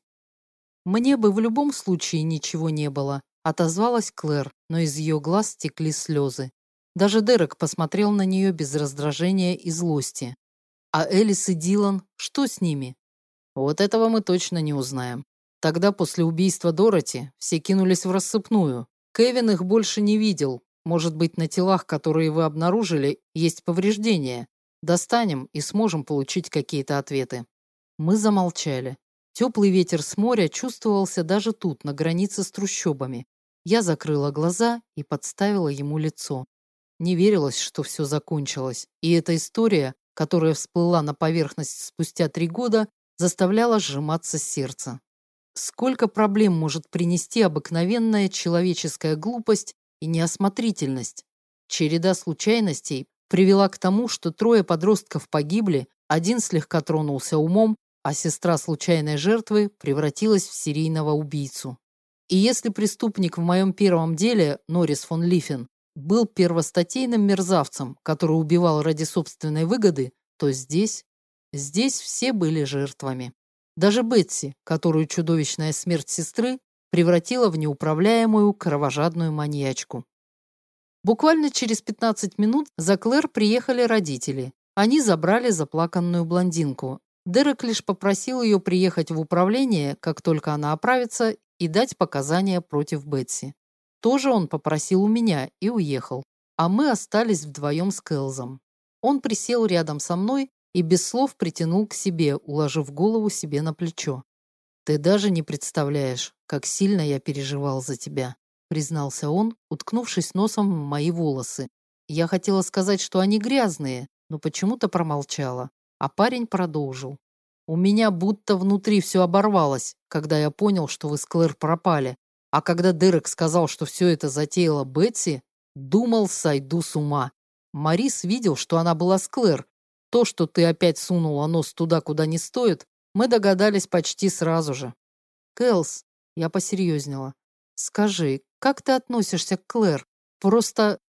[SPEAKER 1] Мне бы в любом случае ничего не было, отозвалась Клэр, но из ее глаз стекли слезы. Даже Дерек посмотрел на нее без раздражения и злости. А Элис и Дилан, что с ними? Вот этого мы точно не узнаем. Тогда после убийства Дороти все кинулись в рассыпную. Кевин их больше не видел. Может быть, на телах, которые вы обнаружили, есть повреждения. Достанем и сможем получить какие-то ответы. Мы замолчали. Теплый ветер с моря чувствовался даже тут, на границе с трущобами. Я закрыла глаза и подставила ему лицо. Не верилось, что все закончилось, и эта история, которая всплыла на поверхность спустя три года, заставляла сжиматься сердце. Сколько проблем может принести обыкновенная человеческая глупость и неосмотрительность? Череда случайностей привела к тому, что трое подростков погибли, один слегка тронулся умом, а сестра случайной жертвы превратилась в серийного убийцу. И если преступник в моем первом деле, Норрис фон Лифен, был первостатейным мерзавцем, который убивал ради собственной выгоды, то здесь, здесь все были жертвами. Даже Бетси, которую чудовищная смерть сестры превратила в неуправляемую кровожадную маньячку. Буквально через 15 минут за Клэр приехали родители. Они забрали заплаканную блондинку. Дерек лишь попросил ее приехать в управление, как только она оправится, и дать показания против Бетси. Тоже он попросил у меня и уехал. А мы остались вдвоем с Кэлзом. Он присел рядом со мной и без слов притянул к себе, уложив голову себе на плечо. «Ты даже не представляешь, как сильно я переживал за тебя», признался он, уткнувшись носом в мои волосы. Я хотела сказать, что они грязные, но почему-то промолчала, а парень продолжил. «У меня будто внутри все оборвалось, когда я понял, что вы с Клэр пропали, а когда Дерек сказал, что все это затеяла Бетси, думал, сойду с ума. Марис видел, что она была с Клэр, то, что ты опять сунула нос туда, куда не стоит, мы догадались почти сразу же. Кэлс, я посерьезнела. Скажи, как ты относишься к Клэр? Просто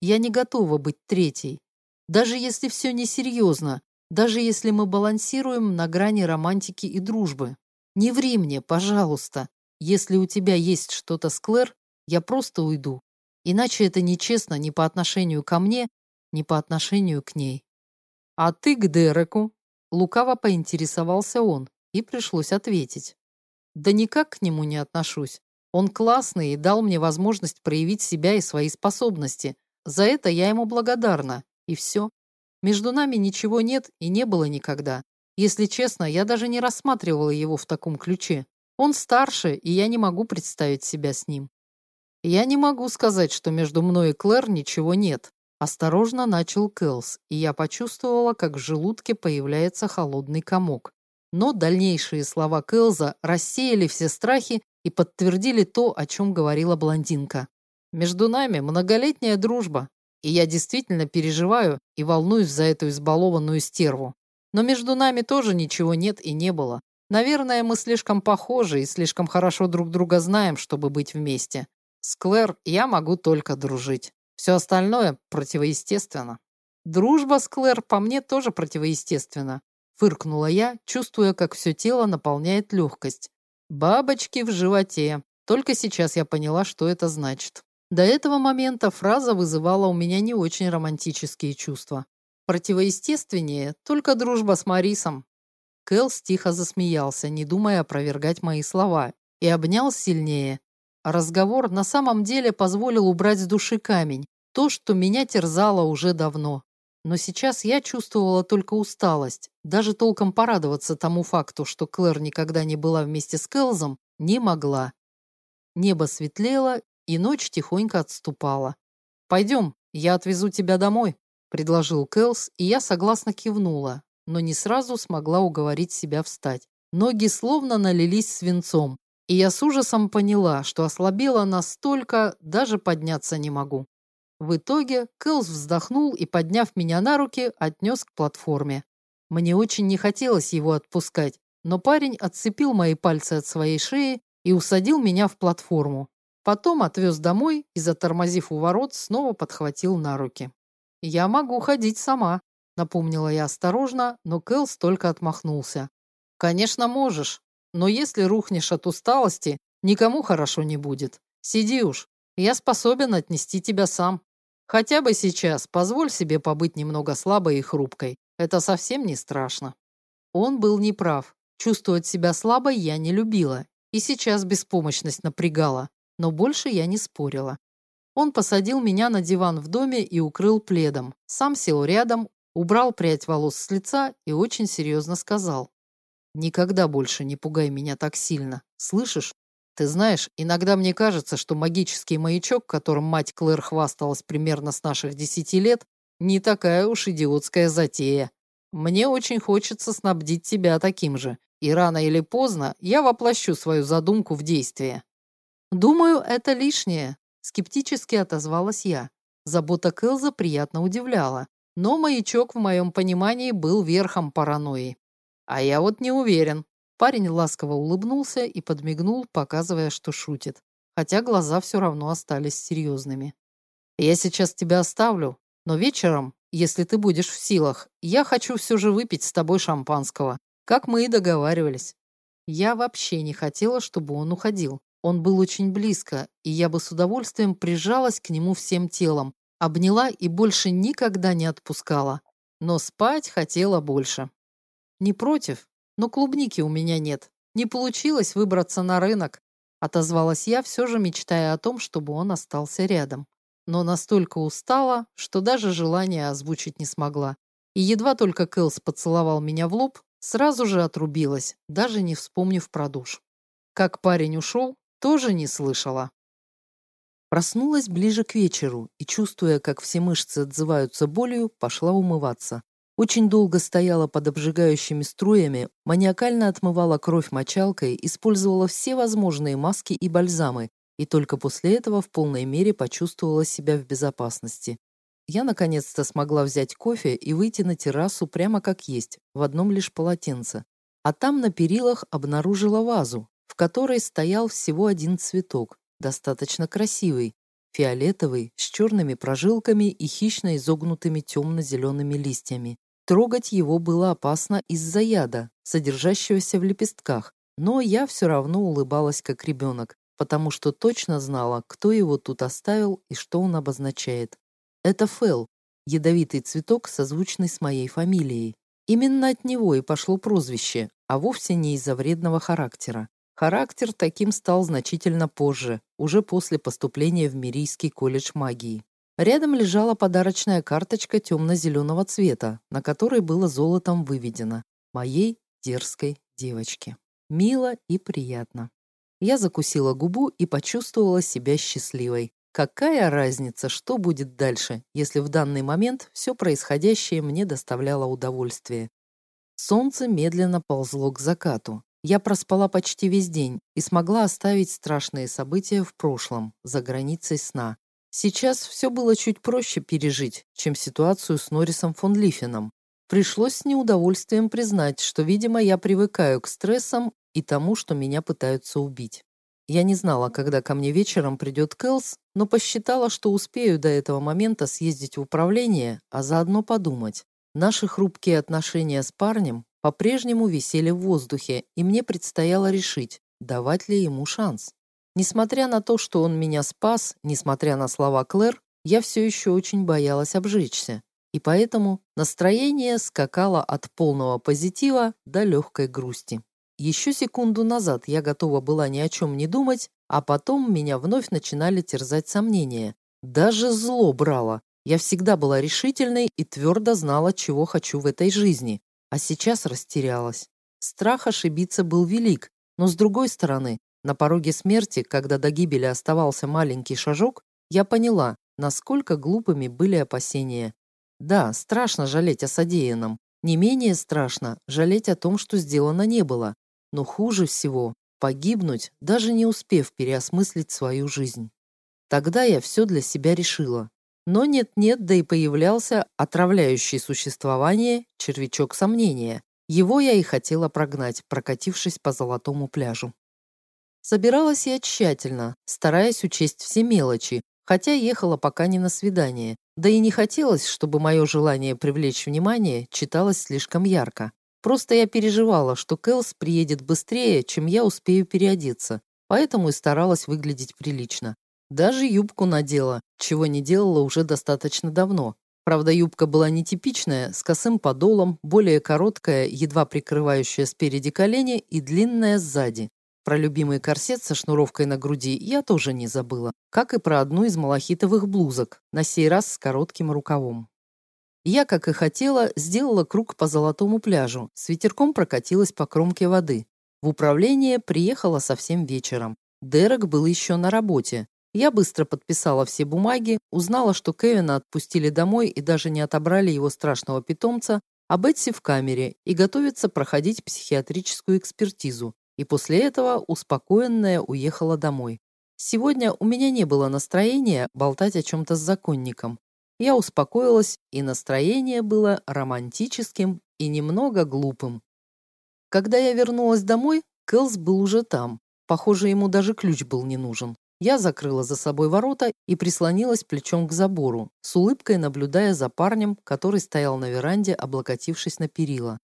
[SPEAKER 1] я не готова быть третьей. Даже если все несерьезно, даже если мы балансируем на грани романтики и дружбы. Не ври мне, пожалуйста. Если у тебя есть что-то с Клэр, я просто уйду. Иначе это нечестно ни по отношению ко мне, ни по отношению к ней. «А ты к Дереку?» Лукаво поинтересовался он, и пришлось ответить. «Да никак к нему не отношусь. Он классный и дал мне возможность проявить себя и свои способности. За это я ему благодарна. И все. Между нами ничего нет и не было никогда. Если честно, я даже не рассматривала его в таком ключе. Он старше, и я не могу представить себя с ним. Я не могу сказать, что между мной и Клэр ничего нет. Осторожно начал Кэлс, и я почувствовала, как в желудке появляется холодный комок. Но дальнейшие слова Кэлза рассеяли все страхи и подтвердили то, о чем говорила блондинка. «Между нами многолетняя дружба, и я действительно переживаю и волнуюсь за эту избалованную стерву. Но между нами тоже ничего нет и не было. Наверное, мы слишком похожи и слишком хорошо друг друга знаем, чтобы быть вместе. С Клэр я могу только дружить». Все остальное противоестественно. Дружба с Клэр по мне тоже противоестественна. Фыркнула я, чувствуя, как все тело наполняет легкость. Бабочки в животе. Только сейчас я поняла, что это значит. До этого момента фраза вызывала у меня не очень романтические чувства. Противоестественнее только дружба с Марисом. Кэлс тихо засмеялся, не думая опровергать мои слова, и обнял сильнее, разговор на самом деле позволил убрать с души камень, то, что меня терзало уже давно. Но сейчас я чувствовала только усталость. Даже толком порадоваться тому факту, что Клэр никогда не была вместе с Келзом, не могла. Небо светлело, и ночь тихонько отступала. «Пойдем, я отвезу тебя домой», — предложил Келс, и я согласно кивнула, но не сразу смогла уговорить себя встать. Ноги словно налились свинцом, и я с ужасом поняла, что ослабела настолько, даже подняться не могу. В итоге Кэлс вздохнул и, подняв меня на руки, отнес к платформе. Мне очень не хотелось его отпускать, но парень отцепил мои пальцы от своей шеи и усадил меня в платформу. Потом отвез домой и, затормозив у ворот, снова подхватил на руки. «Я могу ходить сама», — напомнила я осторожно, но Кэлс только отмахнулся. «Конечно, можешь, но если рухнешь от усталости, никому хорошо не будет. Сиди уж, я способен отнести тебя сам. Хотя бы сейчас позволь себе побыть немного слабой и хрупкой. Это совсем не страшно. Он был неправ. Чувствовать себя слабой я не любила. И сейчас беспомощность напрягала, но больше я не спорила. Он посадил меня на диван в доме и укрыл пледом. Сам сел рядом, убрал прядь волос с лица и очень серьезно сказал. «Никогда больше не пугай меня так сильно. Слышишь? Ты знаешь, иногда мне кажется, что магический маячок, которым мать Клэр хвасталась примерно с наших десяти лет, не такая уж идиотская затея. Мне очень хочется снабдить тебя таким же, и рано или поздно я воплощу свою задумку в действие. Думаю, это лишнее, скептически отозвалась я. Забота Кэлза приятно удивляла, но маячок в моем понимании был верхом паранойи. А я вот не уверен. Парень ласково улыбнулся и подмигнул, показывая, что шутит, хотя глаза все равно остались серьезными. «Я сейчас тебя оставлю, но вечером если ты будешь в силах. Я хочу все же выпить с тобой шампанского, как мы и договаривались». Я вообще не хотела, чтобы он уходил. Он был очень близко, и я бы с удовольствием прижалась к нему всем телом, обняла и больше никогда не отпускала. Но спать хотела больше. Не против, но клубники у меня нет. Не получилось выбраться на рынок, отозвалась я, все же мечтая о том, чтобы он остался рядом но настолько устала, что даже желания озвучить не смогла. И едва только Кэлс поцеловал меня в лоб, сразу же отрубилась, даже не вспомнив про душ. Как парень ушел, тоже не слышала. Проснулась ближе к вечеру и, чувствуя, как все мышцы отзываются болью, пошла умываться. Очень долго стояла под обжигающими струями, маниакально отмывала кровь мочалкой, использовала все возможные маски и бальзамы, и только после этого в полной мере почувствовала себя в безопасности. Я наконец-то смогла взять кофе и выйти на террасу прямо как есть, в одном лишь полотенце. А там на перилах обнаружила вазу, в которой стоял всего один цветок, достаточно красивый, фиолетовый, с черными прожилками и хищно изогнутыми темно-зелеными листьями. Трогать его было опасно из-за яда, содержащегося в лепестках, но я все равно улыбалась как ребенок, потому что точно знала, кто его тут оставил и что он обозначает. Это фэл, ядовитый цветок, созвучный с моей фамилией. Именно от него и пошло прозвище, а вовсе не из-за вредного характера. Характер таким стал значительно позже, уже после поступления в Мирийский колледж магии. Рядом лежала подарочная карточка темно-зеленого цвета, на которой было золотом выведено «Моей дерзкой девочке». Мило и приятно. Я закусила губу и почувствовала себя счастливой. Какая разница, что будет дальше, если в данный момент все происходящее мне доставляло удовольствие? Солнце медленно ползло к закату. Я проспала почти весь день и смогла оставить страшные события в прошлом, за границей сна. Сейчас все было чуть проще пережить, чем ситуацию с Норрисом фон Лифеном. Пришлось с неудовольствием признать, что, видимо, я привыкаю к стрессам и тому, что меня пытаются убить. Я не знала, когда ко мне вечером придет Кэлс, но посчитала, что успею до этого момента съездить в управление, а заодно подумать. Наши хрупкие отношения с парнем по-прежнему висели в воздухе, и мне предстояло решить, давать ли ему шанс. Несмотря на то, что он меня спас, несмотря на слова Клэр, я все еще очень боялась обжечься, и поэтому настроение скакало от полного позитива до легкой грусти. Еще секунду назад я готова была ни о чем не думать, а потом меня вновь начинали терзать сомнения. Даже зло брало. Я всегда была решительной и твердо знала, чего хочу в этой жизни, а сейчас растерялась. Страх ошибиться был велик, но с другой стороны, на пороге смерти, когда до гибели оставался маленький шажок, я поняла, насколько глупыми были опасения. Да, страшно жалеть о содеянном. Не менее страшно жалеть о том, что сделано не было. Но хуже всего – погибнуть, даже не успев переосмыслить свою жизнь. Тогда я все для себя решила. Но нет-нет, да и появлялся отравляющий существование червячок сомнения. Его я и хотела прогнать, прокатившись по золотому пляжу. Собиралась я тщательно, стараясь учесть все мелочи, хотя ехала пока не на свидание, да и не хотелось, чтобы мое желание привлечь внимание читалось слишком ярко. Просто я переживала, что Кэлс приедет быстрее, чем я успею переодеться, поэтому и старалась выглядеть прилично. Даже юбку надела, чего не делала уже достаточно давно. Правда, юбка была нетипичная, с косым подолом, более короткая, едва прикрывающая спереди колени и длинная сзади. Про любимый корсет со шнуровкой на груди я тоже не забыла, как и про одну из малахитовых блузок, на сей раз с коротким рукавом. Я, как и хотела, сделала круг по золотому пляжу, с ветерком прокатилась по кромке воды. В управление приехала совсем вечером. Дерек был еще на работе. Я быстро подписала все бумаги, узнала, что Кевина отпустили домой и даже не отобрали его страшного питомца, а Бетси в камере и готовится проходить психиатрическую экспертизу, и после этого успокоенная уехала домой. Сегодня у меня не было настроения болтать о чем-то с законником. Я успокоилась, и настроение было романтическим и немного глупым. Когда я вернулась домой, Кэлс был уже там. Похоже, ему даже ключ был не нужен. Я закрыла за собой ворота и прислонилась плечом к забору, с улыбкой наблюдая за парнем, который стоял на веранде, облокотившись на перила.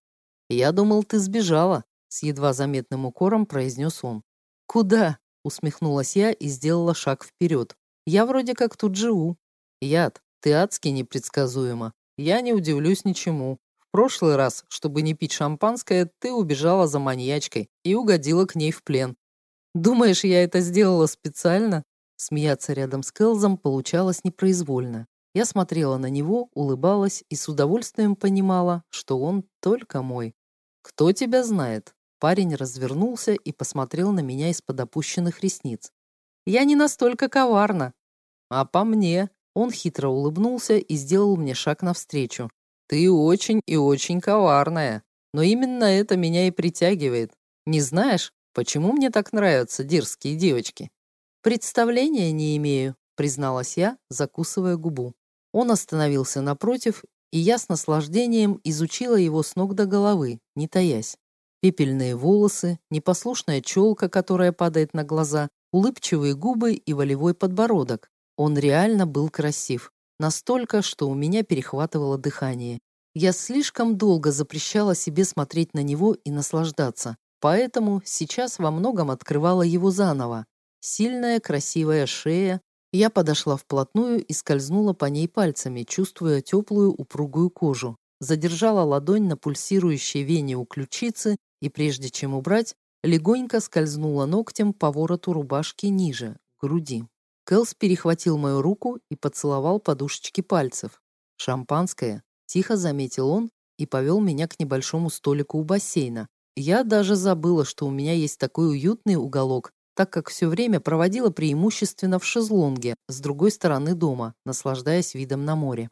[SPEAKER 1] «Я думал, ты сбежала», с едва заметным укором произнес он. «Куда?» — усмехнулась я и сделала шаг вперед. «Я вроде как тут живу». «Яд, ты адски непредсказуема. Я не удивлюсь ничему. В прошлый раз, чтобы не пить шампанское, ты убежала за маньячкой и угодила к ней в плен. Думаешь, я это сделала специально?» Смеяться рядом с Келзом получалось непроизвольно. Я смотрела на него, улыбалась и с удовольствием понимала, что он только мой. «Кто тебя знает?» Парень развернулся и посмотрел на меня из-под опущенных ресниц. «Я не настолько коварна». «А по мне?» Он хитро улыбнулся и сделал мне шаг навстречу. «Ты очень и очень коварная. Но именно это меня и притягивает. Не знаешь, почему мне так нравятся дерзкие девочки?» «Представления не имею», призналась я, закусывая губу. Он остановился напротив, и я с наслаждением изучила его с ног до головы, не таясь. Пепельные волосы, непослушная челка, которая падает на глаза, улыбчивые губы и волевой подбородок. Он реально был красив. Настолько, что у меня перехватывало дыхание. Я слишком долго запрещала себе смотреть на него и наслаждаться. Поэтому сейчас во многом открывала его заново. Сильная, красивая шея. Я подошла вплотную и скользнула по ней пальцами, чувствуя теплую упругую кожу. Задержала ладонь на пульсирующей вене у ключицы и прежде чем убрать, легонько скользнула ногтем по вороту рубашки ниже, груди. Кэлс перехватил мою руку и поцеловал подушечки пальцев. «Шампанское», — тихо заметил он и повел меня к небольшому столику у бассейна. Я даже забыла, что у меня есть такой уютный уголок, так как все время проводила преимущественно в шезлонге с другой стороны дома, наслаждаясь видом на море.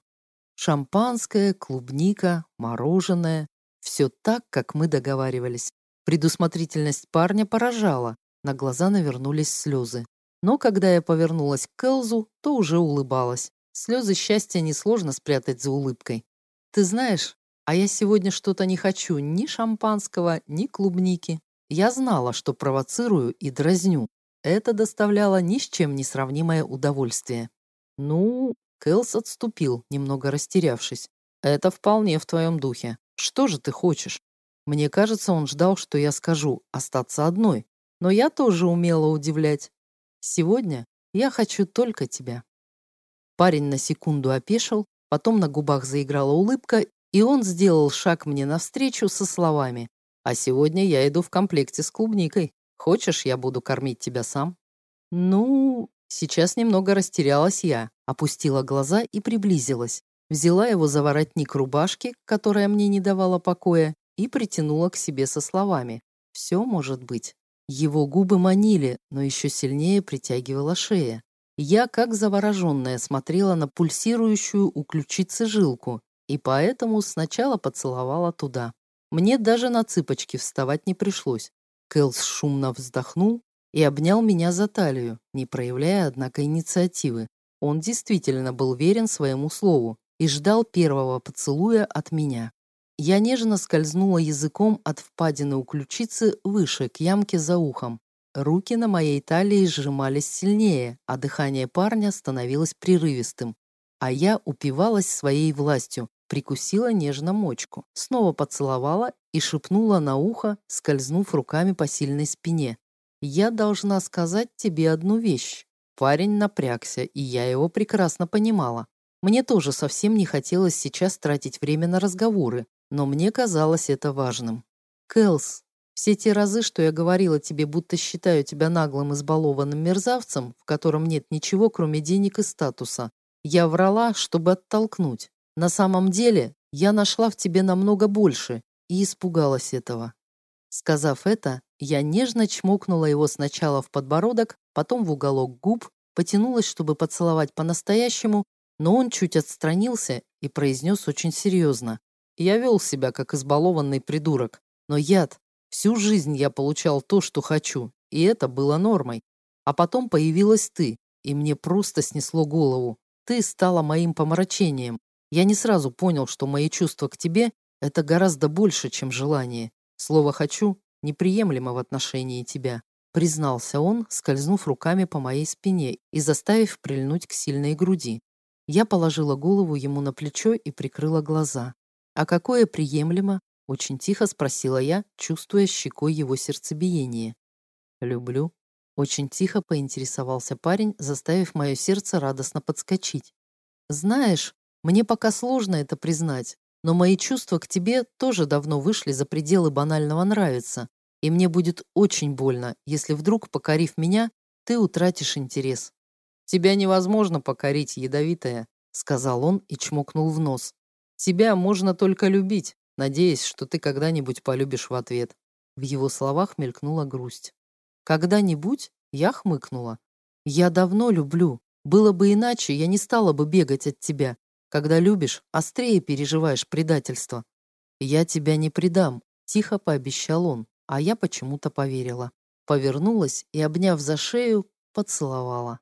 [SPEAKER 1] Шампанское, клубника, мороженое, все так, как мы договаривались. Предусмотрительность парня поражала, на глаза навернулись слезы. Но когда я повернулась к Келзу, то уже улыбалась. Слезы счастья несложно спрятать за улыбкой. Ты знаешь, а я сегодня что-то не хочу ни шампанского, ни клубники. Я знала, что провоцирую и дразню. Это доставляло ни с чем не сравнимое удовольствие. Ну, Кэлс отступил, немного растерявшись. Это вполне в твоем духе. Что же ты хочешь? Мне кажется, он ждал, что я скажу остаться одной. Но я тоже умела удивлять. Сегодня я хочу только тебя. Парень на секунду опешил, потом на губах заиграла улыбка, и он сделал шаг мне навстречу со словами «А сегодня я иду в комплекте с клубникой. Хочешь, я буду кормить тебя сам?» «Ну...» Сейчас немного растерялась я, опустила глаза и приблизилась взяла его за воротник рубашки, которая мне не давала покоя, и притянула к себе со словами «Все может быть». Его губы манили, но еще сильнее притягивала шея. Я, как завороженная, смотрела на пульсирующую у ключицы жилку, и поэтому сначала поцеловала туда. Мне даже на цыпочки вставать не пришлось. Кэлс шумно вздохнул и обнял меня за талию, не проявляя, однако, инициативы. Он действительно был верен своему слову, и ждал первого поцелуя от меня. Я нежно скользнула языком от впадины у ключицы выше, к ямке за ухом. Руки на моей талии сжимались сильнее, а дыхание парня становилось прерывистым. А я упивалась своей властью, прикусила нежно мочку, снова поцеловала и шепнула на ухо, скользнув руками по сильной спине. «Я должна сказать тебе одну вещь». Парень напрягся, и я его прекрасно понимала. Мне тоже совсем не хотелось сейчас тратить время на разговоры, но мне казалось это важным. «Кэлс, Все те разы, что я говорила тебе, будто считаю тебя наглым избалованным мерзавцем, в котором нет ничего, кроме денег и статуса, я врала, чтобы оттолкнуть. На самом деле, я нашла в тебе намного больше и испугалась этого. Сказав это, я нежно чмокнула его сначала в подбородок, потом в уголок губ, потянулась, чтобы поцеловать по-настоящему, но он чуть отстранился и произнес очень серьезно. Я вел себя, как избалованный придурок, но яд, всю жизнь я получал то, что хочу, и это было нормой. А потом появилась ты, и мне просто снесло голову. Ты стала моим помрачением. Я не сразу понял, что мои чувства к тебе — это гораздо больше, чем желание. Слово «хочу» неприемлемо в отношении тебя, признался он, скользнув руками по моей спине и заставив прильнуть к сильной груди. Я положила голову ему на плечо и прикрыла глаза. «А какое приемлемо?» — очень тихо спросила я, чувствуя щекой его сердцебиение. «Люблю». Очень тихо поинтересовался парень, заставив мое сердце радостно подскочить. «Знаешь, мне пока сложно это признать, но мои чувства к тебе тоже давно вышли за пределы банального нравится, и мне будет очень больно, если вдруг, покорив меня, ты утратишь интерес. Тебя невозможно покорить, ядовитая, сказал он и чмокнул в нос. Тебя можно только любить, надеясь, что ты когда-нибудь полюбишь в ответ. В его словах мелькнула грусть. Когда-нибудь я хмыкнула. Я давно люблю. Было бы иначе, я не стала бы бегать от тебя, когда любишь, острее переживаешь предательство. Я тебя не предам, тихо пообещал он, а я почему-то поверила. Повернулась и, обняв за шею, поцеловала.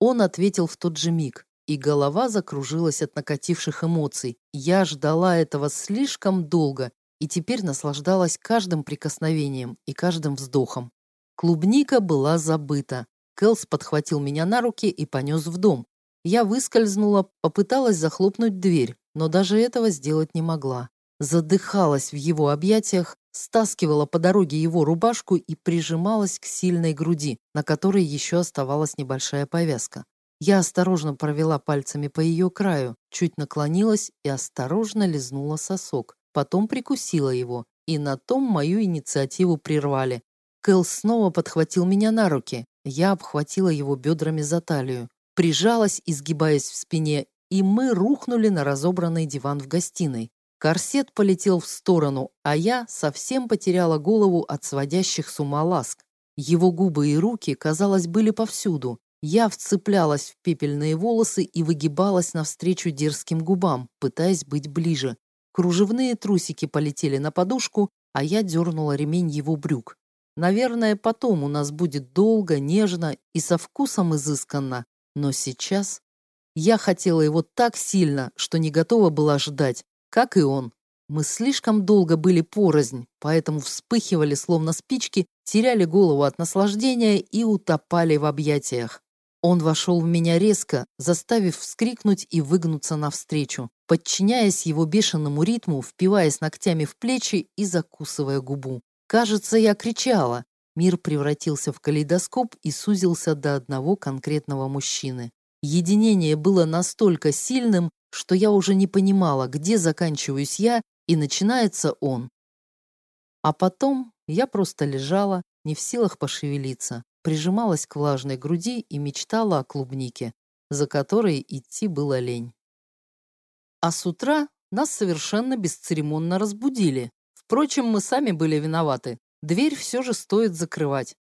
[SPEAKER 1] Он ответил в тот же миг, и голова закружилась от накативших эмоций. Я ждала этого слишком долго и теперь наслаждалась каждым прикосновением и каждым вздохом. Клубника была забыта. Кэлс подхватил меня на руки и понес в дом, я выскользнула, попыталась захлопнуть дверь, но даже этого сделать не могла. Задыхалась в его объятиях, стаскивала по дороге его рубашку и прижималась к сильной груди, на которой еще оставалась небольшая повязка. Я осторожно провела пальцами по ее краю, чуть наклонилась и осторожно лизнула сосок. Потом прикусила его, и на том мою инициативу прервали. Кэл снова подхватил меня на руки. Я обхватила его бедрами за талию прижалась, изгибаясь в спине, и мы рухнули на разобранный диван в гостиной. Корсет полетел в сторону, а я совсем потеряла голову от сводящих с ума ласк. Его губы и руки, казалось, были повсюду. Я вцеплялась в пепельные волосы и выгибалась навстречу дерзким губам, пытаясь быть ближе. Кружевные трусики полетели на подушку, а я дернула ремень его брюк. Наверное, потом у нас будет долго, нежно и со вкусом изысканно, но сейчас я хотела его так сильно, что не готова была ждать, как и он. Мы слишком долго были порознь, поэтому вспыхивали, словно спички, теряли голову от наслаждения и утопали в объятиях. Он вошел в меня резко, заставив вскрикнуть и выгнуться навстречу, подчиняясь его бешеному ритму, впиваясь ногтями в плечи и закусывая губу. Кажется, я кричала, Мир превратился в калейдоскоп и сузился до одного конкретного мужчины. Единение было настолько сильным, что я уже не понимала, где заканчиваюсь я и начинается он. А потом я просто лежала, не в силах пошевелиться, прижималась к влажной груди и мечтала о клубнике, за которой идти было лень. А с утра нас совершенно бесцеремонно разбудили. Впрочем, мы сами были виноваты. Дверь все же стоит закрывать.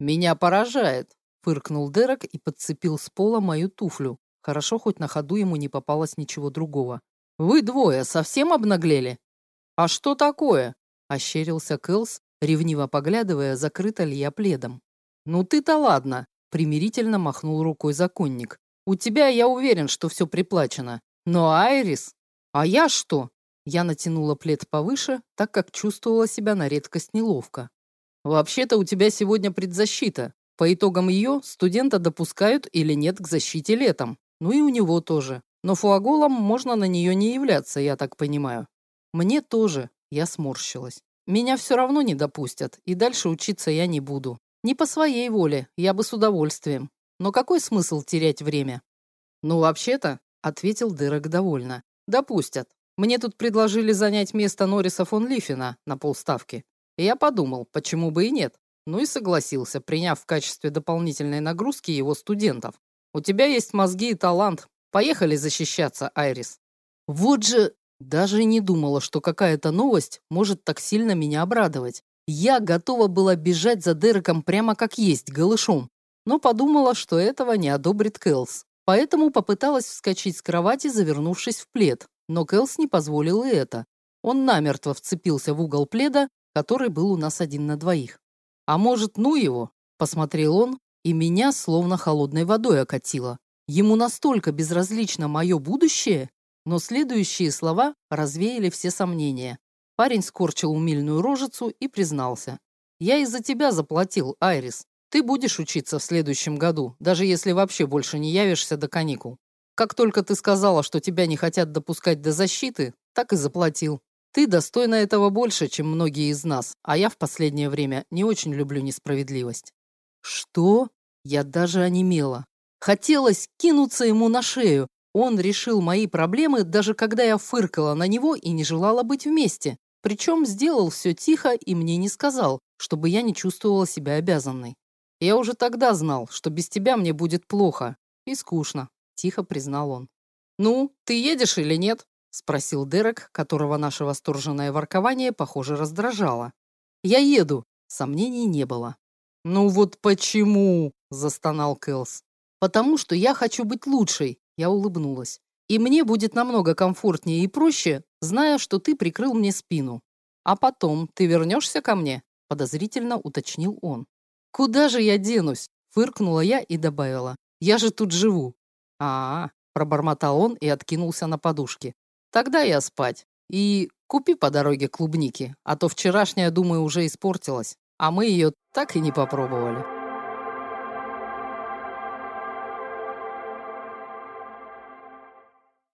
[SPEAKER 1] «Меня поражает», — фыркнул Дерек и подцепил с пола мою туфлю. Хорошо, хоть на ходу ему не попалось ничего другого. «Вы двое совсем обнаглели?» «А что такое?» — ощерился Кэлс, ревниво поглядывая, закрыта ли я пледом. «Ну ты-то ладно», — примирительно махнул рукой законник. «У тебя я уверен, что все приплачено. Но Айрис? А я что? Я натянула плед повыше, так как чувствовала себя на редкость неловко. «Вообще-то у тебя сегодня предзащита. По итогам ее студента допускают или нет к защите летом. Ну и у него тоже. Но фуаголом можно на нее не являться, я так понимаю. Мне тоже, я сморщилась. Меня все равно не допустят, и дальше учиться я не буду. Не по своей воле, я бы с удовольствием. Но какой смысл терять время? Ну, вообще-то, ответил Дерек довольно. Допустят. Мне тут предложили занять место Норриса фон Лифена на полставки. И я подумал, почему бы и нет. Ну и согласился, приняв в качестве дополнительной нагрузки его студентов. У тебя есть мозги и талант. Поехали защищаться, Айрис. Вот же даже не думала, что какая-то новость может так сильно меня обрадовать. Я готова была бежать за Дереком прямо как есть, голышом. Но подумала, что этого не одобрит Кэлс. Поэтому попыталась вскочить с кровати, завернувшись в плед. Но Кэлс не позволил и это. Он намертво вцепился в угол пледа, который был у нас один на двоих. «А может, ну его?» – посмотрел он, и меня словно холодной водой окатило. Ему настолько безразлично мое будущее, но следующие слова развеяли все сомнения. Парень скорчил умильную рожицу и признался. «Я из-за тебя заплатил, Айрис. Ты будешь учиться в следующем году, даже если вообще больше не явишься до каникул. Как только ты сказала, что тебя не хотят допускать до защиты, так и заплатил. Ты достойна этого больше, чем многие из нас, а я в последнее время не очень люблю несправедливость». «Что?» Я даже онемела. Хотелось кинуться ему на шею, он решил мои проблемы, даже когда я фыркала на него и не желала быть вместе. Причем сделал все тихо и мне не сказал, чтобы я не чувствовала себя обязанной. Я уже тогда знал, что без тебя мне будет плохо и скучно, тихо признал он. «Ну, ты едешь или нет?» – спросил Дерек, которого наше восторженное воркование, похоже, раздражало. «Я еду», сомнений не было. «Ну вот почему?» – застонал Кэлс. «Потому что я хочу быть лучшей, я улыбнулась. «И мне будет намного комфортнее и проще, зная, что ты прикрыл мне спину. А потом ты вернешься ко мне?» подозрительно уточнил он. «Куда же я денусь?» фыркнула я и добавила. «Я же тут живу». «А-а», пробормотал он и откинулся на подушке. «Тогда я спать. И купи по дороге клубники, а то вчерашняя, думаю, уже испортилась, а мы ее так и не попробовали».